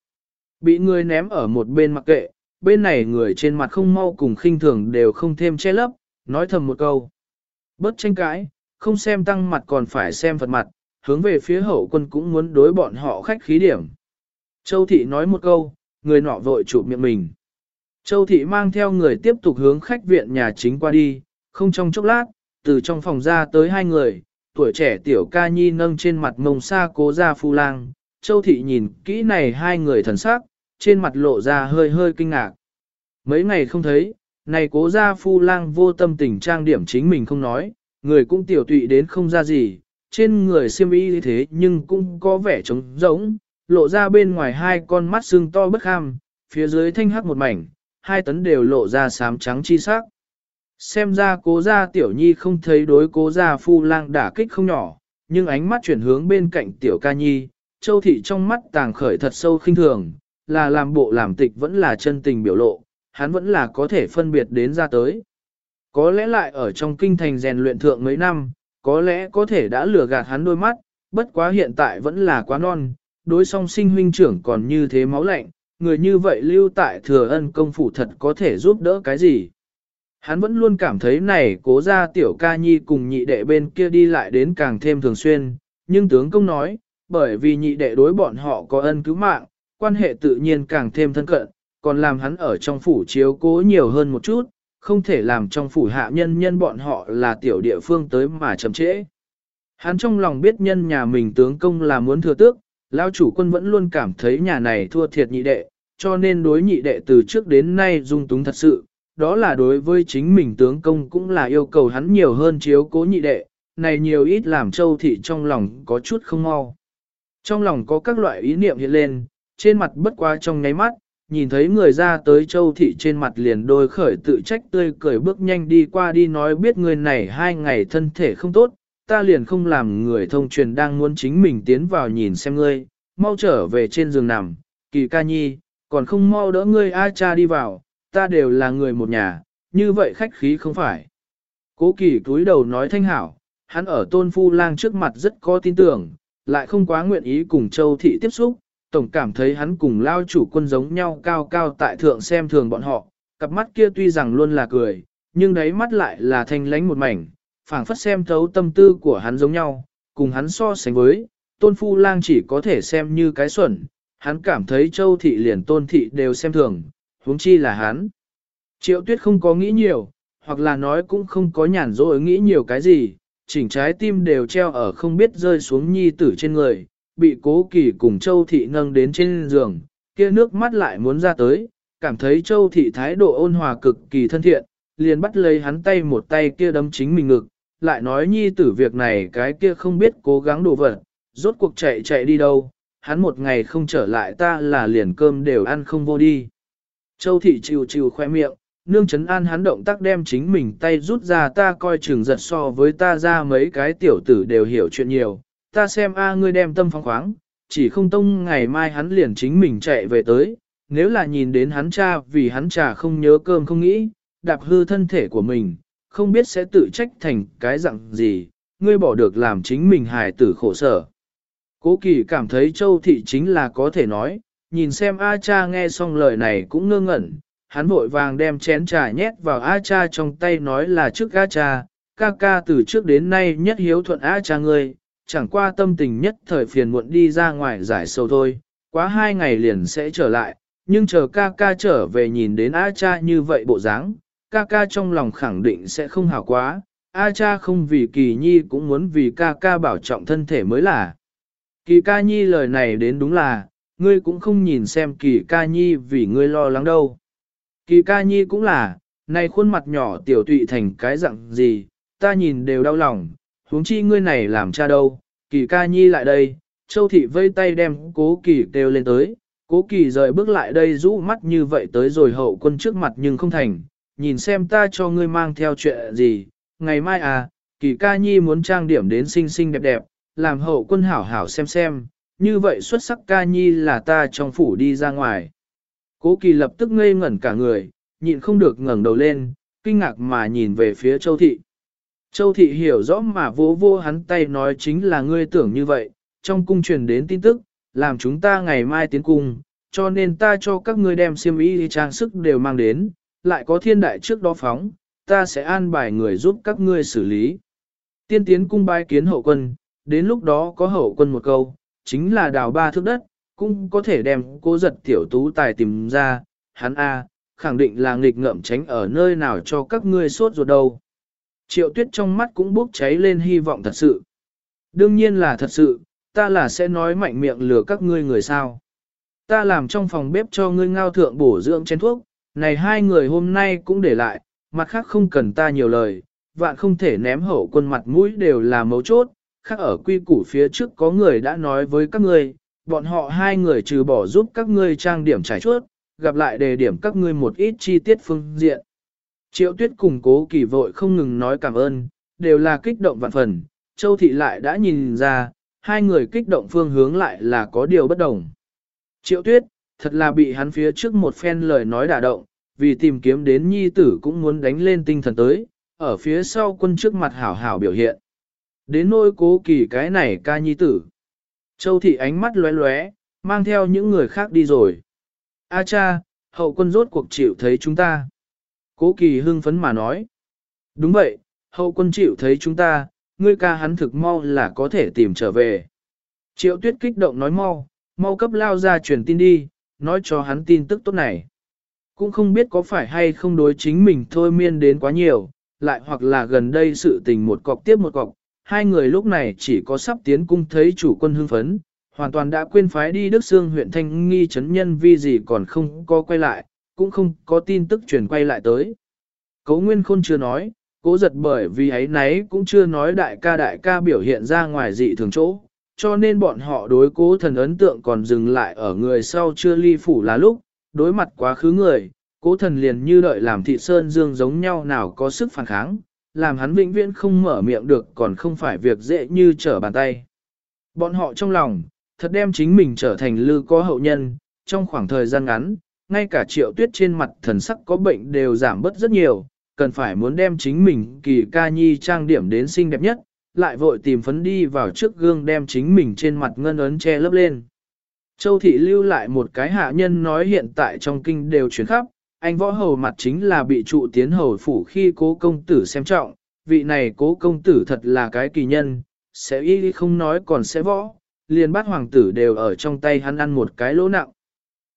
Bị người ném ở một bên mặc kệ, bên này người trên mặt không mau cùng khinh thường đều không thêm che lấp, nói thầm một câu. Bớt tranh cãi, không xem tăng mặt còn phải xem phật mặt, hướng về phía hậu quân cũng muốn đối bọn họ khách khí điểm. Châu thị nói một câu, người nọ vội chụp miệng mình. Châu thị mang theo người tiếp tục hướng khách viện nhà chính qua đi, không trong chốc lát, từ trong phòng ra tới hai người, tuổi trẻ tiểu ca nhi nâng trên mặt mông xa cố ra phu lang. Châu thị nhìn kỹ này hai người thần sắc, trên mặt lộ ra hơi hơi kinh ngạc. Mấy ngày không thấy, này cố ra phu lang vô tâm tình trang điểm chính mình không nói, người cũng tiểu tụy đến không ra gì, trên người siêm y thế nhưng cũng có vẻ trống rỗng, lộ ra bên ngoài hai con mắt xương to bất kham, phía dưới thanh hắc một mảnh, hai tấn đều lộ ra sám trắng chi sắc. Xem ra cố gia tiểu nhi không thấy đối cố gia phu lang đả kích không nhỏ, nhưng ánh mắt chuyển hướng bên cạnh tiểu ca nhi, châu thị trong mắt tàng khởi thật sâu khinh thường, là làm bộ làm tịch vẫn là chân tình biểu lộ, hắn vẫn là có thể phân biệt đến ra tới. Có lẽ lại ở trong kinh thành rèn luyện thượng mấy năm, có lẽ có thể đã lừa gạt hắn đôi mắt, bất quá hiện tại vẫn là quá non, đối song sinh huynh trưởng còn như thế máu lạnh, người như vậy lưu tại thừa ân công phủ thật có thể giúp đỡ cái gì. Hắn vẫn luôn cảm thấy này cố ra tiểu ca nhi cùng nhị đệ bên kia đi lại đến càng thêm thường xuyên, nhưng tướng công nói, bởi vì nhị đệ đối bọn họ có ân cứu mạng, quan hệ tự nhiên càng thêm thân cận, còn làm hắn ở trong phủ chiếu cố nhiều hơn một chút, không thể làm trong phủ hạ nhân nhân bọn họ là tiểu địa phương tới mà chậm trễ. Hắn trong lòng biết nhân nhà mình tướng công là muốn thừa tước, lao chủ quân vẫn luôn cảm thấy nhà này thua thiệt nhị đệ, cho nên đối nhị đệ từ trước đến nay dung túng thật sự, đó là đối với chính mình tướng công cũng là yêu cầu hắn nhiều hơn chiếu cố nhị đệ, này nhiều ít làm châu thị trong lòng có chút không mau. Trong lòng có các loại ý niệm hiện lên, trên mặt bất quá trong ngáy mắt, nhìn thấy người ra tới châu thị trên mặt liền đôi khởi tự trách tươi cười bước nhanh đi qua đi nói biết người này hai ngày thân thể không tốt, ta liền không làm người thông truyền đang muốn chính mình tiến vào nhìn xem ngươi, mau trở về trên giường nằm, kỳ ca nhi, còn không mau đỡ ngươi A cha đi vào, ta đều là người một nhà, như vậy khách khí không phải. Cố kỳ cúi đầu nói thanh hảo, hắn ở tôn phu lang trước mặt rất có tin tưởng, lại không quá nguyện ý cùng châu thị tiếp xúc, tổng cảm thấy hắn cùng lao chủ quân giống nhau cao cao tại thượng xem thường bọn họ, cặp mắt kia tuy rằng luôn là cười, nhưng đáy mắt lại là thanh lánh một mảnh, phảng phất xem thấu tâm tư của hắn giống nhau, cùng hắn so sánh với, tôn phu lang chỉ có thể xem như cái xuẩn, hắn cảm thấy châu thị liền tôn thị đều xem thường, huống chi là hắn. Triệu tuyết không có nghĩ nhiều, hoặc là nói cũng không có nhàn rỗi nghĩ nhiều cái gì, chỉnh trái tim đều treo ở không biết rơi xuống nhi tử trên người, bị cố kỳ cùng châu thị nâng đến trên giường, kia nước mắt lại muốn ra tới, cảm thấy châu thị thái độ ôn hòa cực kỳ thân thiện, liền bắt lấy hắn tay một tay kia đấm chính mình ngực, lại nói nhi tử việc này cái kia không biết cố gắng đổ vật, rốt cuộc chạy chạy đi đâu, hắn một ngày không trở lại ta là liền cơm đều ăn không vô đi. Châu thị chiều chiều khoe miệng, nương chấn an hắn động tác đem chính mình tay rút ra ta coi chừng giật so với ta ra mấy cái tiểu tử đều hiểu chuyện nhiều, ta xem a ngươi đem tâm phóng khoáng, chỉ không tông ngày mai hắn liền chính mình chạy về tới, nếu là nhìn đến hắn cha vì hắn trà không nhớ cơm không nghĩ, đạp hư thân thể của mình, không biết sẽ tự trách thành cái dạng gì, ngươi bỏ được làm chính mình hài tử khổ sở. Cố kỳ cảm thấy châu thị chính là có thể nói, nhìn xem A cha nghe xong lời này cũng ngơ ngẩn, hắn vội vàng đem chén trà nhét vào A cha trong tay nói là trước A cha, ca ca từ trước đến nay nhất hiếu thuận A cha ngươi, chẳng qua tâm tình nhất thời phiền muộn đi ra ngoài giải sâu thôi, quá hai ngày liền sẽ trở lại, nhưng chờ ca ca trở về nhìn đến A cha như vậy bộ dáng, ca ca trong lòng khẳng định sẽ không hảo quá, A cha không vì kỳ nhi cũng muốn vì ca ca bảo trọng thân thể mới là. Kỳ ca nhi lời này đến đúng là, ngươi cũng không nhìn xem kỳ ca nhi vì ngươi lo lắng đâu. Kỳ ca nhi cũng là, này khuôn mặt nhỏ tiểu tụy thành cái dạng gì, ta nhìn đều đau lòng, huống chi ngươi này làm cha đâu, kỳ ca nhi lại đây, châu thị vây tay đem cố kỳ kêu lên tới, cố kỳ rời bước lại đây rũ mắt như vậy tới rồi hậu quân trước mặt nhưng không thành, nhìn xem ta cho ngươi mang theo chuyện gì, ngày mai à, kỳ ca nhi muốn trang điểm đến xinh xinh đẹp đẹp, làm hậu quân hảo hảo xem xem, như vậy xuất sắc ca nhi là ta trong phủ đi ra ngoài. Cố kỳ lập tức ngây ngẩn cả người, nhịn không được ngẩng đầu lên, kinh ngạc mà nhìn về phía châu thị. Châu thị hiểu rõ mà vô vô hắn tay nói chính là ngươi tưởng như vậy, trong cung truyền đến tin tức, làm chúng ta ngày mai tiến cung, cho nên ta cho các ngươi đem xiêm y trang sức đều mang đến, lại có thiên đại trước đó phóng, ta sẽ an bài người giúp các ngươi xử lý. Tiên tiến cung bái kiến hậu quân, đến lúc đó có hậu quân một câu, chính là đào ba thước đất, cũng có thể đem cô giật tiểu tú tài tìm ra, hắn A, khẳng định là nghịch ngợm tránh ở nơi nào cho các ngươi sốt ruột đâu. Triệu tuyết trong mắt cũng bốc cháy lên hy vọng thật sự. Đương nhiên là thật sự, ta là sẽ nói mạnh miệng lừa các ngươi người sao. Ta làm trong phòng bếp cho ngươi ngao thượng bổ dưỡng chén thuốc, này hai người hôm nay cũng để lại, mặt khác không cần ta nhiều lời, vạn không thể ném hậu quân mặt mũi đều là mấu chốt, khác ở quy củ phía trước có người đã nói với các ngươi, bọn họ hai người trừ bỏ giúp các ngươi trang điểm trải chuốt, gặp lại đề điểm các ngươi một ít chi tiết phương diện. Triệu tuyết cùng cố kỳ vội không ngừng nói cảm ơn, đều là kích động vạn phần, châu thị lại đã nhìn ra, hai người kích động phương hướng lại là có điều bất đồng. Triệu tuyết, thật là bị hắn phía trước một phen lời nói đả động, vì tìm kiếm đến nhi tử cũng muốn đánh lên tinh thần tới, ở phía sau quân trước mặt hảo hảo biểu hiện. Đến nôi cố kỳ cái này ca nhi tử. Châu thị ánh mắt lóe lóe, mang theo những người khác đi rồi. A cha, hậu quân rốt cuộc chịu thấy chúng ta. Cố kỳ hưng phấn mà nói. Đúng vậy, hậu quân chịu thấy chúng ta, ngươi ca hắn thực mau là có thể tìm trở về. Triệu tuyết kích động nói mau, mau cấp lao ra truyền tin đi, nói cho hắn tin tức tốt này. Cũng không biết có phải hay không đối chính mình thôi miên đến quá nhiều, lại hoặc là gần đây sự tình một cọc tiếp một cọc, hai người lúc này chỉ có sắp tiến cung thấy chủ quân hưng phấn, hoàn toàn đã quên phái đi Đức Sương huyện Thanh Nghi chấn nhân vì gì còn không có quay lại, cũng không có tin tức truyền quay lại tới. Cấu Nguyên Khôn chưa nói, Cố giật bởi vì ấy nấy cũng chưa nói đại ca đại ca biểu hiện ra ngoài dị thường chỗ, cho nên bọn họ đối cố thần ấn tượng còn dừng lại ở người sau chưa ly phủ là lúc, đối mặt quá khứ người, cố thần liền như đợi làm thị sơn dương giống nhau nào có sức phản kháng, làm hắn vĩnh viễn không mở miệng được còn không phải việc dễ như trở bàn tay. Bọn họ trong lòng, thật đem chính mình trở thành lư có hậu nhân, trong khoảng thời gian ngắn, ngay cả triệu tuyết trên mặt thần sắc có bệnh đều giảm bớt rất nhiều, cần phải muốn đem chính mình kỳ ca nhi trang điểm đến xinh đẹp nhất, lại vội tìm phấn đi vào trước gương đem chính mình trên mặt ngân ấn che lấp lên. Châu thị lưu lại một cái hạ nhân nói hiện tại trong kinh đều chuyển khắp, anh võ hầu mặt chính là bị trụ tiến hầu phủ khi cố công tử xem trọng, vị này cố công tử thật là cái kỳ nhân, sẽ y không nói còn sẽ võ, liền bắt hoàng tử đều ở trong tay hắn ăn một cái lỗ nặng.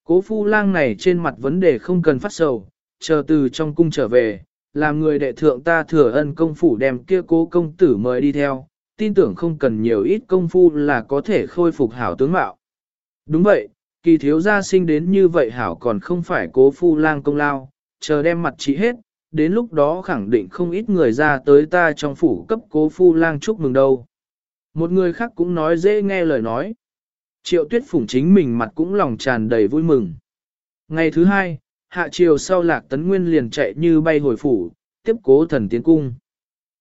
Cố phu lang này trên mặt vấn đề không cần phát sầu, chờ từ trong cung trở về, làm người đệ thượng ta thừa ân công phủ đem kia cố công tử mời đi theo, tin tưởng không cần nhiều ít công phu là có thể khôi phục hảo tướng mạo. Đúng vậy, kỳ thiếu gia sinh đến như vậy hảo còn không phải cố phu lang công lao, chờ đem mặt trị hết, đến lúc đó khẳng định không ít người ra tới ta trong phủ cấp cố phu lang chúc mừng đâu. Một người khác cũng nói dễ nghe lời nói. Triệu tuyết phủng chính mình mặt cũng lòng tràn đầy vui mừng. Ngày thứ hai, hạ chiều sau lạc tấn nguyên liền chạy như bay hồi phủ, tiếp cố thần tiến cung.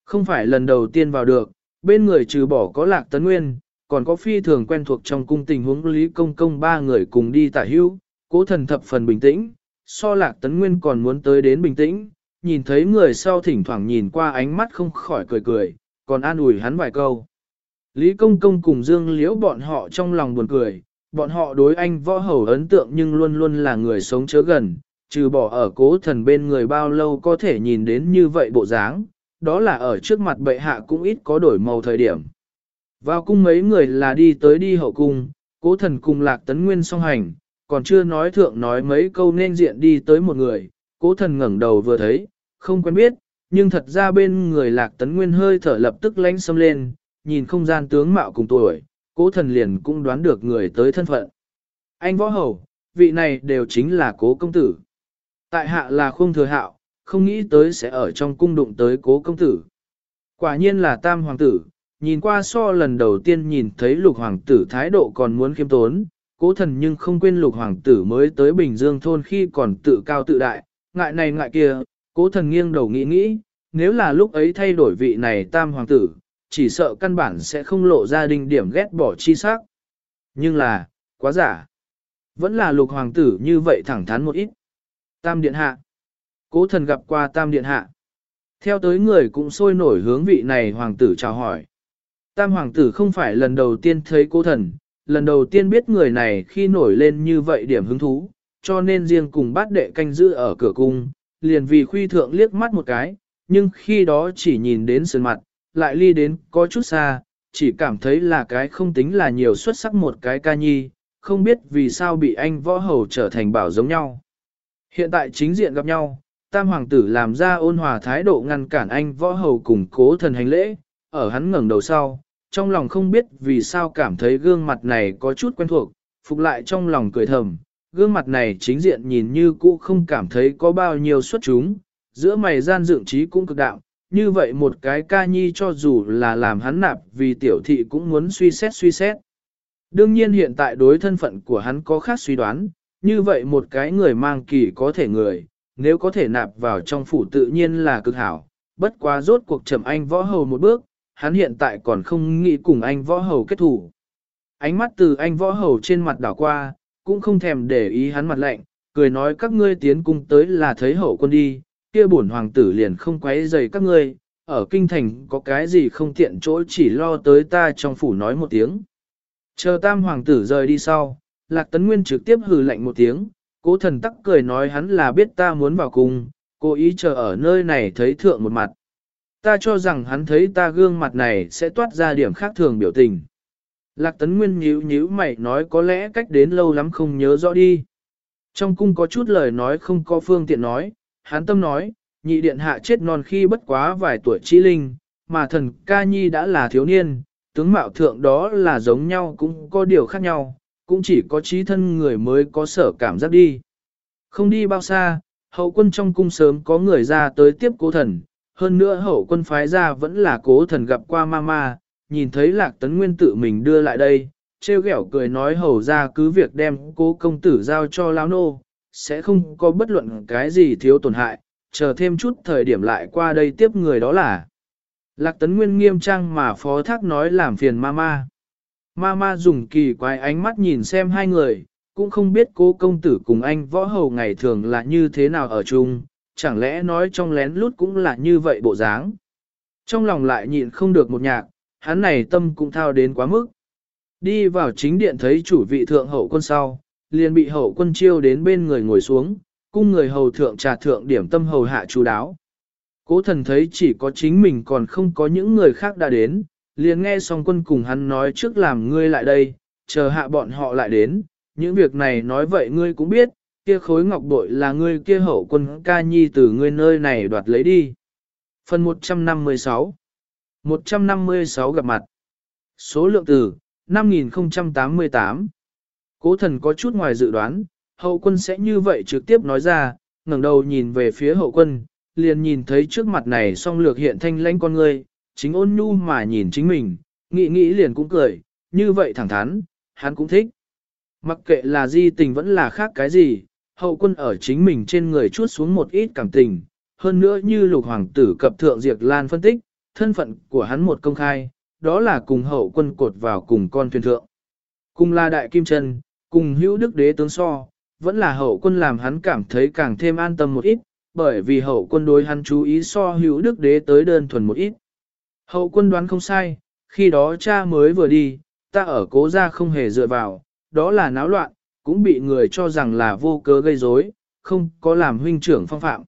Không phải lần đầu tiên vào được, bên người trừ bỏ có lạc tấn nguyên, còn có phi thường quen thuộc trong cung tình huống lý công công ba người cùng đi tả hữu, cố thần thập phần bình tĩnh, so lạc tấn nguyên còn muốn tới đến bình tĩnh, nhìn thấy người sau thỉnh thoảng nhìn qua ánh mắt không khỏi cười cười, còn an ủi hắn vài câu. Lý công công cùng dương liễu bọn họ trong lòng buồn cười, bọn họ đối anh võ hầu ấn tượng nhưng luôn luôn là người sống chớ gần, trừ bỏ ở cố thần bên người bao lâu có thể nhìn đến như vậy bộ dáng, đó là ở trước mặt bệ hạ cũng ít có đổi màu thời điểm. Vào cung mấy người là đi tới đi hậu cung, cố thần cùng lạc tấn nguyên song hành, còn chưa nói thượng nói mấy câu nên diện đi tới một người, cố thần ngẩng đầu vừa thấy, không quen biết, nhưng thật ra bên người lạc tấn nguyên hơi thở lập tức lánh xâm lên, nhìn không gian tướng mạo cùng tuổi, cố thần liền cũng đoán được người tới thân phận. Anh võ hầu, vị này đều chính là cố công tử. Tại hạ là khung thừa hạo, không nghĩ tới sẽ ở trong cung đụng tới cố công tử. Quả nhiên là tam hoàng tử, nhìn qua so lần đầu tiên nhìn thấy lục hoàng tử thái độ còn muốn khiêm tốn, cố thần nhưng không quên lục hoàng tử mới tới Bình Dương thôn khi còn tự cao tự đại, ngại này ngại kia, cố thần nghiêng đầu nghĩ nghĩ, nếu là lúc ấy thay đổi vị này tam hoàng tử, chỉ sợ căn bản sẽ không lộ ra đình điểm ghét bỏ chi sắc. Nhưng là, quá giả. Vẫn là lục hoàng tử như vậy thẳng thắn một ít. Tam điện hạ. Cố thần gặp qua tam điện hạ. Theo tới người cũng sôi nổi hướng vị này hoàng tử chào hỏi. Tam hoàng tử không phải lần đầu tiên thấy cố thần, lần đầu tiên biết người này khi nổi lên như vậy điểm hứng thú, cho nên riêng cùng bát đệ canh giữ ở cửa cung, liền vì khuy thượng liếc mắt một cái, nhưng khi đó chỉ nhìn đến sườn mặt, lại ly đến có chút xa, chỉ cảm thấy là cái không tính là nhiều xuất sắc một cái ca nhi, không biết vì sao bị anh võ hầu trở thành bảo giống nhau. Hiện tại chính diện gặp nhau, tam hoàng tử làm ra ôn hòa thái độ ngăn cản anh võ hầu cùng cố thần hành lễ, ở hắn ngẩng đầu sau, trong lòng không biết vì sao cảm thấy gương mặt này có chút quen thuộc, phục lại trong lòng cười thầm, gương mặt này chính diện nhìn như cũ không cảm thấy có bao nhiêu xuất chúng, giữa mày gian dựng trí cũng cực đạo, như vậy một cái ca nhi cho dù là làm hắn nạp vì tiểu thị cũng muốn suy xét suy xét. Đương nhiên hiện tại đối thân phận của hắn có khác suy đoán, như vậy một cái người mang kỳ có thể người, nếu có thể nạp vào trong phủ tự nhiên là cực hảo, bất quá rốt cuộc chậm anh võ hầu một bước, hắn hiện tại còn không nghĩ cùng anh võ hầu kết thủ. Ánh mắt từ anh võ hầu trên mặt đảo qua, cũng không thèm để ý hắn mặt lạnh, cười nói các ngươi tiến cung tới là thấy hậu quân đi, kia bổn hoàng tử liền không quấy rầy các ngươi, ở kinh thành có cái gì không tiện chỗ chỉ lo tới ta trong phủ nói một tiếng. Chờ tam hoàng tử rời đi sau, lạc tấn nguyên trực tiếp hừ lạnh một tiếng, cố thần tắc cười nói hắn là biết ta muốn vào cung, cố ý chờ ở nơi này thấy thượng một mặt. Ta cho rằng hắn thấy ta gương mặt này sẽ toát ra điểm khác thường biểu tình. Lạc tấn nguyên nhíu nhíu mày nói có lẽ cách đến lâu lắm không nhớ rõ đi. Trong cung có chút lời nói không có phương tiện nói, hắn tâm nói, nhị điện hạ chết non khi bất quá vài tuổi trí linh, mà thần ca nhi đã là thiếu niên, tướng mạo thượng đó là giống nhau cũng có điều khác nhau, cũng chỉ có trí thân người mới có sở cảm giác đi. Không đi bao xa, hậu quân trong cung sớm có người ra tới tiếp cố thần, hơn nữa hậu quân phái ra vẫn là cố thần gặp qua mama, nhìn thấy lạc tấn nguyên tự mình đưa lại đây, trêu ghẹo cười nói hầu ra cứ việc đem cố công tử giao cho lão nô, sẽ không có bất luận cái gì thiếu tổn hại, chờ thêm chút thời điểm lại qua đây tiếp người đó là. Lạc tấn nguyên nghiêm trang mà phó thác nói làm phiền mama. Mama dùng kỳ quái ánh mắt nhìn xem hai người, cũng không biết cố công tử cùng anh võ hầu ngày thường là như thế nào ở chung, chẳng lẽ nói trong lén lút cũng là như vậy bộ dáng. Trong lòng lại nhịn không được một nhạc, hắn này tâm cũng thao đến quá mức. Đi vào chính điện thấy chủ vị thượng hậu quân sau, liền bị hậu quân chiêu đến bên người ngồi xuống, cung người hầu thượng trà thượng điểm tâm hầu hạ chú đáo. Cố thần thấy chỉ có chính mình còn không có những người khác đã đến, liền nghe xong quân cùng hắn nói trước làm ngươi lại đây, chờ hạ bọn họ lại đến, những việc này nói vậy ngươi cũng biết, kia khối ngọc bội là ngươi kia hậu quân ca nhi từ ngươi nơi này đoạt lấy đi. Phần 156 156 gặp mặt Số lượng từ 5088 Cố thần có chút ngoài dự đoán, hậu quân sẽ như vậy trực tiếp nói ra, ngẩng đầu nhìn về phía hậu quân, liền nhìn thấy trước mặt này song lược hiện thanh lãnh con ngươi, chính ôn nhu mà nhìn chính mình, nghĩ nghĩ liền cũng cười, như vậy thẳng thắn, hắn cũng thích. Mặc kệ là di tình vẫn là khác cái gì, hậu quân ở chính mình trên người chuốt xuống một ít cảm tình, hơn nữa như lục hoàng tử cập thượng diệt lan phân tích, thân phận của hắn một công khai, đó là cùng hậu quân cột vào cùng con thuyền thượng. Cùng là đại kim chân, cùng hữu đức đế tướng so, vẫn là hậu quân làm hắn cảm thấy càng thêm an tâm một ít, bởi vì hậu quân đối hắn chú ý so hữu đức đế tới đơn thuần một ít. Hậu quân đoán không sai, khi đó cha mới vừa đi, ta ở cố gia không hề dựa vào, đó là náo loạn, cũng bị người cho rằng là vô cớ gây rối, không có làm huynh trưởng phong phạm.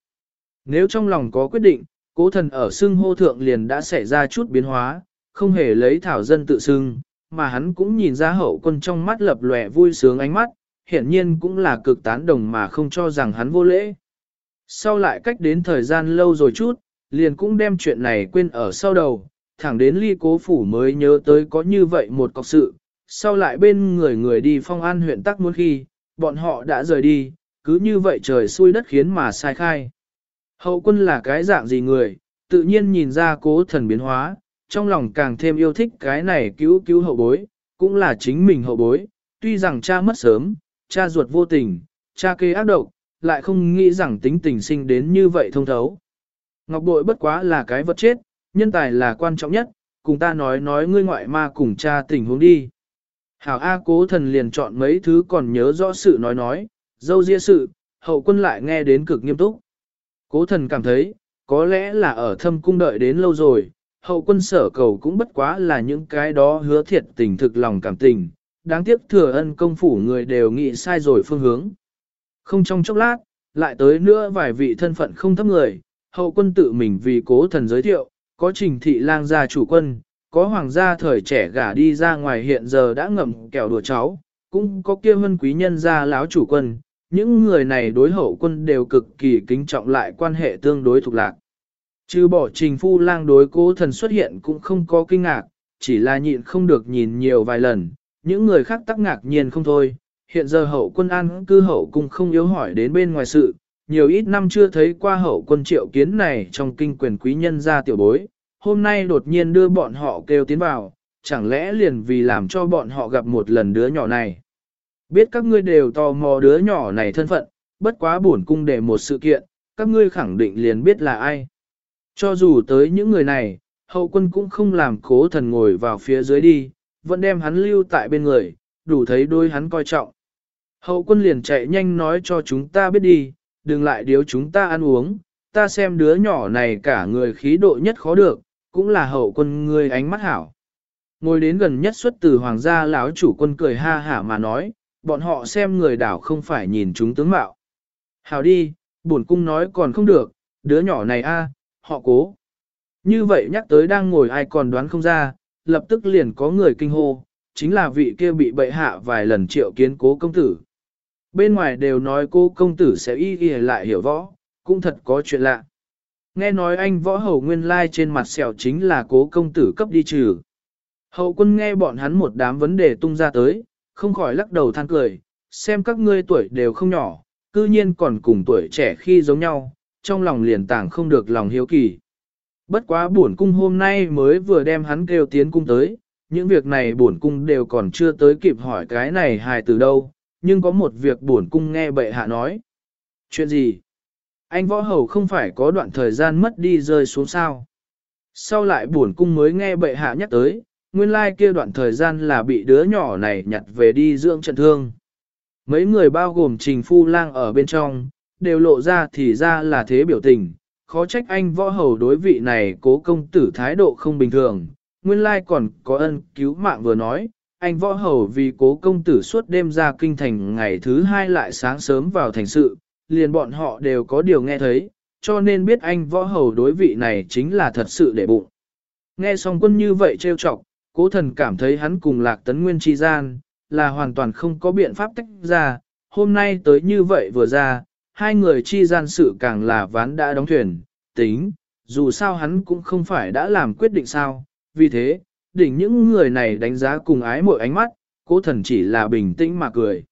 Nếu trong lòng có quyết định, cố thần ở xưng hô thượng liền đã xảy ra chút biến hóa, không hề lấy thảo dân tự xưng, mà hắn cũng nhìn ra hậu quân trong mắt lập lòe vui sướng ánh mắt, hiển nhiên cũng là cực tán đồng mà không cho rằng hắn vô lễ. Sau lại cách đến thời gian lâu rồi chút, liền cũng đem chuyện này quên ở sau đầu, thẳng đến ly cố phủ mới nhớ tới có như vậy một cọc sự, sau lại bên người người đi phong an huyện tắc muốn khi, bọn họ đã rời đi, cứ như vậy trời xui đất khiến mà sai khai. Hậu quân là cái dạng gì người, tự nhiên nhìn ra cố thần biến hóa, trong lòng càng thêm yêu thích cái này cứu cứu hậu bối, cũng là chính mình hậu bối, tuy rằng cha mất sớm, cha ruột vô tình, cha kê ác độc, lại không nghĩ rằng tính tình sinh đến như vậy thông thấu. Ngọc bội bất quá là cái vật chết, nhân tài là quan trọng nhất, cùng ta nói nói ngươi ngoại ma cùng cha tình huống đi. Hảo A cố thần liền chọn mấy thứ còn nhớ rõ sự nói nói, dâu ria sự, hậu quân lại nghe đến cực nghiêm túc. Cố thần cảm thấy, có lẽ là ở thâm cung đợi đến lâu rồi, hậu quân sở cầu cũng bất quá là những cái đó hứa thiệt tình thực lòng cảm tình, đáng tiếc thừa ân công phủ người đều nghĩ sai rồi phương hướng. Không trong chốc lát, lại tới nữa vài vị thân phận không thấp người, hậu quân tự mình vì cố thần giới thiệu, có trình thị lang gia chủ quân, có hoàng gia thời trẻ gả đi ra ngoài hiện giờ đã ngậm kẹo đùa cháu, cũng có kia vân quý nhân gia láo chủ quân, những người này đối hậu quân đều cực kỳ kính trọng lại quan hệ tương đối thuộc lạc. Trừ bỏ trình phu lang đối cố thần xuất hiện cũng không có kinh ngạc, chỉ là nhịn không được nhìn nhiều vài lần, những người khác tắc ngạc nhiên không thôi. Hiện giờ hậu quân an cư hậu cung không yếu hỏi đến bên ngoài sự, nhiều ít năm chưa thấy qua hậu quân triệu kiến này trong kinh quyền quý nhân gia tiểu bối, hôm nay đột nhiên đưa bọn họ kêu tiến vào, chẳng lẽ liền vì làm cho bọn họ gặp một lần đứa nhỏ này. Biết các ngươi đều tò mò đứa nhỏ này thân phận, bất quá buồn cung để một sự kiện, các ngươi khẳng định liền biết là ai. Cho dù tới những người này, hậu quân cũng không làm cố thần ngồi vào phía dưới đi, vẫn đem hắn lưu tại bên người, đủ thấy đôi hắn coi trọng. Hậu quân liền chạy nhanh nói cho chúng ta biết đi, đừng lại điếu chúng ta ăn uống, ta xem đứa nhỏ này cả người khí độ nhất khó được, cũng là hậu quân ngươi ánh mắt hảo. Ngồi đến gần nhất xuất từ hoàng gia lão chủ quân cười ha hả mà nói, bọn họ xem người đảo không phải nhìn chúng tướng mạo. Hảo đi, bổn cung nói còn không được, đứa nhỏ này a, họ cố. Như vậy nhắc tới đang ngồi ai còn đoán không ra, lập tức liền có người kinh hô, chính là vị kia bị bệ hạ vài lần triệu kiến cố công tử. Bên ngoài đều nói cô công tử sẽ y y lại hiểu võ, cũng thật có chuyện lạ. Nghe nói anh võ hầu nguyên lai trên mặt sẹo chính là cố công tử cấp đi trừ. Hậu quân nghe bọn hắn một đám vấn đề tung ra tới, không khỏi lắc đầu than cười, xem các ngươi tuổi đều không nhỏ, cư nhiên còn cùng tuổi trẻ khi giống nhau, trong lòng liền tảng không được lòng hiếu kỳ. Bất quá bổn cung hôm nay mới vừa đem hắn kêu tiến cung tới, những việc này bổn cung đều còn chưa tới kịp hỏi cái này hài từ đâu, nhưng có một việc bổn cung nghe bệ hạ nói. Chuyện gì? Anh võ hầu không phải có đoạn thời gian mất đi rơi xuống sao? Sau lại buồn cung mới nghe bệ hạ nhắc tới, nguyên lai kia đoạn thời gian là bị đứa nhỏ này nhặt về đi dưỡng trận thương. Mấy người bao gồm trình phu lang ở bên trong, đều lộ ra thì ra là thế biểu tình, khó trách anh võ hầu đối vị này cố công tử thái độ không bình thường, nguyên lai còn có ân cứu mạng vừa nói, anh võ hầu vì cố công tử suốt đêm ra kinh thành ngày thứ hai lại sáng sớm vào thành sự, liền bọn họ đều có điều nghe thấy, cho nên biết anh võ hầu đối vị này chính là thật sự để bụng. Nghe xong quân như vậy trêu chọc, cố thần cảm thấy hắn cùng lạc tấn nguyên chi gian, là hoàn toàn không có biện pháp tách ra, hôm nay tới như vậy vừa ra, hai người chi gian sự càng là ván đã đóng thuyền, tính, dù sao hắn cũng không phải đã làm quyết định sao, vì thế, đỉnh những người này đánh giá cùng ái mỗi ánh mắt, cố thần chỉ là bình tĩnh mà cười.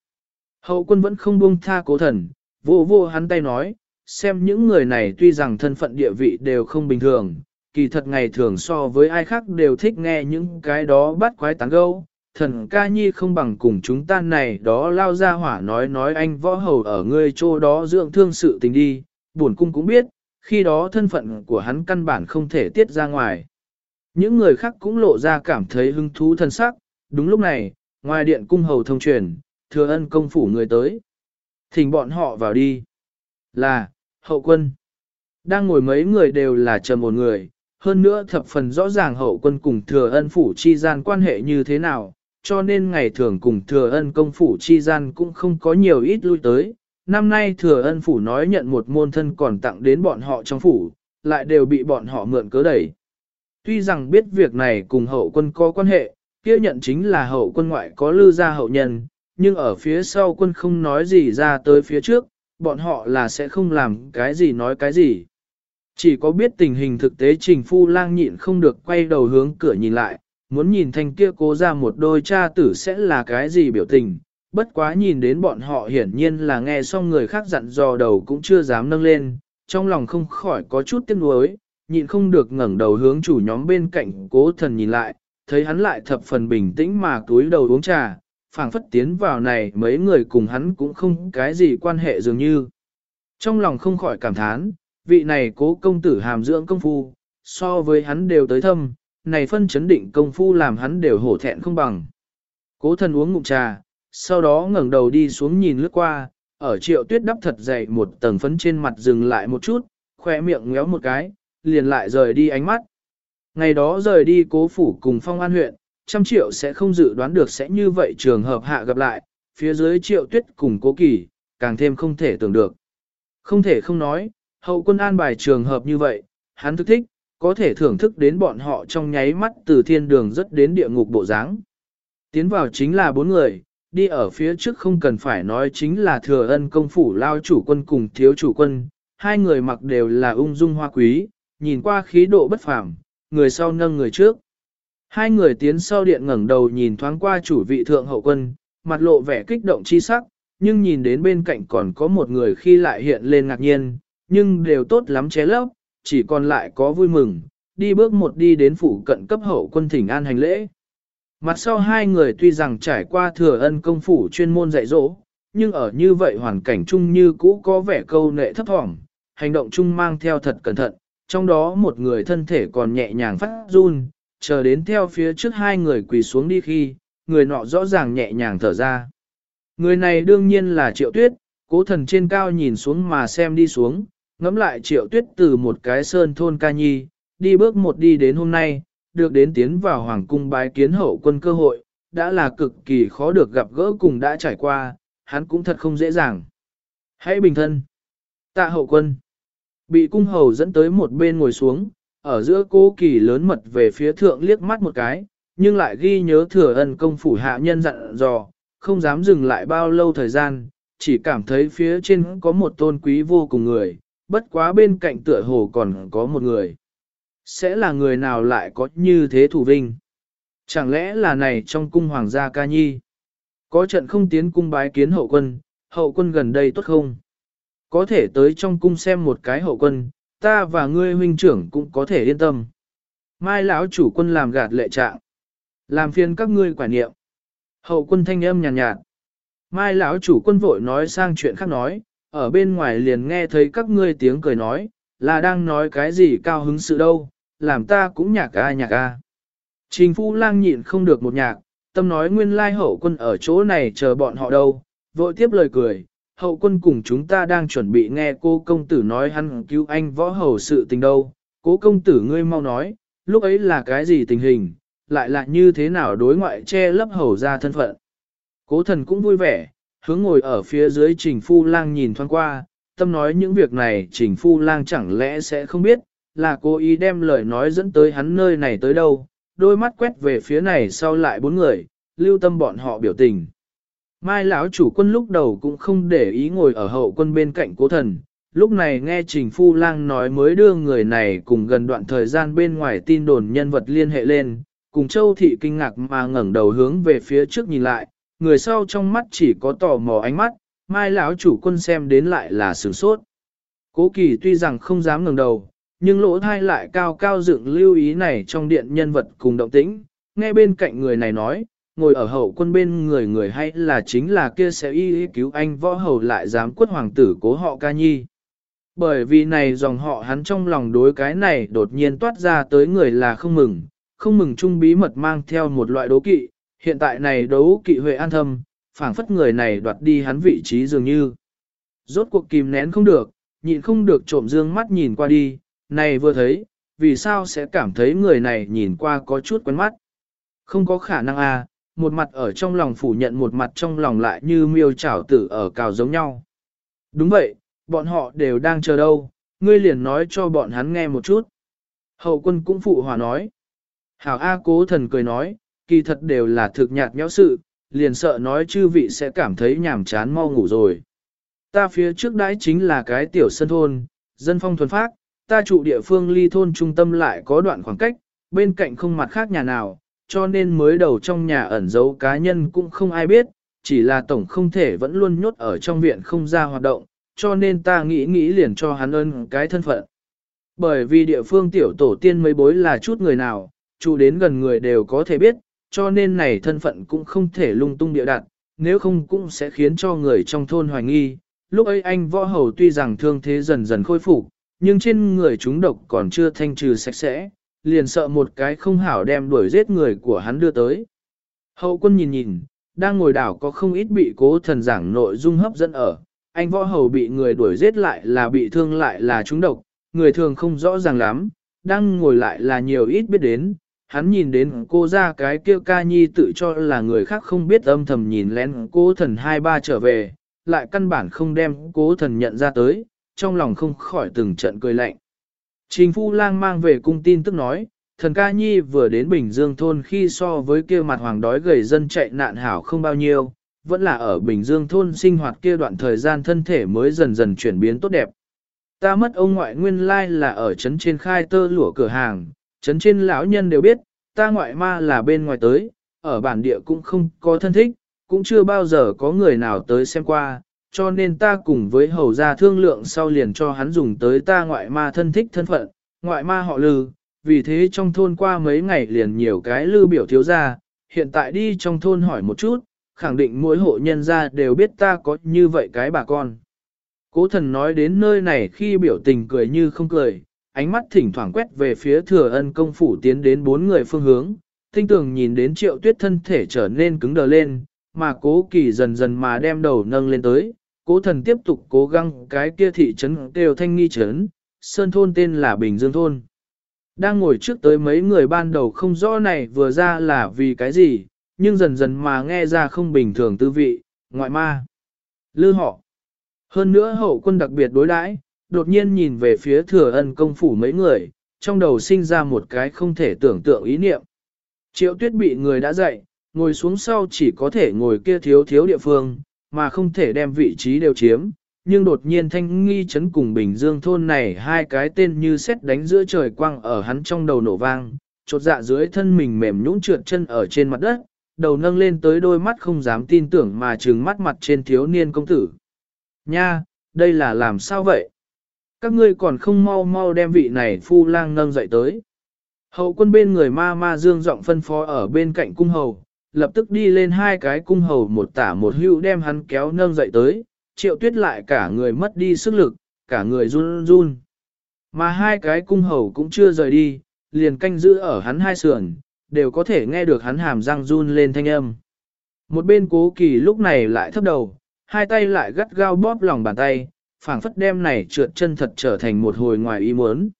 Hậu quân vẫn không buông tha cố thần, vô vô hắn tay nói, xem những người này tuy rằng thân phận địa vị đều không bình thường, kỳ thật ngày thường so với ai khác đều thích nghe những cái đó bắt quái tán gâu. Thần ca nhi không bằng cùng chúng ta này đó lao ra hỏa nói nói anh võ hầu ở ngươi chỗ đó dưỡng thương sự tình đi, buồn cung cũng biết, khi đó thân phận của hắn căn bản không thể tiết ra ngoài. Những người khác cũng lộ ra cảm thấy hứng thú thân sắc, đúng lúc này, ngoài điện cung hầu thông truyền, thừa ân công phủ người tới. Thỉnh bọn họ vào đi. Là, hậu quân. Đang ngồi mấy người đều là trầm một người, hơn nữa thập phần rõ ràng hậu quân cùng thừa ân phủ chi gian quan hệ như thế nào, cho nên ngày thường cùng thừa ân công phủ chi gian cũng không có nhiều ít lui tới. Năm nay thừa ân phủ nói nhận một môn thân còn tặng đến bọn họ trong phủ, lại đều bị bọn họ mượn cớ đẩy. Tuy rằng biết việc này cùng hậu quân có quan hệ, kia nhận chính là hậu quân ngoại có lưu gia hậu nhân, nhưng ở phía sau quân không nói gì ra tới phía trước, bọn họ là sẽ không làm cái gì nói cái gì. Chỉ có biết tình hình thực tế trình phu lang nhịn không được quay đầu hướng cửa nhìn lại, muốn nhìn thanh kia cố ra một đôi cha tử sẽ là cái gì biểu tình, bất quá nhìn đến bọn họ hiển nhiên là nghe xong người khác dặn dò đầu cũng chưa dám nâng lên, trong lòng không khỏi có chút tiếc nuối, nhịn không được ngẩng đầu hướng chủ nhóm bên cạnh cố thần nhìn lại, thấy hắn lại thập phần bình tĩnh mà túi đầu uống trà, phảng phất tiến vào này mấy người cùng hắn cũng không cái gì quan hệ dường như. Trong lòng không khỏi cảm thán, vị này cố công tử hàm dưỡng công phu, so với hắn đều tới thâm, này phân chấn định công phu làm hắn đều hổ thẹn không bằng. Cố thần uống ngụm trà, sau đó ngẩng đầu đi xuống nhìn lướt qua, ở triệu tuyết đắp thật dày một tầng phấn trên mặt dừng lại một chút, khoe miệng ngéo một cái, liền lại rời đi ánh mắt. Ngày đó rời đi cố phủ cùng phong an huyện, trăm triệu sẽ không dự đoán được sẽ như vậy trường hợp hạ gặp lại, phía dưới triệu tuyết cùng cố kỳ, càng thêm không thể tưởng được. Không thể không nói, hậu quân an bài trường hợp như vậy, hắn thức thích, có thể thưởng thức đến bọn họ trong nháy mắt từ thiên đường rất đến địa ngục bộ dáng. Tiến vào chính là bốn người, đi ở phía trước không cần phải nói chính là thừa ân công phủ lao chủ quân cùng thiếu chủ quân, hai người mặc đều là ung dung hoa quý, nhìn qua khí độ bất phàm, người sau nâng người trước. Hai người tiến sau điện ngẩng đầu nhìn thoáng qua chủ vị thượng hậu quân, mặt lộ vẻ kích động chi sắc, nhưng nhìn đến bên cạnh còn có một người khi lại hiện lên ngạc nhiên, nhưng đều tốt lắm ché lấp, chỉ còn lại có vui mừng, đi bước một đi đến phủ cận cấp hậu quân thỉnh an hành lễ. Mặt sau hai người tuy rằng trải qua thừa ân công phủ chuyên môn dạy dỗ, nhưng ở như vậy hoàn cảnh chung như cũ có vẻ câu nệ thấp thỏm, hành động chung mang theo thật cẩn thận, trong đó một người thân thể còn nhẹ nhàng phát run, chờ đến theo phía trước hai người quỳ xuống đi khi, người nọ rõ ràng nhẹ nhàng thở ra. Người này đương nhiên là triệu tuyết, cố thần trên cao nhìn xuống mà xem đi xuống, ngắm lại triệu tuyết từ một cái sơn thôn ca nhi, đi bước một đi đến hôm nay, được đến tiến vào hoàng cung bái kiến hậu quân cơ hội, đã là cực kỳ khó được gặp gỡ cùng đã trải qua, hắn cũng thật không dễ dàng. Hãy bình thân. Tạ hậu quân. Bị cung hầu dẫn tới một bên ngồi xuống, ở giữa cố kỳ lớn mật về phía thượng liếc mắt một cái, nhưng lại ghi nhớ thừa ân công phủ hạ nhân dặn dò, không dám dừng lại bao lâu thời gian, chỉ cảm thấy phía trên có một tôn quý vô cùng người, bất quá bên cạnh tựa hồ còn có một người. Sẽ là người nào lại có như thế thủ vinh? Chẳng lẽ là này trong cung hoàng gia ca nhi? Có trận không tiến cung bái kiến hậu quân, hậu quân gần đây tốt không? Có thể tới trong cung xem một cái hậu quân, ta và ngươi huynh trưởng cũng có thể yên tâm. Mai lão chủ quân làm gạt lệ trạng, làm phiền các ngươi quả niệm. Hậu quân thanh âm nhàn nhạt, nhạt. Mai lão chủ quân vội nói sang chuyện khác nói, ở bên ngoài liền nghe thấy các ngươi tiếng cười nói, là đang nói cái gì cao hứng sự đâu, làm ta cũng nhạc a nhạc a. Trình phu lang nhịn không được một nhạc, tâm nói nguyên lai hậu quân ở chỗ này chờ bọn họ đâu, vội tiếp lời cười, hậu quân cùng chúng ta đang chuẩn bị nghe cô công tử nói hắn cứu anh võ hầu sự tình đâu, cố công tử ngươi mau nói, lúc ấy là cái gì tình hình, lại là như thế nào đối ngoại che lấp hầu ra thân phận. Cố thần cũng vui vẻ, hướng ngồi ở phía dưới trình phu lang nhìn thoáng qua, tâm nói những việc này trình phu lang chẳng lẽ sẽ không biết, là cố ý đem lời nói dẫn tới hắn nơi này tới đâu, đôi mắt quét về phía này sau lại bốn người, lưu tâm bọn họ biểu tình. Mai lão chủ quân lúc đầu cũng không để ý ngồi ở hậu quân bên cạnh cố thần, lúc này nghe Trình Phu Lang nói mới đưa người này cùng gần đoạn thời gian bên ngoài tin đồn nhân vật liên hệ lên, cùng Châu Thị kinh ngạc mà ngẩng đầu hướng về phía trước nhìn lại, người sau trong mắt chỉ có tò mò ánh mắt, Mai lão chủ quân xem đến lại là sửng sốt. Cố kỳ tuy rằng không dám ngẩng đầu, nhưng lỗ thai lại cao cao dựng lưu ý này trong điện nhân vật cùng động tĩnh, nghe bên cạnh người này nói, ngồi ở hậu quân bên người người hay là chính là kia sẽ y cứu anh võ hầu lại dám quất hoàng tử cố họ ca nhi. Bởi vì này dòng họ hắn trong lòng đối cái này đột nhiên toát ra tới người là không mừng, không mừng chung bí mật mang theo một loại đố kỵ, hiện tại này đấu kỵ huệ an thâm, phảng phất người này đoạt đi hắn vị trí dường như. Rốt cuộc kìm nén không được, nhịn không được trộm dương mắt nhìn qua đi, này vừa thấy, vì sao sẽ cảm thấy người này nhìn qua có chút quen mắt. Không có khả năng à, một mặt ở trong lòng phủ nhận một mặt trong lòng lại như miêu chảo tử ở cào giống nhau. Đúng vậy, bọn họ đều đang chờ đâu, ngươi liền nói cho bọn hắn nghe một chút. Hậu quân cũng phụ hòa nói. Hảo A cố thần cười nói, kỳ thật đều là thực nhạt nhẽo sự, liền sợ nói chư vị sẽ cảm thấy nhàm chán mau ngủ rồi. Ta phía trước đãi chính là cái tiểu sân thôn, dân phong thuần phác, ta trụ địa phương ly thôn trung tâm lại có đoạn khoảng cách, bên cạnh không mặt khác nhà nào, cho nên mới đầu trong nhà ẩn giấu cá nhân cũng không ai biết, chỉ là tổng không thể vẫn luôn nhốt ở trong viện không ra hoạt động, cho nên ta nghĩ nghĩ liền cho hắn ơn cái thân phận. Bởi vì địa phương tiểu tổ tiên mấy bối là chút người nào, trụ đến gần người đều có thể biết, cho nên này thân phận cũng không thể lung tung địa đặt, nếu không cũng sẽ khiến cho người trong thôn hoài nghi. Lúc ấy anh võ hầu tuy rằng thương thế dần dần khôi phục, nhưng trên người chúng độc còn chưa thanh trừ sạch sẽ, liền sợ một cái không hảo đem đuổi giết người của hắn đưa tới. Hậu quân nhìn nhìn, đang ngồi đảo có không ít bị cố thần giảng nội dung hấp dẫn ở, anh võ hầu bị người đuổi giết lại là bị thương lại là trúng độc, người thường không rõ ràng lắm, đang ngồi lại là nhiều ít biết đến, hắn nhìn đến cô ra cái kia ca nhi tự cho là người khác không biết âm thầm nhìn lén cố thần hai ba trở về, lại căn bản không đem cố thần nhận ra tới, trong lòng không khỏi từng trận cười lạnh. Trình Phu Lang mang về cung tin tức nói, thần ca nhi vừa đến Bình Dương thôn khi so với kia mặt hoàng đói gầy dân chạy nạn hảo không bao nhiêu, vẫn là ở Bình Dương thôn sinh hoạt kia đoạn thời gian thân thể mới dần dần chuyển biến tốt đẹp. Ta mất ông ngoại nguyên lai là ở trấn trên khai tơ lụa cửa hàng, trấn trên lão nhân đều biết, ta ngoại ma là bên ngoài tới, ở bản địa cũng không có thân thích, cũng chưa bao giờ có người nào tới xem qua, cho nên ta cùng với hầu gia thương lượng sau liền cho hắn dùng tới ta ngoại ma thân thích thân phận, ngoại ma họ lư, vì thế trong thôn qua mấy ngày liền nhiều cái lư biểu thiếu gia, hiện tại đi trong thôn hỏi một chút, khẳng định mỗi hộ nhân gia đều biết ta có như vậy cái bà con. Cố thần nói đến nơi này khi biểu tình cười như không cười, ánh mắt thỉnh thoảng quét về phía thừa ân công phủ tiến đến bốn người phương hướng, tinh tường nhìn đến triệu tuyết thân thể trở nên cứng đờ lên, mà cố kỳ dần dần mà đem đầu nâng lên tới, cố thần tiếp tục cố gắng cái kia thị trấn đều thanh nghi trấn, sơn thôn tên là Bình Dương Thôn. Đang ngồi trước tới mấy người ban đầu không rõ này vừa ra là vì cái gì, nhưng dần dần mà nghe ra không bình thường tư vị, ngoại ma. Lư họ. Hơn nữa hậu quân đặc biệt đối đãi, đột nhiên nhìn về phía thừa ân công phủ mấy người, trong đầu sinh ra một cái không thể tưởng tượng ý niệm. Triệu tuyết bị người đã dạy, ngồi xuống sau chỉ có thể ngồi kia thiếu thiếu địa phương, mà không thể đem vị trí đều chiếm. Nhưng đột nhiên thanh nghi chấn cùng Bình Dương thôn này hai cái tên như xét đánh giữa trời quang ở hắn trong đầu nổ vang, chột dạ dưới thân mình mềm nhũn trượt chân ở trên mặt đất, đầu nâng lên tới đôi mắt không dám tin tưởng mà trừng mắt mặt trên thiếu niên công tử. Nha, đây là làm sao vậy? Các ngươi còn không mau mau đem vị này phu lang nâng dậy tới. Hậu quân bên người ma ma dương giọng phân phó ở bên cạnh cung hầu, lập tức đi lên hai cái cung hầu một tả một hưu đem hắn kéo nâng dậy tới, triệu tuyết lại cả người mất đi sức lực, cả người run run. Mà hai cái cung hầu cũng chưa rời đi, liền canh giữ ở hắn hai sườn, đều có thể nghe được hắn hàm răng run lên thanh âm. Một bên cố kỳ lúc này lại thấp đầu, hai tay lại gắt gao bóp lòng bàn tay, phảng phất đem này trượt chân thật trở thành một hồi ngoài ý muốn.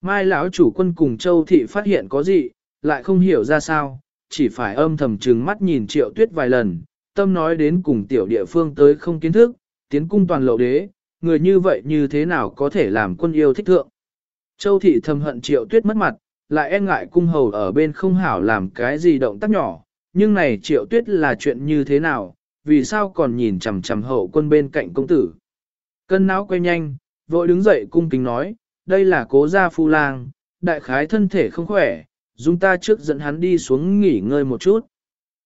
Mai lão chủ quân cùng Châu Thị phát hiện có gì, lại không hiểu ra sao, chỉ phải âm thầm trừng mắt nhìn triệu tuyết vài lần, tâm nói đến cùng tiểu địa phương tới không kiến thức, tiến cung toàn lộ đế, người như vậy như thế nào có thể làm quân yêu thích thượng. Châu Thị thầm hận triệu tuyết mất mặt, lại e ngại cung hầu ở bên không hảo làm cái gì động tác nhỏ, nhưng này triệu tuyết là chuyện như thế nào, vì sao còn nhìn chằm chằm hậu quân bên cạnh công tử. Cân não quay nhanh, vội đứng dậy cung kính nói, đây là cố gia phu lang, đại khái thân thể không khỏe, dùng ta trước dẫn hắn đi xuống nghỉ ngơi một chút.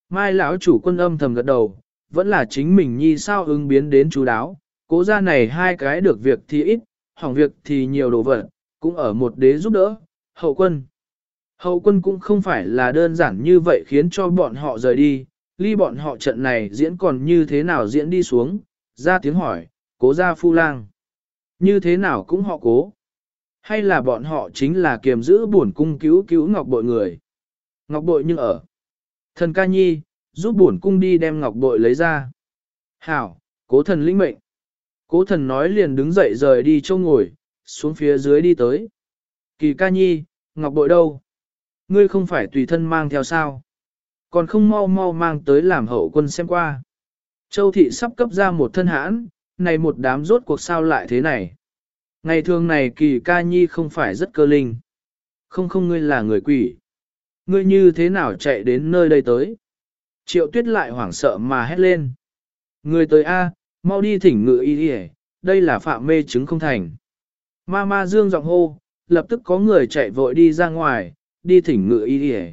Mai lão chủ quân âm thầm gật đầu, vẫn là chính mình nhi sao ứng biến đến chú đáo, cố gia này hai cái được việc thì ít, hỏng việc thì nhiều đồ vật, cũng ở một đế giúp đỡ, hậu quân. Hậu quân cũng không phải là đơn giản như vậy khiến cho bọn họ rời đi, ly bọn họ trận này diễn còn như thế nào diễn đi xuống, ra tiếng hỏi, cố gia phu lang. Như thế nào cũng họ cố. Hay là bọn họ chính là kiềm giữ buồn cung cứu cứu ngọc bội người. Ngọc bội nhưng ở. Thần ca nhi, giúp buồn cung đi đem ngọc bội lấy ra. Hảo, cố thần lĩnh mệnh. Cố thần nói liền đứng dậy rời đi châu ngồi, xuống phía dưới đi tới. Kỳ ca nhi, ngọc bội đâu? Ngươi không phải tùy thân mang theo sao? Còn không mau mau mang tới làm hậu quân xem qua. Châu thị sắp cấp ra một thân hãn, này một đám rốt cuộc sao lại thế này. Ngày thường này kỳ ca nhi không phải rất cơ linh. Không không ngươi là người quỷ. Ngươi như thế nào chạy đến nơi đây tới? Triệu tuyết lại hoảng sợ mà hét lên. Người tới A, mau đi thỉnh ngự y đi đây là phạm mê chứng không thành. Ma ma dương giọng hô, lập tức có người chạy vội đi ra ngoài, đi thỉnh ngự y đi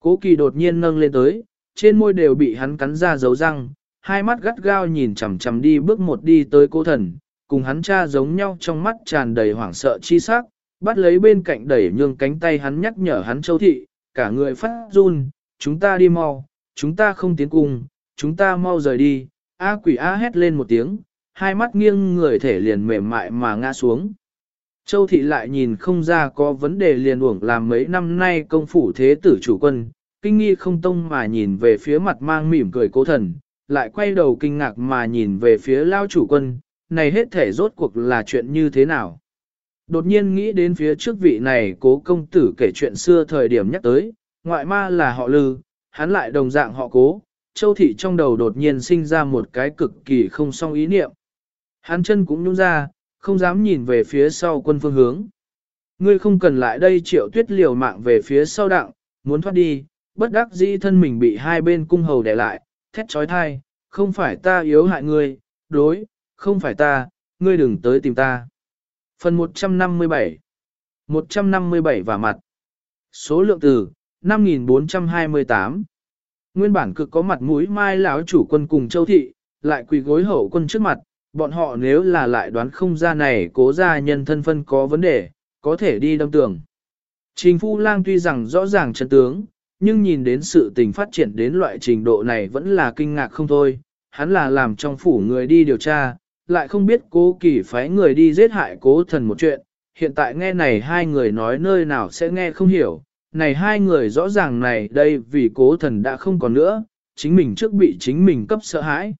Cố kỳ đột nhiên nâng lên tới, trên môi đều bị hắn cắn ra dấu răng, hai mắt gắt gao nhìn chằm chằm đi bước một đi tới cố thần, cùng hắn cha giống nhau trong mắt tràn đầy hoảng sợ chi sắc, bắt lấy bên cạnh đẩy nhương cánh tay hắn nhắc nhở hắn châu thị, cả người phát run, chúng ta đi mau, chúng ta không tiến cùng, chúng ta mau rời đi, A quỷ A hét lên một tiếng, hai mắt nghiêng người thể liền mềm mại mà ngã xuống. Châu thị lại nhìn không ra có vấn đề liền uổng làm mấy năm nay công phủ thế tử chủ quân, kinh nghi không tông mà nhìn về phía mặt mang mỉm cười cố thần, lại quay đầu kinh ngạc mà nhìn về phía lao chủ quân, này hết thể rốt cuộc là chuyện như thế nào. Đột nhiên nghĩ đến phía trước vị này cố công tử kể chuyện xưa thời điểm nhắc tới, ngoại ma là họ lư, hắn lại đồng dạng họ cố, châu thị trong đầu đột nhiên sinh ra một cái cực kỳ không song ý niệm. Hắn chân cũng nhung ra, không dám nhìn về phía sau quân phương hướng. Ngươi không cần lại đây triệu tuyết liều mạng về phía sau đặng, muốn thoát đi, bất đắc dĩ thân mình bị hai bên cung hầu đè lại, thét trói thai, không phải ta yếu hại ngươi, đối, không phải ta, ngươi đừng tới tìm ta. Phần 157 157 và mặt Số lượng từ 5.428. Nguyên bản cực có mặt mũi mai lão chủ quân cùng châu thị, lại quỳ gối hậu quân trước mặt, bọn họ nếu là lại đoán không ra này cố ra nhân thân phân có vấn đề, có thể đi đâm tường. Trình Phu Lang tuy rằng rõ ràng chân tướng, nhưng nhìn đến sự tình phát triển đến loại trình độ này vẫn là kinh ngạc không thôi. Hắn là làm trong phủ người đi điều tra, lại không biết cố kỳ phái người đi giết hại cố thần một chuyện. Hiện tại nghe này hai người nói nơi nào sẽ nghe không hiểu. Này hai người rõ ràng này đây vì cố thần đã không còn nữa, chính mình trước bị chính mình cấp sợ hãi.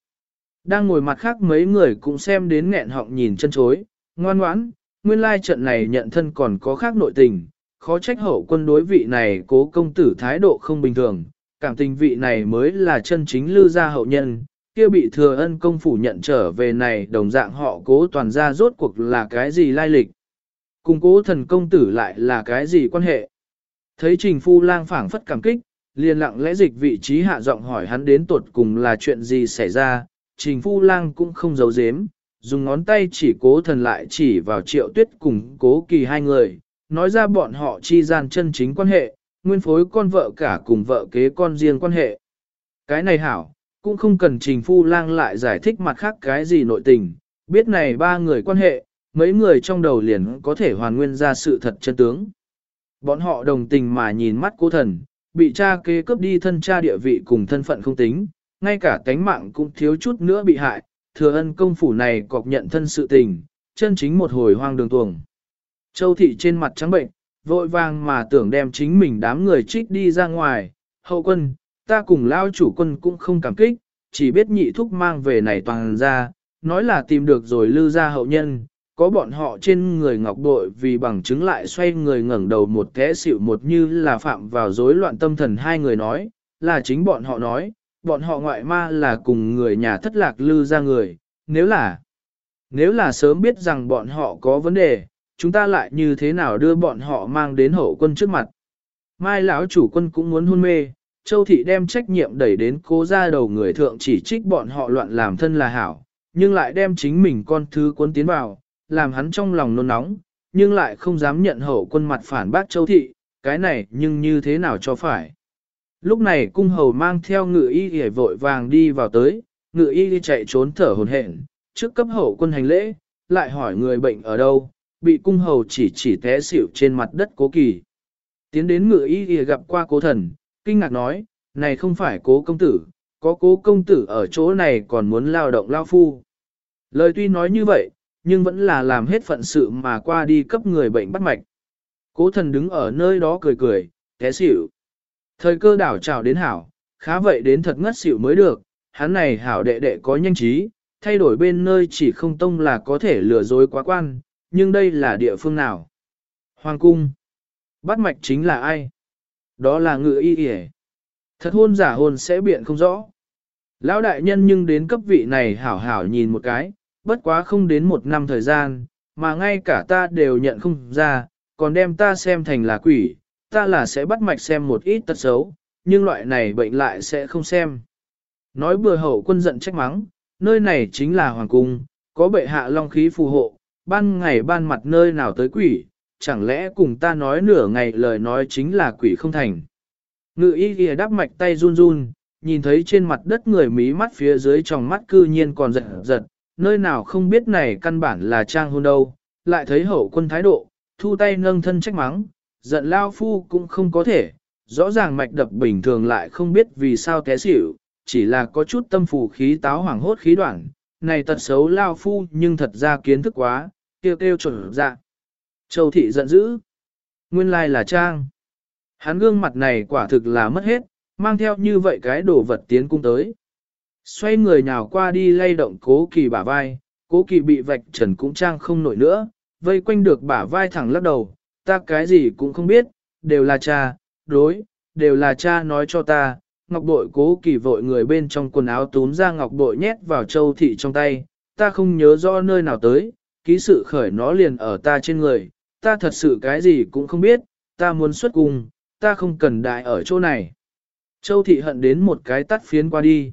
Đang ngồi mặt khác mấy người cũng xem đến nghẹn họng nhìn chân chối, ngoan ngoãn, nguyên lai trận này nhận thân còn có khác nội tình, khó trách hậu quân đối vị này cố công tử thái độ không bình thường, cảm tình vị này mới là chân chính lưu gia hậu nhân, kia bị thừa ân công phủ nhận trở về này đồng dạng họ cố toàn ra rốt cuộc là cái gì lai lịch. Cùng cố thần công tử lại là cái gì quan hệ. Thấy trình phu lang phảng phất cảm kích, liền lặng lẽ dịch vị trí hạ giọng hỏi hắn đến tuột cùng là chuyện gì xảy ra, trình phu lang cũng không giấu giếm, dùng ngón tay chỉ cố thần lại chỉ vào triệu tuyết cùng cố kỳ hai người, nói ra bọn họ chi gian chân chính quan hệ, nguyên phối con vợ cả cùng vợ kế con riêng quan hệ. Cái này hảo, cũng không cần trình phu lang lại giải thích mặt khác cái gì nội tình, biết này ba người quan hệ, mấy người trong đầu liền có thể hoàn nguyên ra sự thật chân tướng. Bọn họ đồng tình mà nhìn mắt cố thần, bị cha kế cướp đi thân cha địa vị cùng thân phận không tính, ngay cả tánh mạng cũng thiếu chút nữa bị hại, thừa ân công phủ này cọc nhận thân sự tình, chân chính một hồi hoang đường tuồng. Châu thị trên mặt trắng bệnh, vội vàng mà tưởng đem chính mình đám người trích đi ra ngoài, hậu quân, ta cùng lao chủ quân cũng không cảm kích, chỉ biết nhị thúc mang về này toàn ra, nói là tìm được rồi lưu ra hậu nhân, có bọn họ trên người ngọc bội vì bằng chứng lại xoay người ngẩng đầu một thế xịu một như là phạm vào rối loạn tâm thần hai người nói, là chính bọn họ nói, bọn họ ngoại ma là cùng người nhà thất lạc lư ra người, nếu là, nếu là sớm biết rằng bọn họ có vấn đề, chúng ta lại như thế nào đưa bọn họ mang đến hậu quân trước mặt. Mai lão chủ quân cũng muốn hôn mê, Châu Thị đem trách nhiệm đẩy đến cố ra đầu người thượng chỉ trích bọn họ loạn làm thân là hảo, nhưng lại đem chính mình con thứ quân tiến vào, làm hắn trong lòng nôn nóng, nhưng lại không dám nhận hậu quân mặt phản bác Châu Thị, cái này nhưng như thế nào cho phải. Lúc này cung hầu mang theo ngự y hề vội vàng đi vào tới, ngự y chạy trốn thở hồn hển, trước cấp hậu quân hành lễ, lại hỏi người bệnh ở đâu, bị cung hầu chỉ chỉ té xỉu trên mặt đất cố kỳ. Tiến đến ngự y gặp qua cố thần, kinh ngạc nói, này không phải cố công tử, có cố công tử ở chỗ này còn muốn lao động lao phu. Lời tuy nói như vậy, nhưng vẫn là làm hết phận sự mà qua đi cấp người bệnh bắt mạch. Cố thần đứng ở nơi đó cười cười, té xỉu. Thời cơ đảo trào đến hảo, khá vậy đến thật ngất xỉu mới được, hắn này hảo đệ đệ có nhanh trí, thay đổi bên nơi chỉ không tông là có thể lừa dối quá quan, nhưng đây là địa phương nào? Hoàng cung. Bắt mạch chính là ai? Đó là ngự y y Thật hôn giả hôn sẽ biện không rõ. Lão đại nhân nhưng đến cấp vị này hảo hảo nhìn một cái, bất quá không đến một năm thời gian, mà ngay cả ta đều nhận không ra, còn đem ta xem thành là quỷ, ta là sẽ bắt mạch xem một ít tật xấu, nhưng loại này bệnh lại sẽ không xem. Nói bừa hậu quân giận trách mắng, nơi này chính là hoàng cung, có bệ hạ long khí phù hộ, ban ngày ban mặt nơi nào tới quỷ, chẳng lẽ cùng ta nói nửa ngày lời nói chính là quỷ không thành. Ngự y ghi đắp mạch tay run run, nhìn thấy trên mặt đất người mí mắt phía dưới trong mắt cư nhiên còn giật giật, nơi nào không biết này căn bản là trang hôn đâu, lại thấy hậu quân thái độ, thu tay nâng thân trách mắng, giận lao phu cũng không có thể, rõ ràng mạch đập bình thường lại không biết vì sao té xỉu, chỉ là có chút tâm phù khí táo hoảng hốt khí đoạn, này tật xấu lao phu nhưng thật ra kiến thức quá, kêu kêu chuẩn dạ. Châu thị giận dữ, nguyên lai là trang. Hắn gương mặt này quả thực là mất hết, mang theo như vậy cái đồ vật tiến cung tới. Xoay người nhào qua đi lay động cố kỳ bả vai, cố kỳ bị vạch trần cũng trang không nổi nữa, vây quanh được bả vai thẳng lắc đầu, ta cái gì cũng không biết, đều là cha, đối, đều là cha nói cho ta. Ngọc bội cố kỳ vội người bên trong quần áo túm ra ngọc bội nhét vào châu thị trong tay, ta không nhớ rõ nơi nào tới, ký sự khởi nó liền ở ta trên người, ta thật sự cái gì cũng không biết, ta muốn xuất cung, ta không cần đại ở chỗ này. Châu thị hận đến một cái tắt phiến qua đi.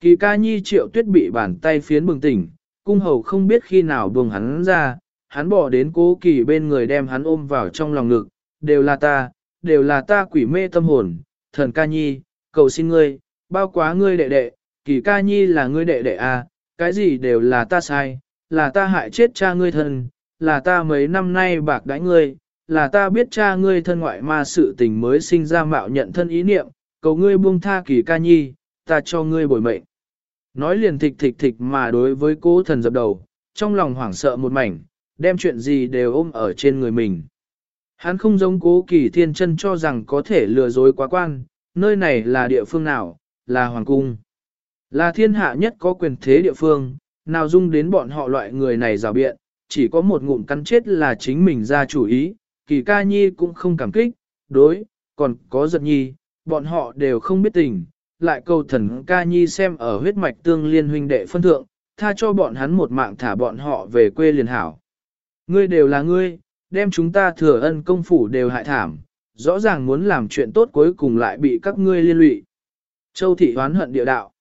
Kỳ ca nhi triệu tuyết bị bàn tay phiến bừng tỉnh, cung hầu không biết khi nào buông hắn ra, hắn bỏ đến cố kỳ bên người đem hắn ôm vào trong lòng ngực, đều là ta, đều là ta quỷ mê tâm hồn, thần ca nhi, cầu xin ngươi, bao quá ngươi đệ đệ, kỳ ca nhi là ngươi đệ đệ à, cái gì đều là ta sai, là ta hại chết cha ngươi thân, là ta mấy năm nay bạc đãi ngươi, là ta biết cha ngươi thân ngoại ma sự tình mới sinh ra mạo nhận thân ý niệm, cầu ngươi buông tha kỳ ca nhi, ta cho ngươi bồi mệnh. Nói liền thịch thịch thịch mà đối với cố thần dập đầu, trong lòng hoảng sợ một mảnh, đem chuyện gì đều ôm ở trên người mình. Hắn không giống cố kỳ thiên chân cho rằng có thể lừa dối quá quan, nơi này là địa phương nào, là hoàng cung. Là thiên hạ nhất có quyền thế địa phương, nào dung đến bọn họ loại người này rào biện, chỉ có một ngụm cắn chết là chính mình ra chủ ý, kỳ ca nhi cũng không cảm kích, đối, còn có giật nhi, bọn họ đều không biết tình, lại cầu thần ca nhi xem ở huyết mạch tương liên huynh đệ phân thượng, tha cho bọn hắn một mạng thả bọn họ về quê liền hảo. Ngươi đều là ngươi, đem chúng ta thừa ân công phủ đều hại thảm, rõ ràng muốn làm chuyện tốt cuối cùng lại bị các ngươi liên lụy. Châu thị hoán hận địa đạo.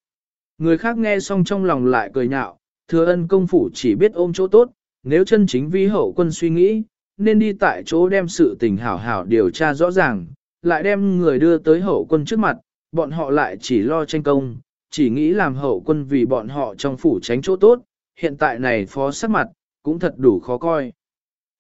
Người khác nghe xong trong lòng lại cười nhạo, thừa ân công phủ chỉ biết ôm chỗ tốt, nếu chân chính vi hậu quân suy nghĩ, nên đi tại chỗ đem sự tình hảo hảo điều tra rõ ràng, lại đem người đưa tới hậu quân trước mặt, bọn họ lại chỉ lo tranh công, chỉ nghĩ làm hậu quân vì bọn họ trong phủ tránh chỗ tốt, hiện tại này phó sắc mặt, cũng thật đủ khó coi.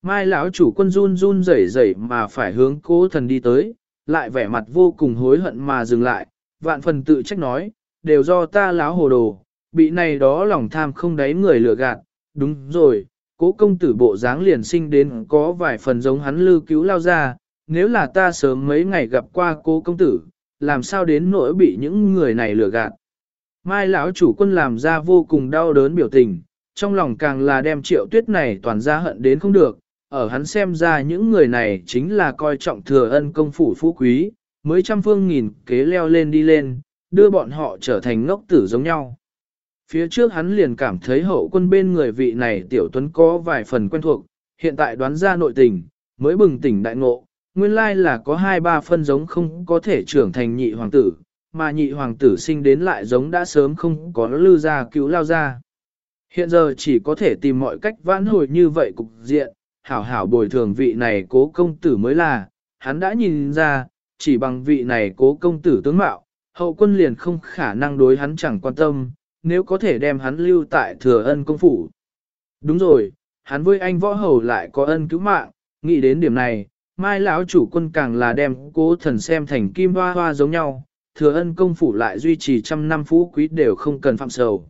Mai lão chủ quân run run rẩy rẩy mà phải hướng cố thần đi tới, lại vẻ mặt vô cùng hối hận mà dừng lại, vạn phần tự trách nói, đều do ta láo hồ đồ, bị này đó lòng tham không đáy người lừa gạt, đúng rồi, cố công tử bộ dáng liền sinh đến có vài phần giống hắn lưu cứu lao ra, nếu là ta sớm mấy ngày gặp qua cố công tử, làm sao đến nỗi bị những người này lừa gạt. Mai lão chủ quân làm ra vô cùng đau đớn biểu tình, trong lòng càng là đem triệu tuyết này toàn ra hận đến không được, ở hắn xem ra những người này chính là coi trọng thừa ân công phủ phú quý, mới trăm phương nghìn kế leo lên đi lên, đưa bọn họ trở thành ngốc tử giống nhau. Phía trước hắn liền cảm thấy hậu quân bên người vị này tiểu tuấn có vài phần quen thuộc, hiện tại đoán ra nội tình, mới bừng tỉnh đại ngộ, nguyên lai là có hai ba phân giống không có thể trưởng thành nhị hoàng tử, mà nhị hoàng tử sinh đến lại giống đã sớm không có lư ra cứu lao ra. Hiện giờ chỉ có thể tìm mọi cách vãn hồi như vậy cục diện, hảo hảo bồi thường vị này cố công tử mới là, hắn đã nhìn ra, chỉ bằng vị này cố công tử tướng mạo, hậu quân liền không khả năng đối hắn chẳng quan tâm, nếu có thể đem hắn lưu tại thừa ân công phủ. Đúng rồi, hắn với anh võ hầu lại có ân cứu mạng, nghĩ đến điểm này, mai lão chủ quân càng là đem cố thần xem thành kim hoa hoa giống nhau, thừa ân công phủ lại duy trì trăm năm phú quý đều không cần phạm sầu.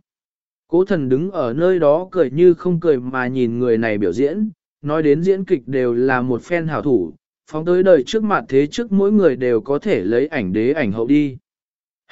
Cố thần đứng ở nơi đó cười như không cười mà nhìn người này biểu diễn, nói đến diễn kịch đều là một phen hảo thủ, phóng tới đời trước mặt thế trước mỗi người đều có thể lấy ảnh đế ảnh hậu đi.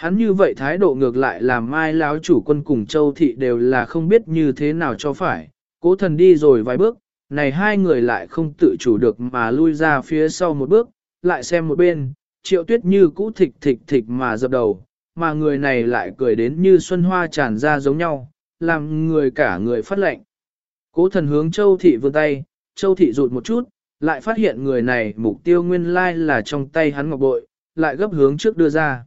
Hắn như vậy thái độ ngược lại làm mai láo chủ quân cùng châu thị đều là không biết như thế nào cho phải, cố thần đi rồi vài bước, này hai người lại không tự chủ được mà lui ra phía sau một bước, lại xem một bên, triệu tuyết như cũ thịch thịch thịch mà dập đầu, mà người này lại cười đến như xuân hoa tràn ra giống nhau, làm người cả người phát lệnh. Cố thần hướng châu thị vươn tay, châu thị rụt một chút, lại phát hiện người này mục tiêu nguyên lai là trong tay hắn ngọc bội, lại gấp hướng trước đưa ra.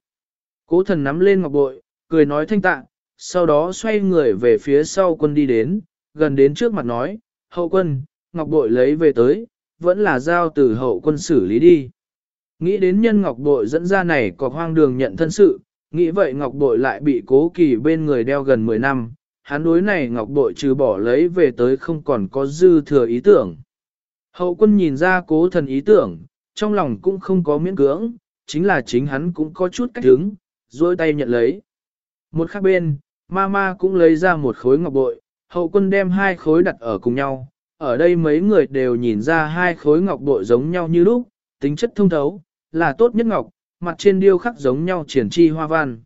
Cố thần nắm lên ngọc bội, cười nói thanh tạ, sau đó xoay người về phía sau quân đi đến, gần đến trước mặt nói, hậu quân, ngọc bội lấy về tới, vẫn là giao từ hậu quân xử lý đi. Nghĩ đến nhân ngọc bội dẫn ra này có hoang đường nhận thân sự, nghĩ vậy ngọc bội lại bị cố kỳ bên người đeo gần 10 năm, hắn đối này ngọc bội trừ bỏ lấy về tới không còn có dư thừa ý tưởng. Hậu quân nhìn ra cố thần ý tưởng, trong lòng cũng không có miễn cưỡng, chính là chính hắn cũng có chút cách đứng, duỗi tay nhận lấy. Một khác bên, Mama cũng lấy ra một khối ngọc bội, hậu quân đem hai khối đặt ở cùng nhau. Ở đây mấy người đều nhìn ra hai khối ngọc bội giống nhau như lúc, tính chất thông thấu, là tốt nhất ngọc, mặt trên điêu khắc giống nhau triển chi hoa văn.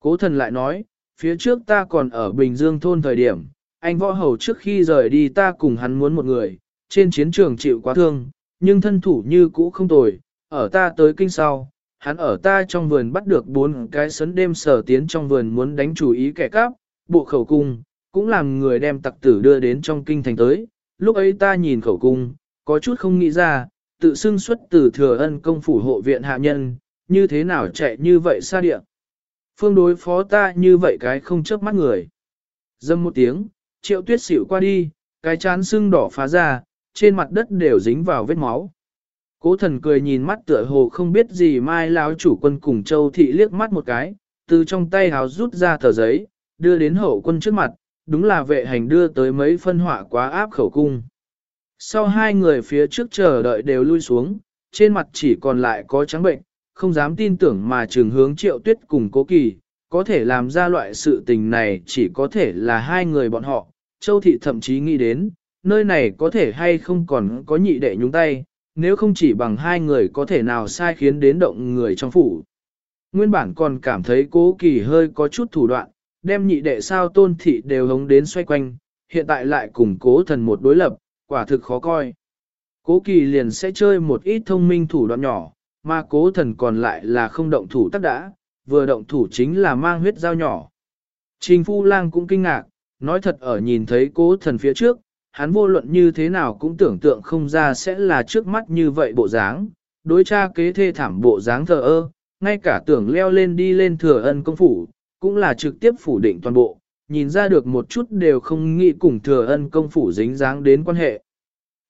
Cố thần lại nói, phía trước ta còn ở Bình Dương thôn thời điểm, anh võ hầu trước khi rời đi ta cùng hắn muốn một người, trên chiến trường chịu quá thương, nhưng thân thủ như cũ không tồi, ở ta tới kinh sau, hắn ở ta trong vườn bắt được bốn cái sấn đêm sở tiến trong vườn muốn đánh chủ ý kẻ cắp, bộ khẩu cung, cũng làm người đem tặc tử đưa đến trong kinh thành tới, lúc ấy ta nhìn khẩu cung, có chút không nghĩ ra, tự xưng xuất từ thừa ân công phủ hộ viện hạ nhân, như thế nào chạy như vậy xa địa. Phương đối phó ta như vậy cái không chớp mắt người. Dâm một tiếng, triệu tuyết xỉu qua đi, cái chán sưng đỏ phá ra, trên mặt đất đều dính vào vết máu. Cố thần cười nhìn mắt tựa hồ không biết gì mai lão chủ quân cùng châu thị liếc mắt một cái, từ trong tay háo rút ra tờ giấy, đưa đến hậu quân trước mặt, đúng là vệ hành đưa tới mấy phân họa quá áp khẩu cung. Sau hai người phía trước chờ đợi đều lui xuống, trên mặt chỉ còn lại có trắng bệnh, không dám tin tưởng mà trường hướng triệu tuyết cùng cố kỳ, có thể làm ra loại sự tình này chỉ có thể là hai người bọn họ. Châu thị thậm chí nghĩ đến, nơi này có thể hay không còn có nhị đệ nhúng tay, nếu không chỉ bằng hai người có thể nào sai khiến đến động người trong phủ. Nguyên bản còn cảm thấy cố kỳ hơi có chút thủ đoạn, đem nhị đệ sao tôn thị đều hống đến xoay quanh, hiện tại lại cùng cố thần một đối lập, quả thực khó coi. Cố kỳ liền sẽ chơi một ít thông minh thủ đoạn nhỏ, mà cố thần còn lại là không động thủ tắc đã, vừa động thủ chính là mang huyết dao nhỏ. Trình Phu Lang cũng kinh ngạc, nói thật ở nhìn thấy cố thần phía trước, hắn vô luận như thế nào cũng tưởng tượng không ra sẽ là trước mắt như vậy bộ dáng, đối cha kế thê thảm bộ dáng thờ ơ, ngay cả tưởng leo lên đi lên thừa ân công phủ, cũng là trực tiếp phủ định toàn bộ, nhìn ra được một chút đều không nghĩ cùng thừa ân công phủ dính dáng đến quan hệ.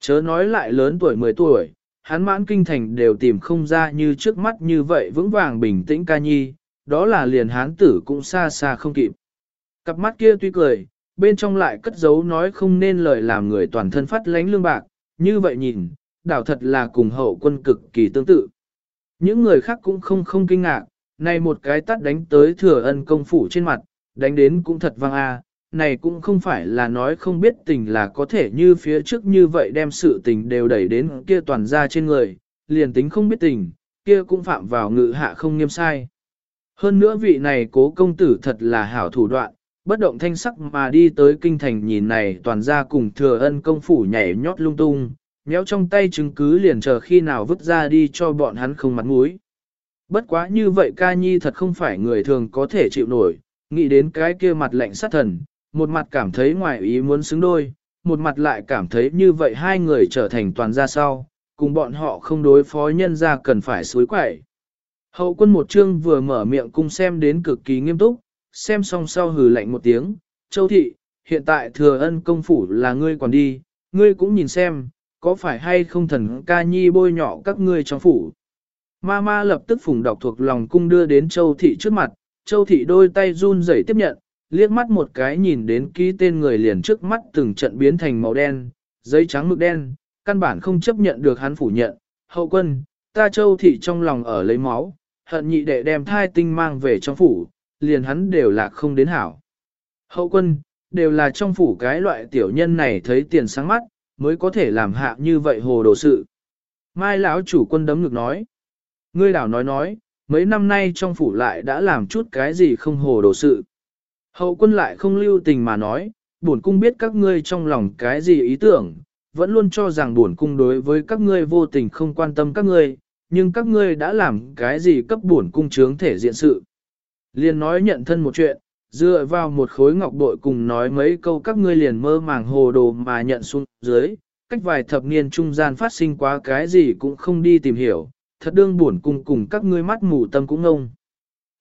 Chớ nói lại lớn tuổi 10 tuổi, hắn mãn kinh thành đều tìm không ra như trước mắt như vậy vững vàng bình tĩnh ca nhi, đó là liền hán tử cũng xa xa không kịp. Cặp mắt kia tuy cười, bên trong lại cất giấu nói không nên lời làm người toàn thân phát lánh lương bạc, như vậy nhìn, đảo thật là cùng hậu quân cực kỳ tương tự. Những người khác cũng không không kinh ngạc, này một cái tắt đánh tới thừa ân công phủ trên mặt, đánh đến cũng thật vang a. này cũng không phải là nói không biết tình là có thể như phía trước như vậy đem sự tình đều đẩy đến kia toàn ra trên người, liền tính không biết tình, kia cũng phạm vào ngự hạ không nghiêm sai. Hơn nữa vị này cố công tử thật là hảo thủ đoạn, bất động thanh sắc mà đi tới kinh thành nhìn này toàn ra cùng thừa ân công phủ nhảy nhót lung tung, méo trong tay chứng cứ liền chờ khi nào vứt ra đi cho bọn hắn không mặt mũi. Bất quá như vậy ca nhi thật không phải người thường có thể chịu nổi, nghĩ đến cái kia mặt lạnh sát thần, một mặt cảm thấy ngoài ý muốn xứng đôi, một mặt lại cảm thấy như vậy hai người trở thành toàn gia sau, cùng bọn họ không đối phó nhân ra cần phải suối quẩy. Hậu quân một chương vừa mở miệng cung xem đến cực kỳ nghiêm túc, xem xong sau hừ lạnh một tiếng, châu thị, hiện tại thừa ân công phủ là ngươi còn đi, ngươi cũng nhìn xem, có phải hay không thần ca nhi bôi nhọ các ngươi trong phủ. Ma ma lập tức phùng đọc thuộc lòng cung đưa đến châu thị trước mặt, châu thị đôi tay run rẩy tiếp nhận, liếc mắt một cái nhìn đến ký tên người liền trước mắt từng trận biến thành màu đen, giấy trắng mực đen, căn bản không chấp nhận được hắn phủ nhận. Hậu quân, ta châu thị trong lòng ở lấy máu, hận nhị đệ đem thai tinh mang về trong phủ, liền hắn đều là không đến hảo. Hậu quân, đều là trong phủ cái loại tiểu nhân này thấy tiền sáng mắt, mới có thể làm hạ như vậy hồ đồ sự. Mai lão chủ quân đấm ngực nói. Ngươi đảo nói nói, mấy năm nay trong phủ lại đã làm chút cái gì không hồ đồ sự. Hậu quân lại không lưu tình mà nói, bổn cung biết các ngươi trong lòng cái gì ý tưởng, vẫn luôn cho rằng bổn cung đối với các ngươi vô tình không quan tâm các ngươi, nhưng các ngươi đã làm cái gì cấp bổn cung trướng thể diện sự. Liền nói nhận thân một chuyện, dựa vào một khối ngọc bội cùng nói mấy câu các ngươi liền mơ màng hồ đồ mà nhận xuống dưới, cách vài thập niên trung gian phát sinh quá cái gì cũng không đi tìm hiểu, thật đương buồn cung cùng các ngươi mắt mù tâm cũng ngông.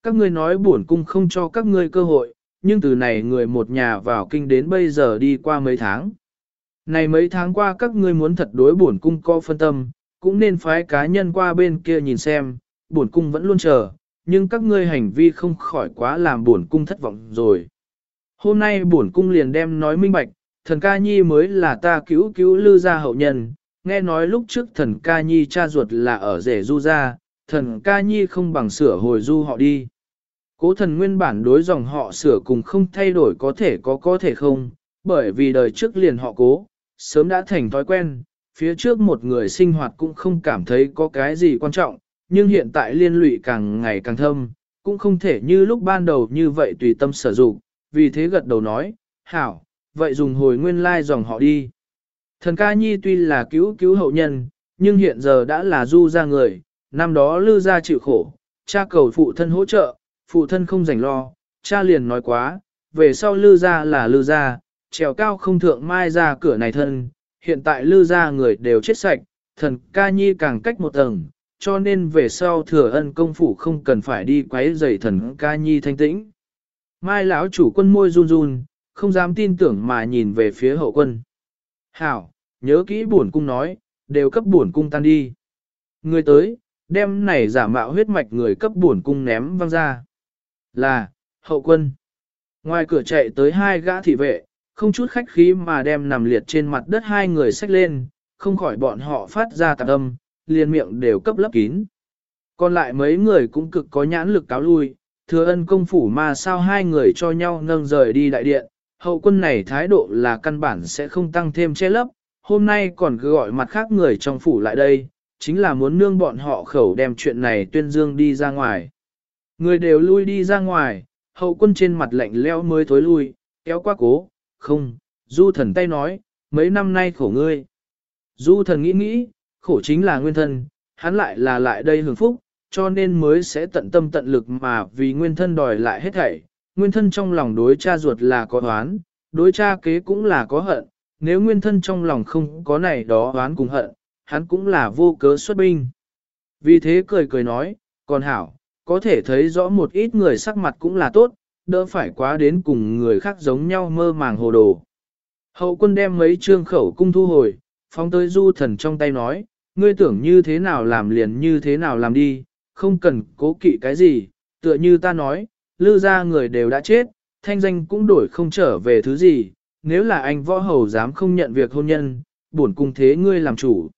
Các ngươi nói buồn cung không cho các ngươi cơ hội, nhưng từ này người một nhà vào kinh đến bây giờ đi qua mấy tháng. Này mấy tháng qua các ngươi muốn thật đối buồn cung có phân tâm, cũng nên phái cá nhân qua bên kia nhìn xem, buồn cung vẫn luôn chờ, nhưng các ngươi hành vi không khỏi quá làm buồn cung thất vọng rồi. Hôm nay buồn cung liền đem nói minh bạch, thần ca nhi mới là ta cứu cứu lư gia hậu nhân, nghe nói lúc trước thần ca nhi cha ruột là ở rể du gia, thần ca nhi không bằng sửa hồi du họ đi. Cố thần nguyên bản đối dòng họ sửa cùng không thay đổi có thể có có thể không, bởi vì đời trước liền họ cố, sớm đã thành thói quen, phía trước một người sinh hoạt cũng không cảm thấy có cái gì quan trọng, nhưng hiện tại liên lụy càng ngày càng thâm, cũng không thể như lúc ban đầu như vậy tùy tâm sử dụng, vì thế gật đầu nói, hảo, vậy dùng hồi nguyên lai dòng họ đi. Thần ca nhi tuy là cứu cứu hậu nhân, nhưng hiện giờ đã là du ra người, năm đó lư ra chịu khổ, cha cầu phụ thân hỗ trợ, phụ thân không rảnh lo, cha liền nói quá, về sau lư ra là lư ra, trèo cao không thượng mai ra cửa này thân, hiện tại lư ra người đều chết sạch, thần ca nhi càng cách một tầng, cho nên về sau thừa ân công phủ không cần phải đi quấy rầy thần ca nhi thanh tĩnh. Mai lão chủ quân môi run run, không dám tin tưởng mà nhìn về phía hậu quân. Hảo, nhớ kỹ buồn cung nói, đều cấp buồn cung tan đi. Người tới, đem này giả mạo huyết mạch người cấp buồn cung ném văng ra. Là, hậu quân. Ngoài cửa chạy tới hai gã thị vệ, không chút khách khí mà đem nằm liệt trên mặt đất hai người xách lên, không khỏi bọn họ phát ra tạc âm, liền miệng đều cấp lấp kín. Còn lại mấy người cũng cực có nhãn lực cáo lui, thừa ân công phủ mà sao hai người cho nhau nâng rời đi đại điện, hậu quân này thái độ là căn bản sẽ không tăng thêm che lấp, hôm nay còn cứ gọi mặt khác người trong phủ lại đây, chính là muốn nương bọn họ khẩu đem chuyện này tuyên dương đi ra ngoài. Người đều lui đi ra ngoài, hậu quân trên mặt lạnh leo mới thối lui, kéo qua cố, không, du thần tay nói, mấy năm nay khổ ngươi. Du thần nghĩ nghĩ, khổ chính là nguyên thân, hắn lại là lại đây hưởng phúc, cho nên mới sẽ tận tâm tận lực mà vì nguyên thân đòi lại hết thảy. Nguyên thân trong lòng đối cha ruột là có oán, đối cha kế cũng là có hận, nếu nguyên thân trong lòng không có này đó oán cùng hận, hắn cũng là vô cớ xuất binh. Vì thế cười cười nói, còn hảo, có thể thấy rõ một ít người sắc mặt cũng là tốt, đỡ phải quá đến cùng người khác giống nhau mơ màng hồ đồ. Hậu quân đem mấy trương khẩu cung thu hồi, phóng tới du thần trong tay nói, ngươi tưởng như thế nào làm liền như thế nào làm đi, không cần cố kỵ cái gì, tựa như ta nói, lư ra người đều đã chết, thanh danh cũng đổi không trở về thứ gì, nếu là anh võ hầu dám không nhận việc hôn nhân, buồn cung thế ngươi làm chủ.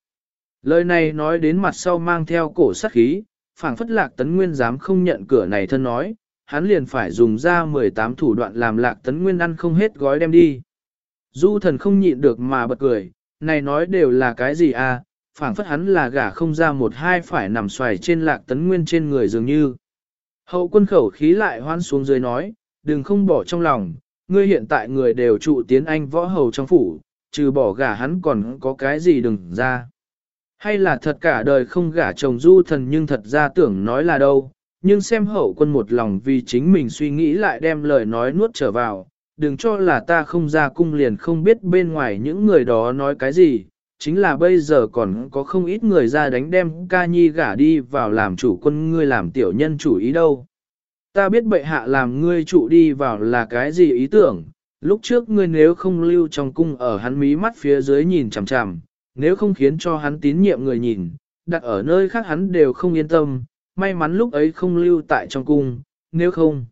Lời này nói đến mặt sau mang theo cổ sát khí, phảng phất lạc tấn nguyên dám không nhận cửa này thân nói, hắn liền phải dùng ra 18 thủ đoạn làm lạc tấn nguyên ăn không hết gói đem đi. Du thần không nhịn được mà bật cười, này nói đều là cái gì à, phảng phất hắn là gả không ra một hai phải nằm xoài trên lạc tấn nguyên trên người dường như. Hậu quân khẩu khí lại hoan xuống dưới nói, đừng không bỏ trong lòng, ngươi hiện tại người đều trụ tiến anh võ hầu trong phủ, trừ bỏ gả hắn còn có cái gì đừng ra. Hay là thật cả đời không gả chồng du thần nhưng thật ra tưởng nói là đâu, nhưng xem hậu quân một lòng vì chính mình suy nghĩ lại đem lời nói nuốt trở vào, đừng cho là ta không ra cung liền không biết bên ngoài những người đó nói cái gì, chính là bây giờ còn có không ít người ra đánh đem ca nhi gả đi vào làm chủ quân ngươi làm tiểu nhân chủ ý đâu. Ta biết bệ hạ làm ngươi trụ đi vào là cái gì ý tưởng, lúc trước ngươi nếu không lưu trong cung ở hắn mí mắt phía dưới nhìn chằm chằm, nếu không khiến cho hắn tín nhiệm người nhìn, đặt ở nơi khác hắn đều không yên tâm, may mắn lúc ấy không lưu tại trong cung, nếu không.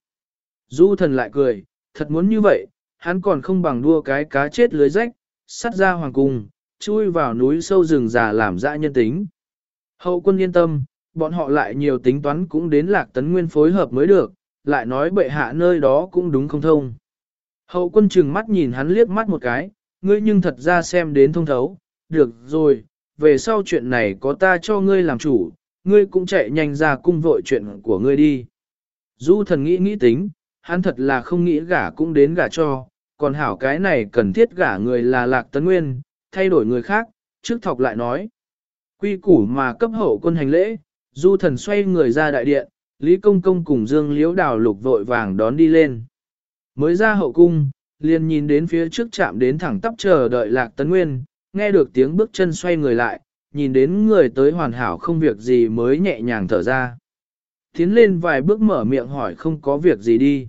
Du thần lại cười, thật muốn như vậy, hắn còn không bằng đua cái cá chết lưới rách, sắt ra hoàng cung, chui vào núi sâu rừng già làm dã nhân tính. Hậu quân yên tâm, bọn họ lại nhiều tính toán cũng đến lạc tấn nguyên phối hợp mới được, lại nói bệ hạ nơi đó cũng đúng không thông. Hậu quân chừng mắt nhìn hắn liếc mắt một cái, ngươi nhưng thật ra xem đến thông thấu, được rồi, về sau chuyện này có ta cho ngươi làm chủ, ngươi cũng chạy nhanh ra cung vội chuyện của ngươi đi. Du thần nghĩ nghĩ tính, hắn thật là không nghĩ gả cũng đến gả cho, còn hảo cái này cần thiết gả người là lạc tấn nguyên, thay đổi người khác, trước thọc lại nói. Quy củ mà cấp hậu quân hành lễ, du thần xoay người ra đại điện, Lý Công Công cùng Dương Liễu Đào lục vội vàng đón đi lên. Mới ra hậu cung, liền nhìn đến phía trước chạm đến thẳng tắp chờ đợi lạc tấn nguyên, nghe được tiếng bước chân xoay người lại, nhìn đến người tới hoàn hảo không việc gì mới nhẹ nhàng thở ra. Tiến lên vài bước mở miệng hỏi không có việc gì đi.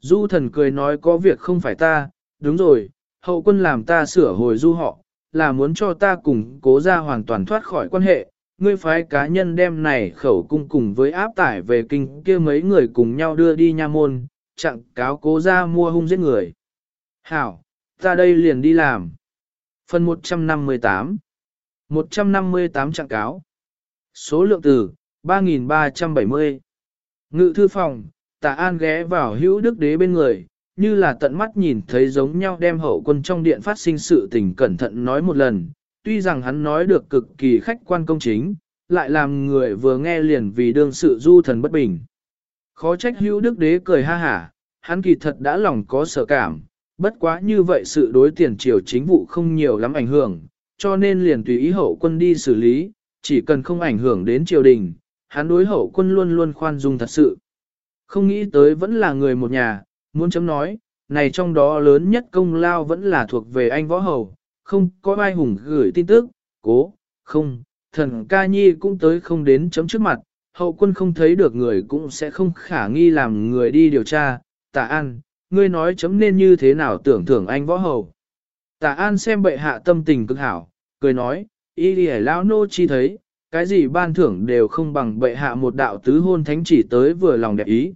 Du thần cười nói có việc không phải ta, đúng rồi, hậu quân làm ta sửa hồi du họ, là muốn cho ta cùng cố ra hoàn toàn thoát khỏi quan hệ. Ngươi phái cá nhân đem này khẩu cung cùng với áp tải về kinh kia mấy người cùng nhau đưa đi nha môn, chặn cáo cố ra mua hung giết người. Hảo, ta đây liền đi làm. Phần 158 158 trạng cáo Số lượng từ 3.370 Ngự thư phòng, tạ an ghé vào hữu đức đế bên người, như là tận mắt nhìn thấy giống nhau đem hậu quân trong điện phát sinh sự tình cẩn thận nói một lần, tuy rằng hắn nói được cực kỳ khách quan công chính, lại làm người vừa nghe liền vì đương sự du thần bất bình. Khó trách hữu đức đế cười ha hả, hắn kỳ thật đã lòng có sợ cảm, bất quá như vậy sự đối tiền triều chính vụ không nhiều lắm ảnh hưởng, cho nên liền tùy ý hậu quân đi xử lý, chỉ cần không ảnh hưởng đến triều đình, hắn đối hậu quân luôn luôn khoan dung thật sự. Không nghĩ tới vẫn là người một nhà, muốn chấm nói, này trong đó lớn nhất công lao vẫn là thuộc về anh võ hầu, không có ai hùng gửi tin tức, cố, không, thần ca nhi cũng tới không đến chấm trước mặt, hậu quân không thấy được người cũng sẽ không khả nghi làm người đi điều tra, tạ an, ngươi nói chấm nên như thế nào tưởng thưởng anh võ hầu. Tạ an xem bệ hạ tâm tình cực hảo, cười nói, y đi lão nô chi thấy, cái gì ban thưởng đều không bằng bệ hạ một đạo tứ hôn thánh chỉ tới vừa lòng đẹp ý.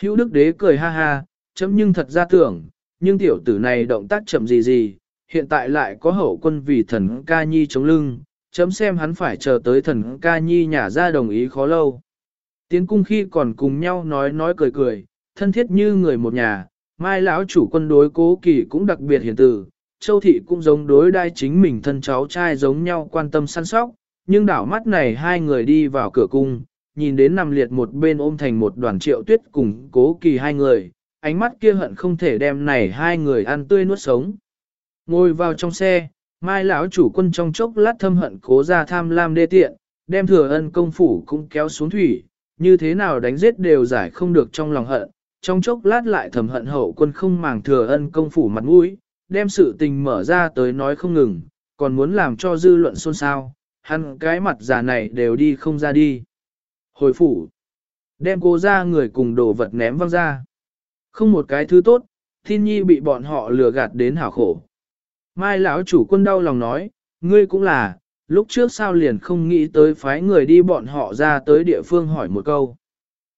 Hữu đức đế cười ha ha, chấm nhưng thật ra tưởng, nhưng tiểu tử này động tác chậm gì gì, hiện tại lại có hậu quân vì thần ca nhi chống lưng, chấm xem hắn phải chờ tới thần ca nhi nhả ra đồng ý khó lâu. Tiến cung khi còn cùng nhau nói nói cười cười, thân thiết như người một nhà, mai lão chủ quân đối cố kỳ cũng đặc biệt hiền từ, châu thị cũng giống đối đai chính mình thân cháu trai giống nhau quan tâm săn sóc, nhưng đảo mắt này hai người đi vào cửa cung, nhìn đến nằm liệt một bên ôm thành một đoàn triệu tuyết cùng cố kỳ hai người, ánh mắt kia hận không thể đem này hai người ăn tươi nuốt sống. Ngồi vào trong xe, mai lão chủ quân trong chốc lát thâm hận cố ra tham lam đê tiện, đem thừa ân công phủ cũng kéo xuống thủy, như thế nào đánh giết đều giải không được trong lòng hận, trong chốc lát lại thầm hận hậu quân không màng thừa ân công phủ mặt mũi, đem sự tình mở ra tới nói không ngừng, còn muốn làm cho dư luận xôn xao, hắn cái mặt già này đều đi không ra đi. Hồi phủ, đem cô ra người cùng đồ vật ném văng ra. Không một cái thứ tốt, thiên nhi bị bọn họ lừa gạt đến hảo khổ. Mai lão chủ quân đau lòng nói, ngươi cũng là, lúc trước sao liền không nghĩ tới phái người đi bọn họ ra tới địa phương hỏi một câu.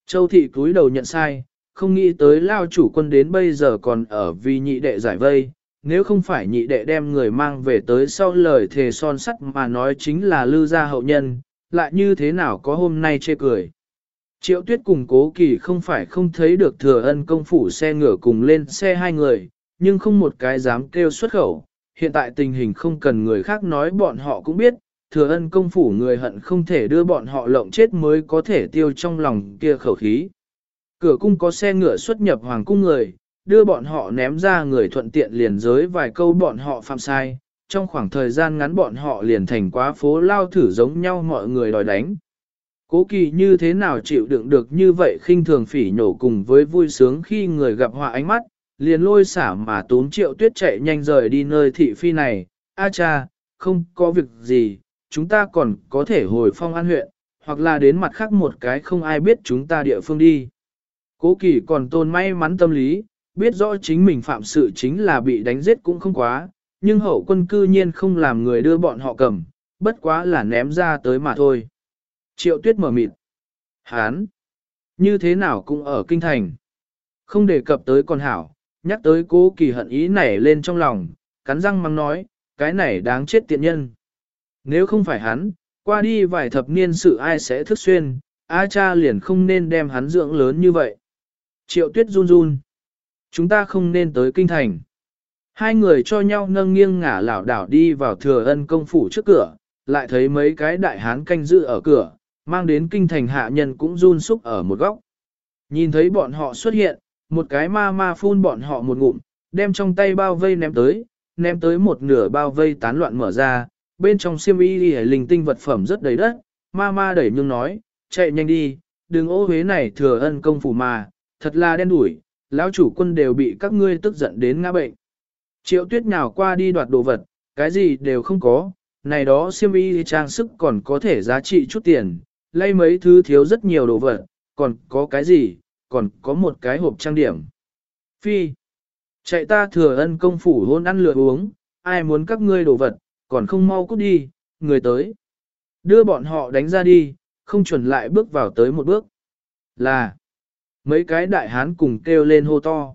Châu thị cúi đầu nhận sai, không nghĩ tới lao chủ quân đến bây giờ còn ở vì nhị đệ giải vây, nếu không phải nhị đệ đem người mang về tới sau lời thề son sắt mà nói chính là lư gia hậu nhân, lại như thế nào có hôm nay chê cười. Triệu tuyết cùng cố kỳ không phải không thấy được thừa ân công phủ xe ngựa cùng lên xe hai người, nhưng không một cái dám kêu xuất khẩu. Hiện tại tình hình không cần người khác nói bọn họ cũng biết, thừa ân công phủ người hận không thể đưa bọn họ lộng chết mới có thể tiêu trong lòng kia khẩu khí. Cửa cung có xe ngựa xuất nhập hoàng cung người, đưa bọn họ ném ra người thuận tiện liền giới vài câu bọn họ phạm sai, trong khoảng thời gian ngắn bọn họ liền thành quá phố lao thử giống nhau mọi người đòi đánh. Cố kỳ như thế nào chịu đựng được như vậy khinh thường phỉ nhổ cùng với vui sướng khi người gặp họa ánh mắt, liền lôi xả mà tốn triệu tuyết chạy nhanh rời đi nơi thị phi này, a cha, không có việc gì, chúng ta còn có thể hồi phong an huyện, hoặc là đến mặt khác một cái không ai biết chúng ta địa phương đi. Cố kỳ còn tôn may mắn tâm lý, biết rõ chính mình phạm sự chính là bị đánh giết cũng không quá, nhưng hậu quân cư nhiên không làm người đưa bọn họ cầm, bất quá là ném ra tới mà thôi. Triệu tuyết mở mịt. Hán! Như thế nào cũng ở kinh thành. Không đề cập tới con hảo, nhắc tới cố kỳ hận ý nảy lên trong lòng, cắn răng mắng nói, cái này đáng chết tiện nhân. Nếu không phải hắn, qua đi vài thập niên sự ai sẽ thức xuyên, A cha liền không nên đem hắn dưỡng lớn như vậy. Triệu tuyết run run. Chúng ta không nên tới kinh thành. Hai người cho nhau nâng nghiêng ngả lảo đảo đi vào thừa ân công phủ trước cửa, lại thấy mấy cái đại hán canh giữ ở cửa, mang đến kinh thành hạ nhân cũng run xúc ở một góc. Nhìn thấy bọn họ xuất hiện, một cái ma ma phun bọn họ một ngụm, đem trong tay bao vây ném tới, ném tới một nửa bao vây tán loạn mở ra, bên trong xiêm y đi linh tinh vật phẩm rất đầy đất, ma ma đẩy nhưng nói, chạy nhanh đi, đừng ô huế này thừa ân công phủ mà, thật là đen đủi, lão chủ quân đều bị các ngươi tức giận đến ngã bệnh. Triệu tuyết nào qua đi đoạt đồ vật, cái gì đều không có, này đó xiêm y trang sức còn có thể giá trị chút tiền, lay mấy thứ thiếu rất nhiều đồ vật, còn có cái gì, còn có một cái hộp trang điểm. Phi, chạy ta thừa ân công phủ hôn ăn lừa uống, ai muốn các ngươi đồ vật, còn không mau cút đi, người tới. Đưa bọn họ đánh ra đi, không chuẩn lại bước vào tới một bước. Là, mấy cái đại hán cùng kêu lên hô to.